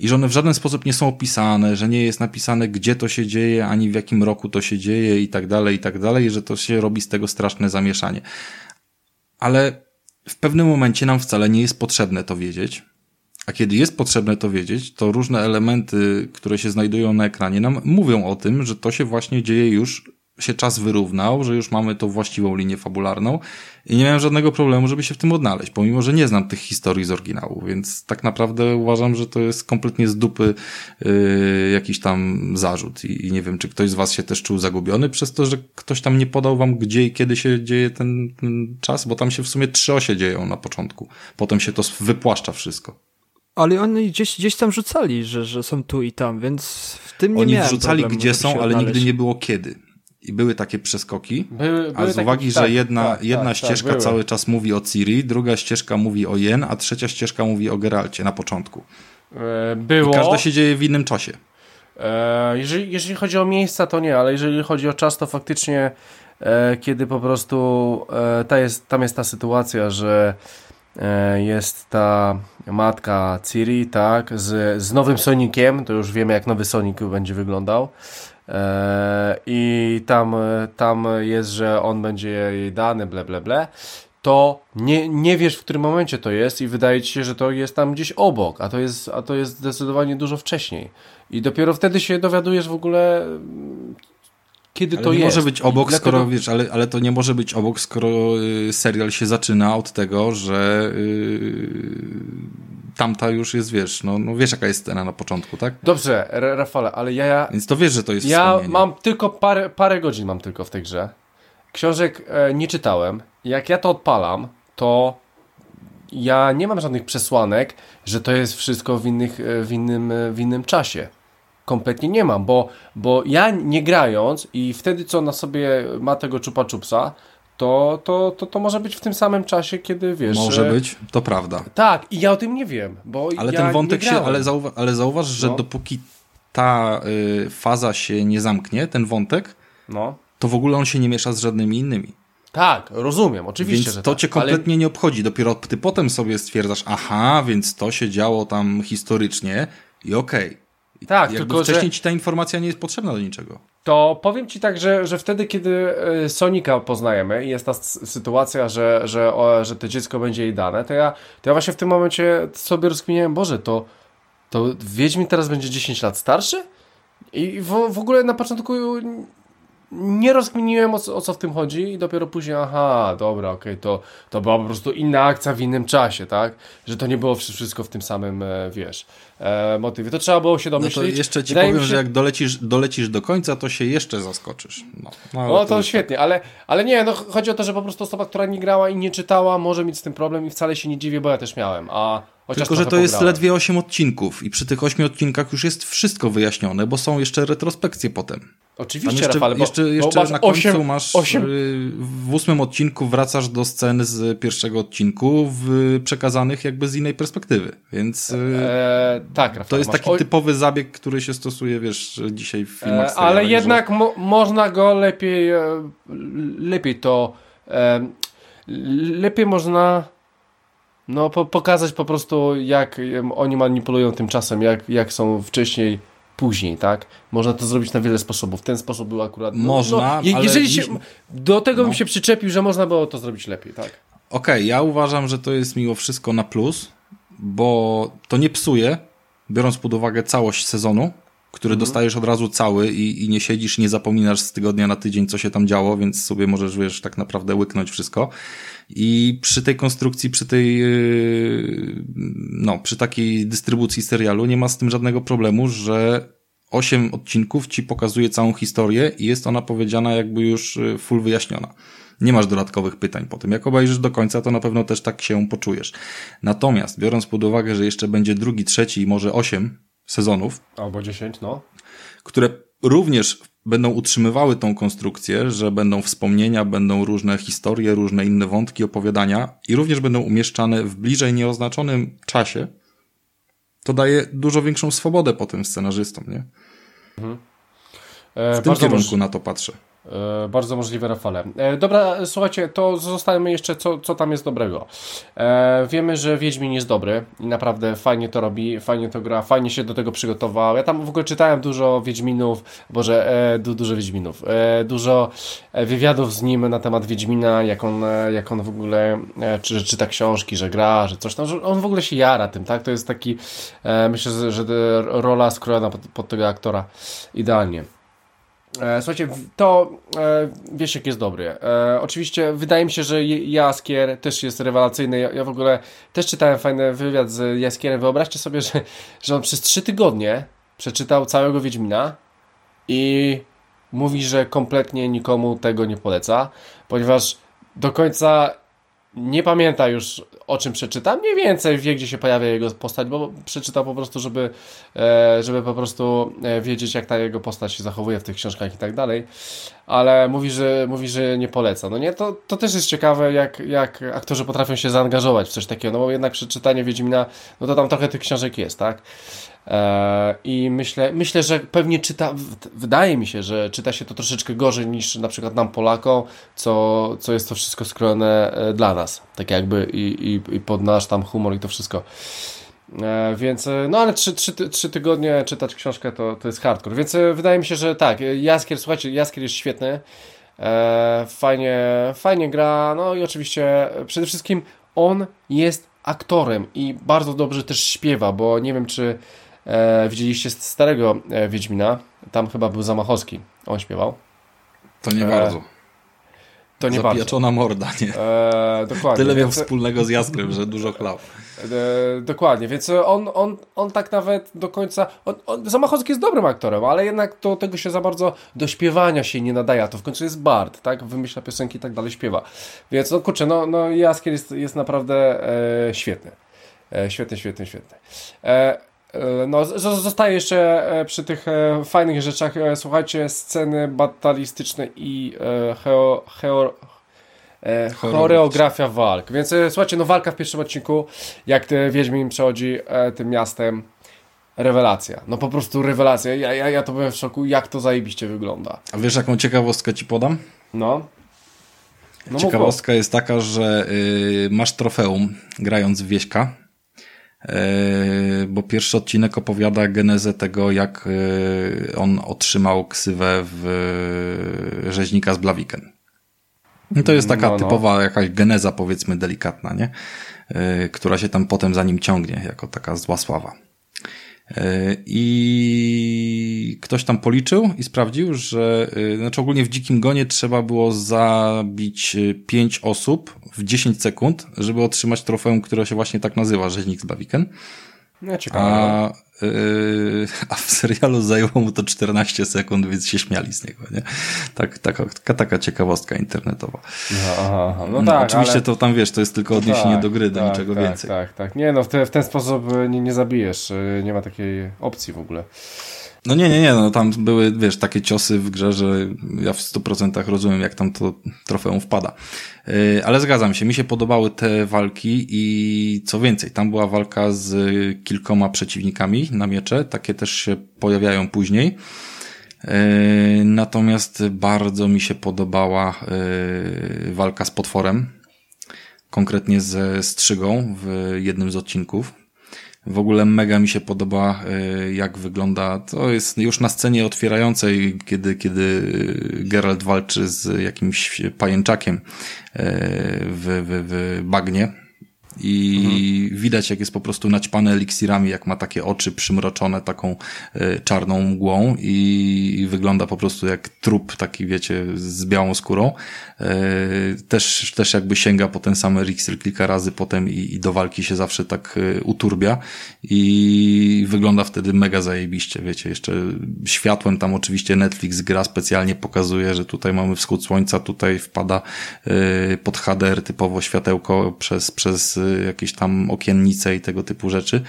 i że one w żaden sposób nie są opisane, że nie jest napisane, gdzie to się dzieje, ani w jakim roku to się dzieje i tak dalej, i tak dalej, że to się robi z tego straszne zamieszanie. Ale w pewnym momencie nam wcale nie jest potrzebne to wiedzieć. A kiedy jest potrzebne to wiedzieć, to różne elementy, które się znajdują na ekranie, nam mówią o tym, że to się właśnie dzieje już się czas wyrównał, że już mamy tą właściwą linię fabularną i nie miałem żadnego problemu, żeby się w tym odnaleźć, pomimo, że nie znam tych historii z oryginału, więc tak naprawdę uważam, że to jest kompletnie z dupy yy, jakiś tam zarzut I, i nie wiem, czy ktoś z was się też czuł zagubiony przez to, że ktoś tam nie podał wam gdzie i kiedy się dzieje ten, ten czas, bo tam się w sumie trzy osie dzieją na początku, potem się to wypłaszcza wszystko. Ale oni gdzieś, gdzieś tam rzucali, że, że są tu i tam, więc w tym nie Oni miałem wrzucali problemu, gdzie są, ale nigdy nie było kiedy. I były takie przeskoki. Były, A były z takie- uwagi, tak, że jedna, tak, jedna tak, ścieżka tak, cały czas mówi o Ciri, druga ścieżka mówi o Jen, a trzecia ścieżka mówi o Geralcie na początku. E, I Było. każda się dzieje w innym czasie. E, jeżeli, jeżeli chodzi o miejsca, to nie, ale jeżeli chodzi o czas, to faktycznie e, kiedy po prostu ta jest, tam jest ta sytuacja, że jest ta matka Ciri, tak, z, z nowym Soniciem, to już wiemy jak nowy Sonic będzie wyglądał. E, I tam, tam jest, że on będzie jej dany, ble, ble, ble. To nie, nie wiesz, w którym momencie to jest, i wydaje ci się, że to jest tam gdzieś obok, a to jest, a to jest zdecydowanie dużo wcześniej. I dopiero wtedy się dowiadujesz w ogóle, kiedy Ale to nie jest. może być obok, dlatego- skoro wiesz, ale, ale to nie może być obok, skoro y, serial się zaczyna od tego, że y, tamta już jest, wiesz, no, no wiesz jaka jest scena na początku, tak? Dobrze, Rafale, ale ja, ja, Więc to wiesz, że to jest ja wspomnienie. mam tylko parę, parę godzin mam tylko w tej grze. Książek e, nie czytałem. Jak ja to odpalam, to ja nie mam żadnych przesłanek, że to jest wszystko w, innych, e, w, innym, e, w innym czasie. Kompletnie nie mam, bo, bo ja nie grając i wtedy co na sobie ma tego czupa czupsa, to, to, to, to może być w tym samym czasie, kiedy wiesz. Może e, być, to prawda. Tak, i ja o tym nie wiem, bo Ale ja ten wątek się, ale, zauwa ale zauważ, że No. dopóki ta y, faza się nie zamknie, ten wątek, No. to w ogóle on się nie miesza z żadnymi innymi. Tak, rozumiem, oczywiście, Więc że to tak, cię kompletnie nie obchodzi. Dopiero ty potem sobie stwierdzasz, aha, więc to się działo tam historycznie i okej. Ale... Tak, Jakby tylko wcześniej że ci ta informacja nie jest potrzebna do niczego. to powiem ci tak, że, że wtedy, kiedy e, Sonika poznajemy i jest ta sytuacja, że, że, o, że to dziecko będzie jej dane, to ja, to ja właśnie w tym momencie sobie rozkminiałem, Boże, to to Wiedźmin teraz będzie 10 lat starszy? I w, w ogóle na początku nie rozkminiłem o co, o co w tym chodzi i dopiero później, aha, dobra, okej, okay, to, to była po prostu inna akcja w innym czasie, tak? Że to nie było wszystko w tym samym, e, wiesz, e, motywie. To trzeba było się domyślić. No to jeszcze ci Wydaje powiem, się... że jak dolecisz, dolecisz do końca, to się jeszcze zaskoczysz. No, no, No to, już świetnie, ale, ale nie, no chodzi o to, że po prostu osoba, która nie grała i nie czytała, może mieć z tym problem i wcale się nie dziwię, bo ja też miałem, a chociaż Tylko, że to jest pograłem. ledwie 8 odcinków i przy tych 8 odcinkach już jest wszystko wyjaśnione, bo są jeszcze retrospekcje potem. Tam Oczywiście, jeszcze, Rafale, bo, jeszcze, bo jeszcze masz na końcu osiem- masz osiem- y, w ósmym odcinku wracasz do scen z pierwszego odcinku w, przekazanych jakby z innej perspektywy, więc y, E, tak, to jest taki o- typowy zabieg, który się stosuje, wiesz, dzisiaj w filmach. E, serialach, ale że- jednak mo można go lepiej, e, lepiej to, e, lepiej można no, po pokazać po prostu, jak oni manipulują tym czasem, jak, jak są wcześniej, później, tak? Można to zrobić na wiele sposobów. Ten sposób był akurat... No, Można, ale Jeżeli się, do tego bym No. się przyczepił, że można było to zrobić lepiej, tak? Okej, ja uważam, że to jest mimo wszystko na plus, bo to nie psuje, biorąc pod uwagę całość sezonu, który Mhm. dostajesz od razu cały i, i nie siedzisz, nie zapominasz z tygodnia na tydzień, co się tam działo, więc sobie możesz, wiesz, tak naprawdę łyknąć wszystko. I przy tej konstrukcji, przy tej, yy, no, przy takiej dystrybucji serialu nie ma z tym żadnego problemu, że osiem odcinków ci pokazuje całą historię i jest ona powiedziana jakby już y, full wyjaśniona. Nie masz dodatkowych pytań po tym. Jak obejrzysz do końca, to na pewno też tak się poczujesz. Natomiast, biorąc pod uwagę, że jeszcze będzie drugi, trzeci i może osiem sezonów, Albo 10, no. które również będą utrzymywały tą konstrukcję, że będą wspomnienia, będą różne historie, różne inne wątki, opowiadania i również będą umieszczane w bliżej nieoznaczonym czasie, to daje dużo większą swobodę potem scenarzystom, nie? E, W tym kierunku na to patrzę. E, bardzo możliwe, Rafale. E, dobra, słuchajcie, to zostajemy jeszcze, co, co tam jest dobrego. E, wiemy, że Wiedźmin jest dobry i naprawdę fajnie to robi, fajnie to gra, fajnie się do tego przygotował. Ja tam w ogóle czytałem dużo Wiedźminów, boże, du, dużo Wiedźminów, dużo wywiadów z nim na temat Wiedźmina, jak on, jak on w ogóle, czy, czyta książki, że gra, że coś tam, że on w ogóle się jara tym, tak? To jest taki, myślę, że rola skrojona pod, pod tego aktora idealnie. E, Słuchajcie, to e, Wiesiek jest dobry. E, oczywiście wydaje mi się, że Jaskier też jest rewelacyjny. Ja, ja w ogóle też czytałem fajny wywiad z Jaskierem. Wyobraźcie sobie, że, że on przez trzy tygodnie przeczytał całego Wiedźmina i mówi, że kompletnie nikomu tego nie poleca, ponieważ do końca nie pamięta już o czym przeczyta. Mniej więcej wie, gdzie się pojawia jego postać, bo przeczytał po prostu, żeby, e, żeby po prostu e, wiedzieć, jak ta jego postać się zachowuje w tych książkach i tak dalej. Ale mówi, że, mówi, że nie poleca. No nie, to, to też jest ciekawe, jak, jak aktorzy potrafią się zaangażować w coś takiego, no bo jednak przeczytanie Wiedźmina, no to tam trochę tych książek jest, tak? E, I myślę, myślę, że pewnie czyta, wydaje mi się, że czyta się to troszeczkę gorzej niż na przykład nam Polakom, co, co jest to wszystko skrojone e, dla nas, tak jakby i, i, i pod nasz tam humor i to wszystko. E, więc, no ale trzy, trzy, trzy tygodnie czytać książkę to, to jest hardcore, więc wydaje mi się, że tak, Jaskier, słuchajcie, Jaskier jest świetny, fajnie, fajnie gra, no i oczywiście przede wszystkim on jest aktorem i bardzo dobrze też śpiewa, bo nie wiem, czy e, widzieliście starego e, Wiedźmina, tam chyba był Zamachowski, on śpiewał. To nie E, bardzo. To nie bardzo. Zapijaczona morda, nie? E, dokładnie. Tyle miał wspólnego z Jaskrem, że dużo chlał. E, dokładnie, więc on, on, on tak nawet do końca. On, on, Zamachowski jest dobrym aktorem, ale jednak do tego się za bardzo do śpiewania się nie nadaje. a To w końcu jest bard, tak? Wymyśla piosenki i tak dalej, śpiewa. Więc no kurczę, no, no Jaskier jest, jest naprawdę e, świetny. E, świetny, świetny, świetny. E, no, z- z- zostaję jeszcze e, przy tych e, fajnych rzeczach. E, słuchajcie, sceny batalistyczne i e, cheo, e, choreografia walk. Więc e, słuchajcie, no walka w pierwszym odcinku, jak ty Wiedźmin przechodzi e, tym miastem, rewelacja. No po prostu rewelacja. Ja, ja, ja to byłem w szoku, jak to zajebiście wygląda. A wiesz, jaką ciekawostkę ci podam? No. No Ciekawostka jest taka, że y, masz trofeum grając w Wieśka, bo pierwszy odcinek opowiada genezę tego, jak y, on otrzymał ksywę w y, rzeźnika z Blaviken. I to jest taka No, no. typowa jakaś geneza, powiedzmy, delikatna, nie? Która się tam potem za nim ciągnie, jako taka zła sława. E, I ktoś tam policzył i sprawdził, że e, znaczy ogólnie w dzikim gonie trzeba było zabić 5 osób w 10 sekund, żeby otrzymać trofeum, które się właśnie tak nazywa, Rzeźnik z Bawiken. No, ciekawe. A, a w serialu zajęło mu to 14 sekund, więc się śmiali z niego, nie? Tak, taka, taka, ciekawostka internetowa. Aha, aha. No, No, tak, oczywiście ale... to tam wiesz, to jest tylko odniesienie tak, do gry, do tak, niczego tak, więcej. Tak, tak. Nie no, w, te, w ten sposób e, nie, nie zabijesz. e, Nie ma takiej opcji w ogóle. No nie, nie, nie, no tam były, wiesz, takie ciosy w grze, że ja w 100% rozumiem, jak tam to trofeum wpada. Yy, Ale zgadzam się, mi się podobały te walki i co więcej, tam była walka z kilkoma przeciwnikami na miecze, takie też się pojawiają później. Yy, Natomiast bardzo mi się podobała yy, walka z potworem, konkretnie ze strzygą w jednym z odcinków. W ogóle mega mi się podoba, y, jak wygląda. To jest już na scenie otwierającej, kiedy, kiedy Geralt walczy z jakimś pajęczakiem y, w, w, w bagnie. I widać, jak jest po prostu naćpane eliksirami, jak ma takie oczy przymroczone taką y, czarną mgłą i wygląda po prostu jak trup taki, wiecie, z białą skórą. Y, też, też jakby sięga po ten sam eliksir kilka razy potem i, i do walki się zawsze tak y, uturbia i wygląda wtedy mega zajebiście, wiecie, jeszcze światłem tam oczywiście Netflix gra specjalnie pokazuje, że tutaj mamy wschód słońca, tutaj wpada pod HDR typowo światełko przez, przez jakieś tam okiennice i tego typu rzeczy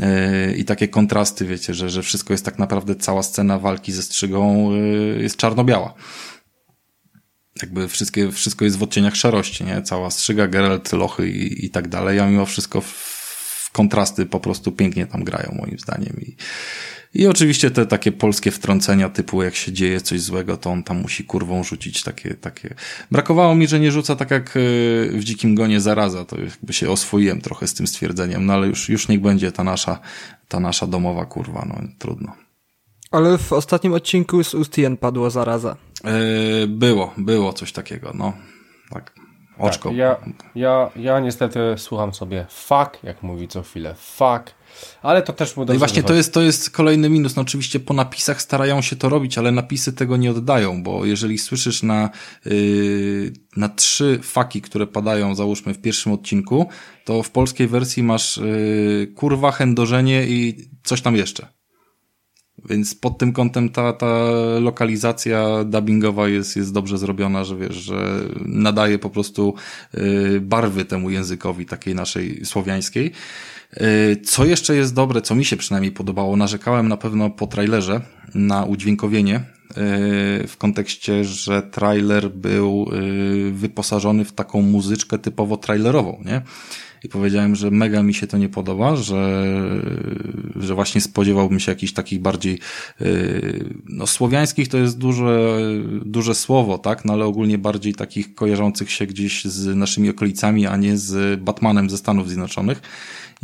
Y, i takie kontrasty, wiecie, że, że wszystko jest tak naprawdę, cała scena walki ze strzygą y, jest czarno-biała jakby wszystkie, wszystko jest w odcieniach szarości, nie? Cała strzyga, Geralt, lochy i, i tak dalej, a mimo wszystko w, w kontrasty po prostu pięknie tam grają, moim zdaniem. I, I oczywiście te takie polskie wtrącenia typu jak się dzieje coś złego, to on tam musi kurwą rzucić takie, takie. Brakowało mi, że nie rzuca tak jak y, w Dzikim Gonie zaraza, to jakby się oswoiłem trochę z tym stwierdzeniem, no ale już, już niech będzie ta nasza, ta nasza domowa kurwa, no trudno. Ale w ostatnim odcinku z Ustien padło zaraza. Yy, było, było coś takiego, no. Tak. Oczko. Tak, ja, ja, ja niestety słucham sobie fuck, jak mówi co chwilę fuck, ale to też mu No i właśnie to jest, to jest kolejny minus. No oczywiście po napisach starają się to robić, ale napisy tego nie oddają, bo jeżeli słyszysz na, yy, na trzy faki, które padają, załóżmy w pierwszym odcinku, to w polskiej wersji masz yy, kurwa, chędożenie i coś tam jeszcze. Więc pod tym kątem ta, ta lokalizacja dubbingowa jest, jest dobrze zrobiona, że wiesz, że nadaje po prostu y, barwy temu językowi takiej naszej słowiańskiej. Y, Co jeszcze jest dobre, co mi się przynajmniej podobało, narzekałem na pewno po trailerze na udźwiękowienie, y, w kontekście, że trailer był y, wyposażony w taką muzyczkę typowo trailerową, nie? I powiedziałem, że mega mi się to nie podoba, że, że właśnie spodziewałbym się jakichś takich bardziej, yy, no słowiańskich to jest duże, duże słowo, tak, no ale ogólnie bardziej takich kojarzących się gdzieś z naszymi okolicami, a nie z Batmanem ze Stanów Zjednoczonych.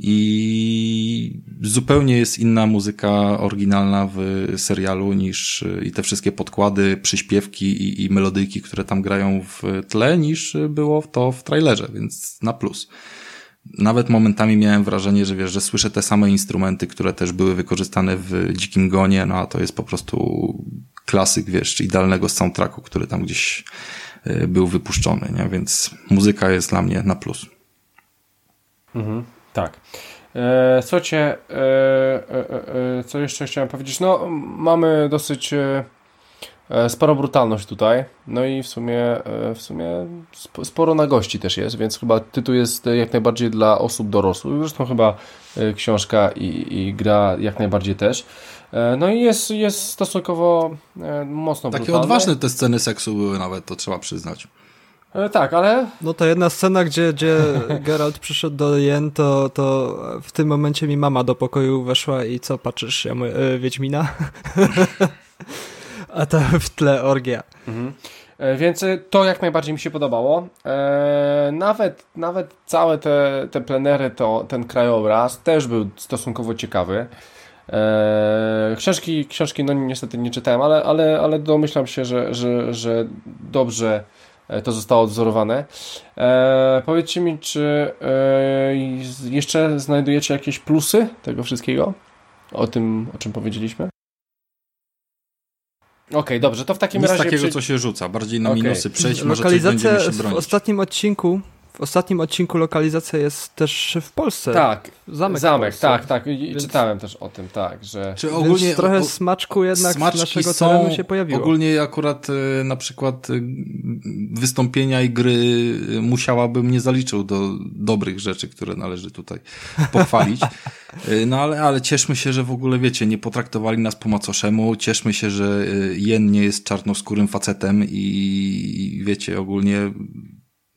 I zupełnie jest inna muzyka oryginalna w serialu niż i te wszystkie podkłady, przyśpiewki i, i melodyjki, które tam grają w tle, niż było to w trailerze, więc na plus nawet momentami miałem wrażenie, że wiesz, że słyszę te same instrumenty, które też były wykorzystane w Dzikim Gonie, no a to jest po prostu klasyk, wiesz, idealnego soundtracku, który tam gdzieś y, był wypuszczony, nie? Więc muzyka jest dla mnie na plus. Tak. E, słuchajcie, e, e, e, e, co jeszcze chciałem powiedzieć? No, mamy dosyć e, sporą brutalność tutaj. No i w sumie, e, w sumie sp- sporo na gości też jest, więc chyba tytuł jest jak najbardziej dla osób dorosłych. Zresztą chyba e, książka i, i gra jak najbardziej też. No i jest, jest stosunkowo mocno Takie brutalny. odważne te sceny seksu były nawet, to trzeba przyznać. Tak, ale No to jedna scena, gdzie, gdzie Geralt przyszedł do Jen, to, to w tym momencie mi mama do pokoju weszła i co, patrzysz, ja mówię, Wiedźmina? A to w tle orgia. E, Więc e, to jak najbardziej mi się podobało. E, nawet, nawet całe te, te plenery, to, ten krajobraz też był stosunkowo ciekawy. Książki, książki no niestety nie czytałem, ale, ale, ale domyślam się, że, że, że dobrze to zostało odzorowane. E, powiedzcie mi, czy jeszcze znajdujecie jakieś plusy tego wszystkiego? O tym, o czym powiedzieliśmy? Okej, dobrze, to w takim Nic razie... takiego, przy- co się rzuca. Bardziej na Okej. minusy przejść, może coś Lokalizacja będziemy się w bronić. ostatnim odcinku, w ostatnim odcinku lokalizacja jest też w Polsce. Tak, Zamek. zamek, w Polsce. tak, tak. Więc- czytałem też o tym, tak, że... Czy Więc ogólnie trochę o- smaczku jednak z Smaczki naszego są terenu się pojawiło. Ogólnie akurat e, na przykład e, wystąpienia i gry e, musiałabym nie zaliczył do dobrych rzeczy, które należy tutaj pochwalić. E, No ale, ale cieszmy się, że w ogóle wiecie, nie potraktowali nas po macoszemu, cieszmy się, że e, Jen nie jest czarnoskórym facetem i wiecie, ogólnie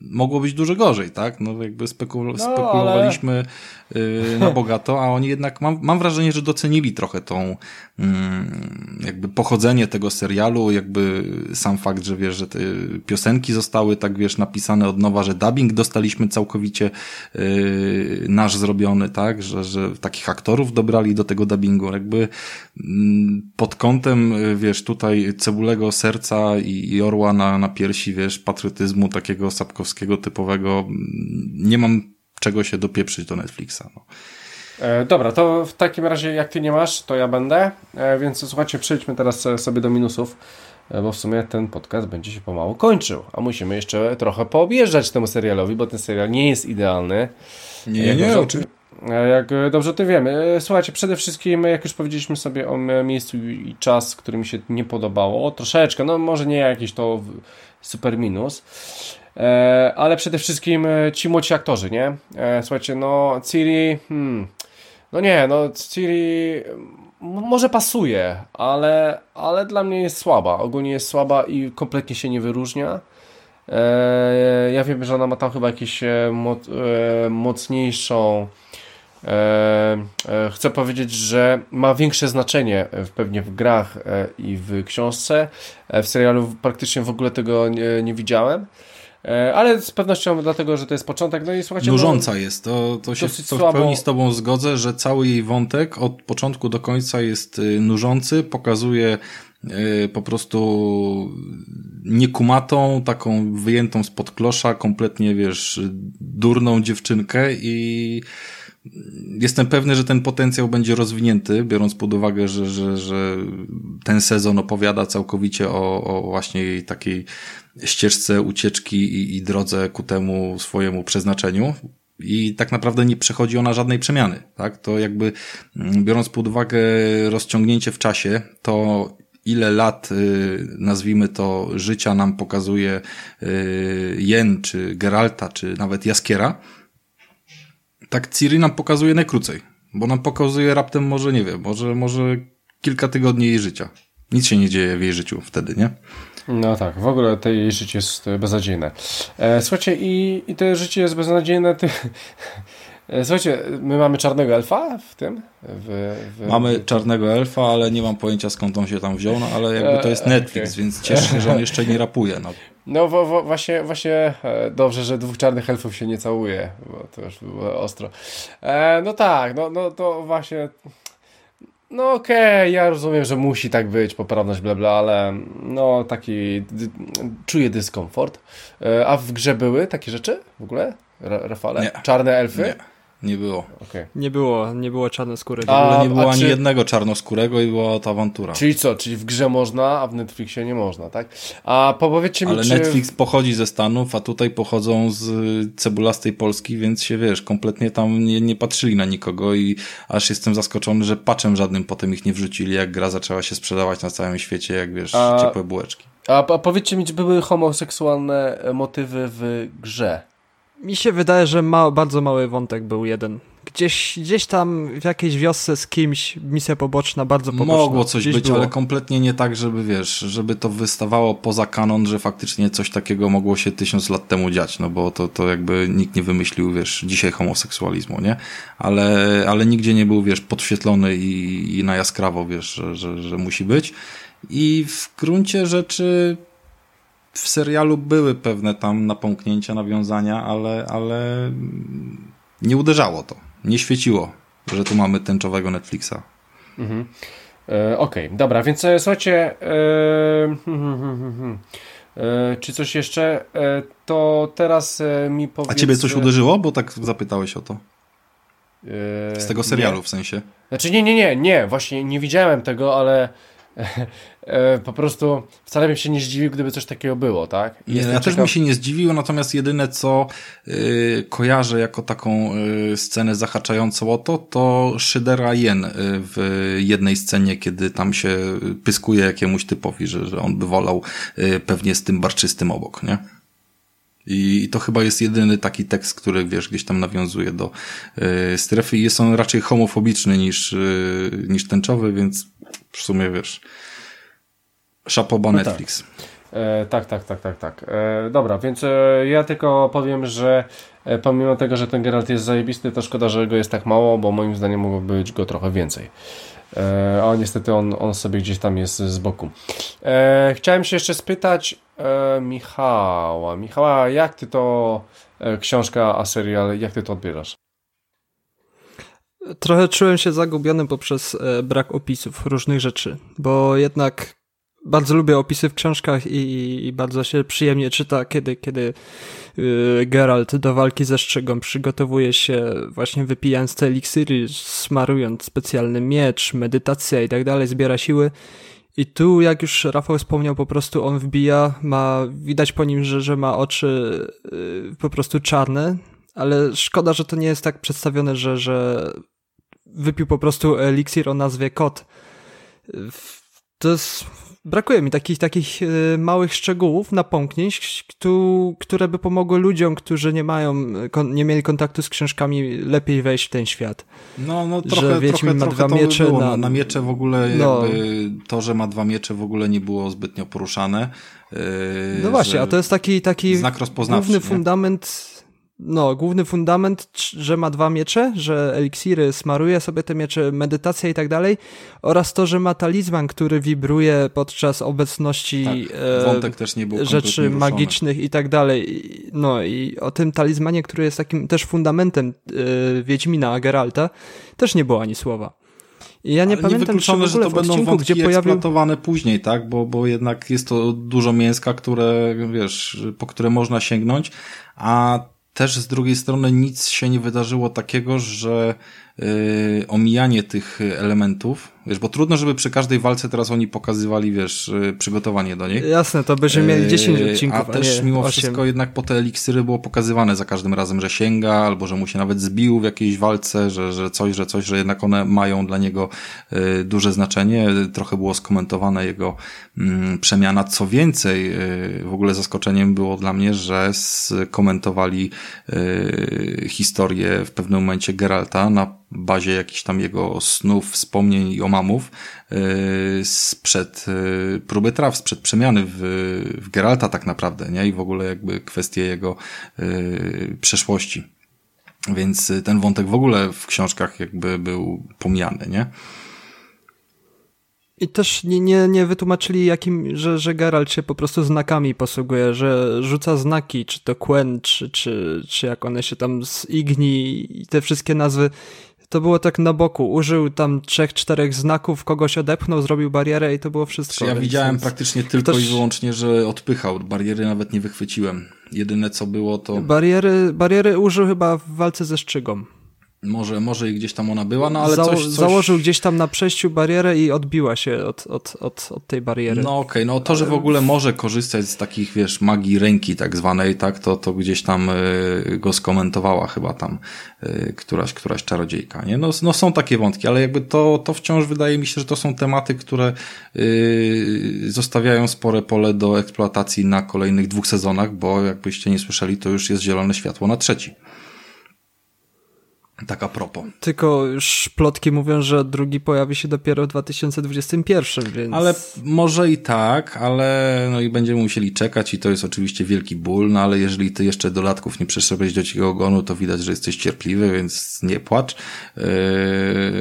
mogło być dużo gorzej, tak? No jakby spekul- No, spekulowaliśmy y, na bogato, a oni jednak, mam, mam wrażenie, że docenili trochę tą mm, jakby pochodzenie tego serialu, jakby sam fakt, że wiesz, że te piosenki zostały tak wiesz napisane od nowa, że dubbing dostaliśmy całkowicie y, nasz zrobiony, tak? Że, że takich aktorów dobrali do tego dubbingu, jakby mm, pod kątem, y, wiesz, tutaj cebulego serca i, i orła na, na piersi, wiesz, patriotyzmu takiego sapkowskiego typowego, mm, nie mam czego się dopieprzyć do Netflixa. No. E, dobra, to w takim razie jak ty nie masz, to ja będę, e, więc słuchajcie, przejdźmy teraz e, sobie do minusów, bo w sumie ten podcast będzie się pomału kończył, a musimy jeszcze trochę poobjeżdżać temu serialowi, bo ten serial nie jest idealny. Nie, Jak nie, dobrze- oczywiście. Jak dobrze ty wiemy. Słuchajcie, przede wszystkim, jak już powiedzieliśmy sobie o miejscu i czas, który mi się nie podobało, troszeczkę, no może nie jakiś to super minus, ale przede wszystkim e, ci młodzi aktorzy, nie? E, Słuchajcie, no Ciri, hmm, no nie, no Ciri może pasuje, ale, ale dla mnie jest słaba. Ogólnie jest słaba i kompletnie się nie wyróżnia. E, ja wiem, że ona ma tam chyba jakieś e, moc, e, mocniejszą. E, e, chcę powiedzieć, że ma większe znaczenie e, pewnie w grach e, i w książce. E, w serialu praktycznie w ogóle tego nie, nie widziałem. E, ale z pewnością dlatego, że to jest początek. No i słuchajcie. Nużąca jest, to, to się to w pełni z tobą zgodzę, że cały jej wątek od początku do końca jest y, nużący, pokazuje y, po prostu niekumatą, taką wyjętą spod klosza, kompletnie, wiesz, durną dziewczynkę i jestem pewny, że ten potencjał będzie rozwinięty, biorąc pod uwagę, że, że, że ten sezon opowiada całkowicie o, o właśnie jej takiej ścieżce ucieczki i, i drodze ku temu swojemu przeznaczeniu. I tak naprawdę nie przechodzi ona żadnej przemiany, tak? To jakby, mm, biorąc pod uwagę rozciągnięcie w czasie, to ile lat, y, nazwijmy to, życia nam pokazuje y, Jen, czy Geralta, czy nawet Jaskiera, tak Ciri nam pokazuje najkrócej, bo nam pokazuje raptem może, nie wiem, może, może kilka tygodni jej życia. Nic się nie dzieje w jej życiu wtedy, nie? No tak, w ogóle to jej życie jest e, beznadziejne. E, słuchajcie, i, i to życie jest beznadziejne. Ty... E, słuchajcie, my mamy czarnego elfa w tym? W, w... Mamy czarnego elfa, ale nie mam pojęcia skąd on się tam wziął, no ale jakby to jest E, Netflix, okej. więc cieszę się, że on jeszcze nie rapuje. No. No wo, wo, właśnie, właśnie dobrze, że dwóch czarnych elfów się nie całuje, bo to już było ostro. E, no tak, no, no to właśnie... No okej, ja rozumiem, że musi tak być, poprawność bla bla, ale no taki czuję dyskomfort. E, a w grze były takie rzeczy w ogóle? Ra, Rafale? Nie. Czarne elfy? Nie, nie było. Okej. Nie było, nie było czarnoskóry. W ogóle A- nie było ani czy- jednego czarnoskórego i była to awantura. Czyli co? Czyli w grze można, a w Netflixie nie można, tak? A powiedzcie mi, Ale czy... Netflix pochodzi ze Stanów, a tutaj pochodzą z cebulastej Polski, więc się wiesz, kompletnie tam nie, nie patrzyli na nikogo i aż jestem zaskoczony, że patchem żadnym potem ich nie wrzucili, jak gra zaczęła się sprzedawać na całym świecie, jak wiesz, A- ciepłe bułeczki. A, a powiedzcie mi, czy były homoseksualne motywy w grze? Mi się wydaje, że ma, bardzo mały wątek był jeden. Gdzieś, gdzieś tam w jakiejś wiosce z kimś, misja poboczna, bardzo poboczna. Mogło coś Gdzieś być, było. ale kompletnie nie tak, żeby wiesz, żeby to wystawało poza kanon, że faktycznie coś takiego mogło się tysiąc lat temu dziać, no bo to, to jakby nikt nie wymyślił, wiesz, dzisiaj homoseksualizmu, nie? Ale, ale nigdzie nie był, wiesz, podświetlony i, i na jaskrawo, wiesz, że, że, że musi być. I w gruncie rzeczy w serialu były pewne tam napomknięcia, nawiązania, ale, ale nie uderzało to. Nie świeciło, że tu mamy tęczowego Netflixa. Mhm. E, Okej, dobra, więc e, słuchajcie, e, hmm, hmm, hmm. E, czy coś jeszcze? E, to teraz e, mi powiedz... A ciebie coś uderzyło? Bo tak zapytałeś o to. Z tego serialu w sensie. Znaczy nie, nie, nie, nie, właśnie nie widziałem tego, ale po prostu wcale bym się nie zdziwił, gdyby coś takiego było, tak? Nie, ja też bym się nie zdziwił, natomiast jedyne co y, kojarzę jako taką y, scenę zahaczającą o to, to Szydera Jen y, w jednej scenie, kiedy tam się pyskuje jakiemuś typowi, że, że on by wolał y, pewnie z tym barczystym obok, nie? I to chyba jest jedyny taki tekst, który, wiesz, gdzieś tam nawiązuje do y, strefy i jest on raczej homofobiczny niż, y, niż tęczowy, więc w sumie, wiesz, szapoba No Netflix. E, tak, tak, tak, tak, tak. E, dobra, więc e, ja tylko powiem, że e, pomimo tego, że ten Geralt jest zajebisty, to szkoda, że go jest tak mało, bo moim zdaniem mogłoby być go trochę więcej. E, a niestety on, on sobie gdzieś tam jest z boku. E, chciałem się jeszcze spytać e, Michała. Michała, jak ty to e, książka, a serial, jak ty to odbierasz? Trochę czułem się zagubiony poprzez e, brak opisów różnych rzeczy, bo jednak bardzo lubię opisy w książkach i, i bardzo się przyjemnie czyta, kiedy, kiedy y, Geralt do walki ze szczegą przygotowuje się właśnie wypijając te eliksiry, smarując specjalny miecz, medytacja i tak dalej, zbiera siły. I tu, jak już Rafał wspomniał, po prostu on wbija, ma, widać po nim, że, że ma oczy y, po prostu czarne, ale szkoda, że to nie jest tak przedstawione, że, że wypił po prostu eliksir o nazwie kot. To jest, brakuje mi takich, takich e, małych szczegółów, napomknięć, któ- które by pomogły ludziom, którzy nie mają, nie mieli kontaktu z książkami, lepiej wejść w ten świat. No, no Że trochę, Wiedźmin trochę, ma trochę dwa to miecze by było. na- Na, miecze w ogóle No. jakby to, że ma dwa miecze w ogóle nie było zbytnio poruszane. Yy, No właśnie, że a to jest taki, taki znak rozpoznawczy. główny nie? fundament, no, główny fundament, że ma dwa miecze, że eliksiry smaruje sobie te miecze, medytacja i tak dalej, oraz to, że ma talizman, który wibruje podczas obecności Tak, wątek też nie był rzeczy magicznych i tak dalej. No i o tym talizmanie, który jest takim też fundamentem e, Wiedźmina, Geralta, też nie było ani słowa. I ja nie Ale pamiętam, czy w ogóle że w to będą odcinku, gdzie pojawił... później, tak? Bo, bo jednak jest to dużo mięska, które, wiesz, po które można sięgnąć, a też z drugiej strony nic się nie wydarzyło takiego, że yy, omijanie tych elementów, wiesz, bo trudno, żeby przy każdej walce teraz oni pokazywali, wiesz, yy, przygotowanie do niej. Jasne, to byśmy mieli 10 Yy, odcinków, A też nie mimo 8. wszystko jednak po te eliksiry było pokazywane za każdym razem, że sięga, albo że mu się nawet zbił w jakiejś walce, że, że coś, że coś, że jednak one mają dla niego yy, duże znaczenie. Trochę było skomentowane jego mm, przemiana. Co więcej, w ogóle zaskoczeniem było dla mnie, że skomentowali historię w pewnym momencie Geralta na bazie jakichś tam jego snów, wspomnień i omamów yy, sprzed yy, próby traw, sprzed przemiany w, w Geralta tak naprawdę, nie? I w ogóle jakby kwestie jego yy, przeszłości. Więc ten wątek w ogóle w książkach jakby był pomijany, nie? I też nie, nie, nie wytłumaczyli, jakim, że, że Geralt się po prostu znakami posługuje, że rzuca znaki, czy to Quen, czy, czy, czy jak one się tam z Igni i te wszystkie nazwy. To było tak na boku. Użył tam trzech, czterech znaków, kogoś odepchnął, zrobił barierę i to było wszystko. Ja więc- widziałem więc praktycznie tylko ktoś- i wyłącznie, że odpychał. Bariery nawet nie wychwyciłem. Jedyne co było to Bariery, bariery użył chyba w walce ze szczygą. Może, może i gdzieś tam ona była, no ale Zało- coś, coś... Założył gdzieś tam na przejściu barierę i odbiła się od, od, od, od tej bariery. No okej, no to, że w ogóle może korzystać z takich, wiesz, magii ręki tak zwanej, tak, to, to gdzieś tam y, go skomentowała chyba tam y, któraś, któraś czarodziejka, nie? No, no są takie wątki, ale jakby to, to wciąż wydaje mi się, że to są tematy, które y, zostawiają spore pole do eksploatacji na kolejnych dwóch sezonach, bo jakbyście nie słyszeli, to już jest zielone światło na trzeci. Tak a propos. Tylko już plotki mówią, że drugi pojawi się dopiero w 2021, więc... Ale może i tak, ale no i będziemy musieli czekać i to jest oczywiście wielki ból, no ale jeżeli ty jeszcze dodatków nie przeszedłeś do ciego ogonu, to widać, że jesteś cierpliwy, więc nie płacz. Yy,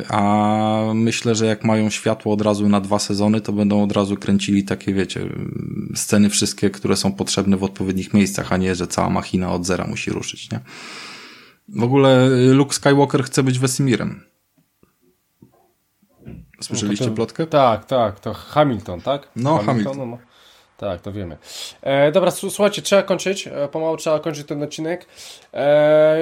a myślę, że jak mają światło od razu na dwa sezony, to będą od razu kręcili takie, wiecie, sceny wszystkie, które są potrzebne w odpowiednich miejscach, a nie, że cała machina od zera musi ruszyć, nie? W ogóle Luke Skywalker chce być Wesimirem. Słyszeliście No to- plotkę? Tak, tak, to Hamilton, tak? No, Hamilton. no. Tak, to wiemy. E, dobra, słuchajcie, trzeba kończyć. E, pomału trzeba kończyć ten odcinek. E,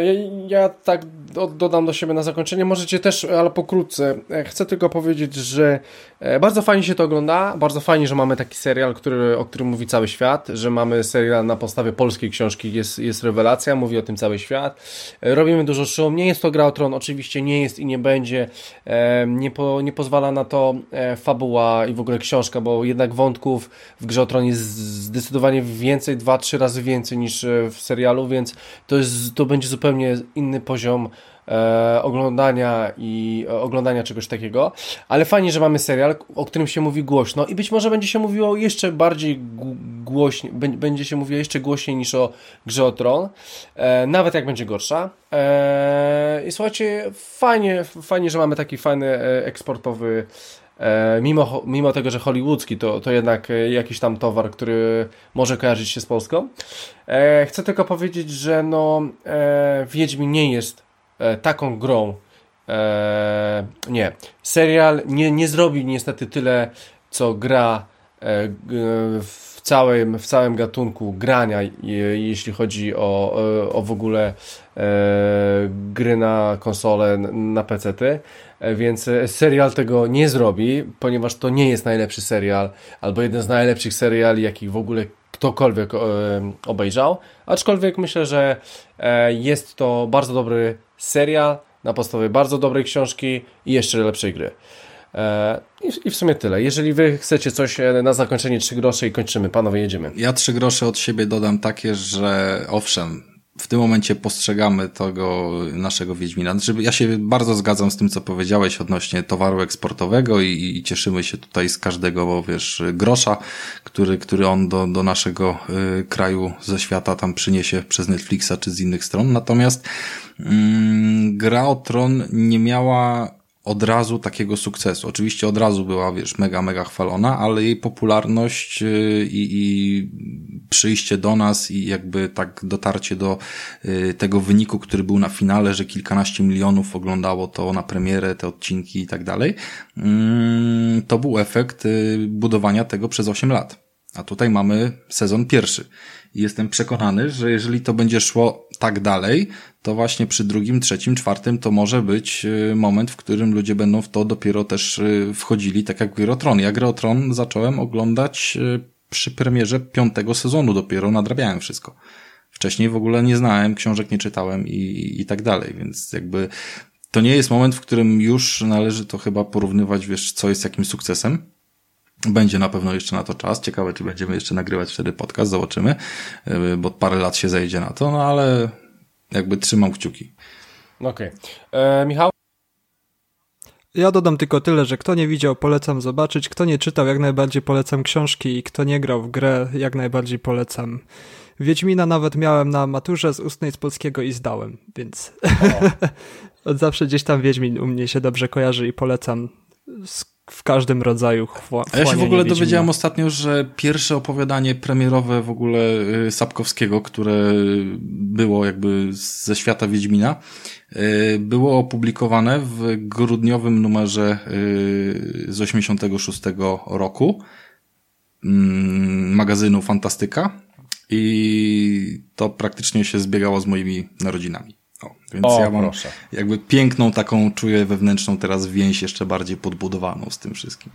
ja, tak do, dodam do siebie na zakończenie. Możecie też, ale pokrótce. E, chcę tylko powiedzieć, że e, bardzo fajnie się to ogląda. Bardzo fajnie, że mamy taki serial, który, o którym mówi cały świat. Że mamy serial na podstawie polskiej książki. Jest, jest rewelacja, mówi o tym cały świat. Robimy dużo szum. Nie jest to gra o tron, oczywiście nie jest i nie będzie. Nie, po, nie pozwala na to fabuła i w ogóle książka, bo jednak wątków w grze o tron zdecydowanie więcej, dwa, trzy razy więcej niż e, w serialu, więc to, jest, to będzie zupełnie inny poziom e, oglądania i e, oglądania czegoś takiego, ale fajnie, że mamy serial, o którym się mówi głośno i być może będzie się mówiło jeszcze bardziej głośniej, bę- będzie się mówiło jeszcze głośniej niż o grze o tron, e, nawet jak będzie gorsza. E, I słuchajcie, fajnie, fajnie, że mamy taki fajny e, eksportowy mimo, mimo tego, że hollywoodzki to, to jednak e, jakiś tam towar, który może kojarzyć się z Polską. E, chcę tylko powiedzieć, że no, e, Wiedźmin nie jest e, taką grą. E, nie. Serial nie, nie zrobi niestety tyle, co gra e, w całym, w całym gatunku grania, je- jeśli chodzi o, e, o w ogóle e, gry na konsole, na PC-ty. E, Więc e, serial tego nie zrobi, ponieważ to nie jest najlepszy serial, albo jeden z najlepszych seriali, jakich w ogóle ktokolwiek e, obejrzał. Aczkolwiek myślę, że e, jest to bardzo dobry serial na podstawie bardzo dobrej książki i jeszcze lepszej gry. E, I, w sumie tyle. Jeżeli wy chcecie coś e, na zakończenie 3 grosze i kończymy, panowie, jedziemy. Ja trzy grosze od siebie dodam takie, że owszem, w tym momencie postrzegamy tego naszego Wiedźmina. Znaczy, ja się bardzo zgadzam z tym, co powiedziałeś odnośnie towaru eksportowego i, i cieszymy się tutaj z każdego, bo wiesz, grosza, który, który on do, do naszego y, kraju ze świata tam przyniesie przez Netflixa czy z innych stron. Natomiast mm, gra o Tron nie miała od razu takiego sukcesu. Oczywiście od razu była, wiesz, mega, mega chwalona, ale jej popularność yy, i, i przyjście do nas i jakby tak dotarcie do yy, tego wyniku, który był na finale, że kilkanaście milionów oglądało to na premierę, te odcinki i tak dalej, mm, to był efekt yy, budowania tego przez 8 lat. A tutaj mamy sezon pierwszy. I jestem przekonany, że jeżeli to będzie szło tak dalej, to właśnie przy drugim, trzecim, czwartym to może być y, moment, w którym ludzie będą w to dopiero też y, wchodzili, tak jak Grę o Tron. Ja Grę o Tron zacząłem oglądać y, przy premierze piątego sezonu dopiero, nadrabiałem wszystko. Wcześniej w ogóle nie znałem, książek nie czytałem i, i tak dalej, więc jakby to nie jest moment, w którym już należy to chyba porównywać, wiesz, co jest jakim sukcesem. Będzie na pewno jeszcze na to czas. Ciekawe, czy będziemy jeszcze nagrywać wtedy podcast, zobaczymy, yy, bo parę lat się zejdzie na to, no ale jakby trzymam kciuki. Okej. E, Michał? Ja dodam tylko tyle, że kto nie widział, polecam zobaczyć. Kto nie czytał, jak najbardziej polecam książki. I kto nie grał w grę, jak najbardziej polecam. Wiedźmina nawet miałem na maturze z ustnej z polskiego i zdałem, więc od zawsze gdzieś tam Wiedźmin u mnie się dobrze kojarzy i polecam z, w każdym rodzaju chła, A ja się w ogóle dowiedziałem ostatnio, że pierwsze opowiadanie premierowe w ogóle y, Sapkowskiego, które było jakby ze świata Wiedźmina, y, było opublikowane w grudniowym numerze y, z 86 roku mm, magazynu Fantastyka i to praktycznie się zbiegało z moimi narodzinami. O, więc O, ja mam proszę. jakby piękną taką czuję wewnętrzną teraz więź jeszcze bardziej podbudowaną z tym wszystkim.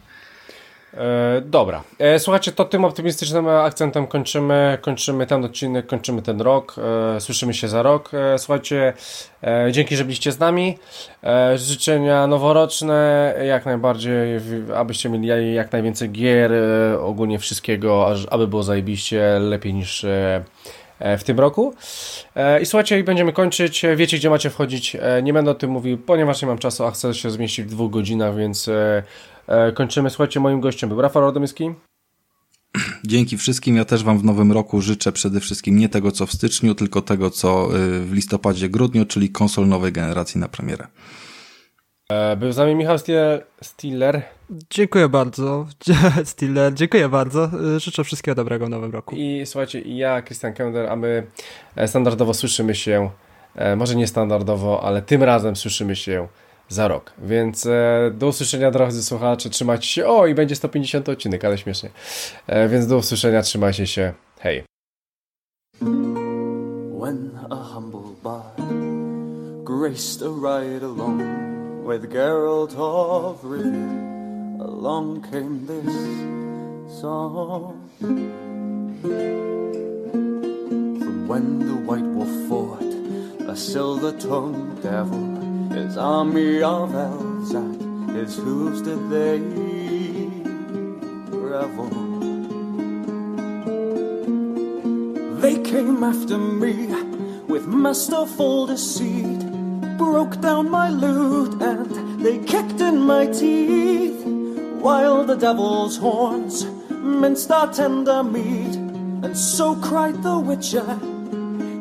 E, dobra. E, słuchajcie, to tym optymistycznym akcentem kończymy, kończymy ten odcinek, kończymy ten rok. E, słyszymy się za rok. E, słuchajcie, e, dzięki, że byliście z nami. E, życzenia noworoczne, jak najbardziej, abyście mieli jak najwięcej gier, ogólnie wszystkiego, aż, aby było zajebiście, lepiej niż w tym roku. E, I słuchajcie, i będziemy kończyć. E, Wiecie, gdzie macie wchodzić. E, Nie będę o tym mówił, ponieważ nie mam czasu, a chcę się zmieścić w dwóch godzinach, więc e, e, kończymy. Słuchajcie, moim gościem był Rafał Radomyski. Dzięki wszystkim. Ja też Wam w nowym roku życzę przede wszystkim nie tego, co w styczniu, tylko tego, co y, w listopadzie, grudniu, czyli konsol nowej generacji na premierę. E, Był z nami Michał Stiller. Dziękuję bardzo. Stiller, dziękuję bardzo. Życzę wszystkiego dobrego w nowym roku. I słuchajcie, ja, Christian Kender, a my e, standardowo słyszymy się, e, może nie standardowo, ale tym razem słyszymy się za rok. Więc e, do usłyszenia, drodzy słuchacze, trzymajcie się. O, i będzie 150 odcinek, ale śmiesznie. Więc do usłyszenia, trzymajcie się. Hej. When a humble bard graced a ride along with Geralt of Rivia, along came this song. From when the White Wolf fought a silver-tongued devil, his army of elves at his hooves did they revel. They came after me with masterful deceit, broke down my loot and they kicked in my teeth, while the devil's horns minced our tender meat, and so cried the witcher,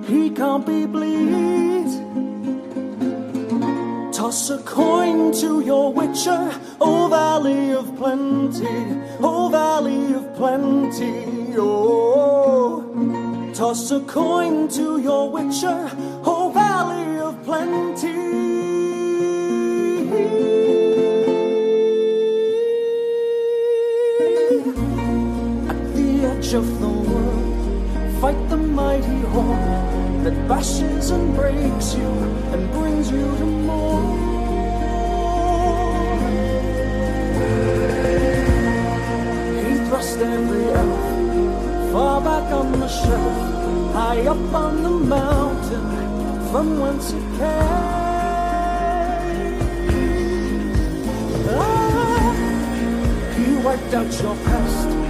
he can't be bleed. Toss a coin to your witcher, O Valley of Plenty, O Valley of Plenty, oh. Toss a coin to your witcher, O Valley of Plenty. Edge of the world, fight the mighty horn that bashes and breaks you and brings you to more. He thrust every elf far back on the shelf, high up on the mountain from whence came. Ah, he wiped out your past,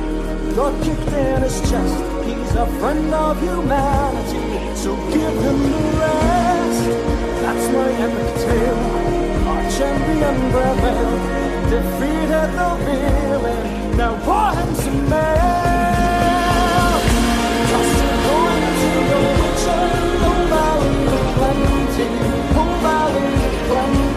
got kicked in his chest. He's a friend of humanity, so give him the rest. That's my epic tale. Our champion prevailed, defeated the villain. Now war him to melt. Just going to the witcher, the valley of plenty, the valley of plenty.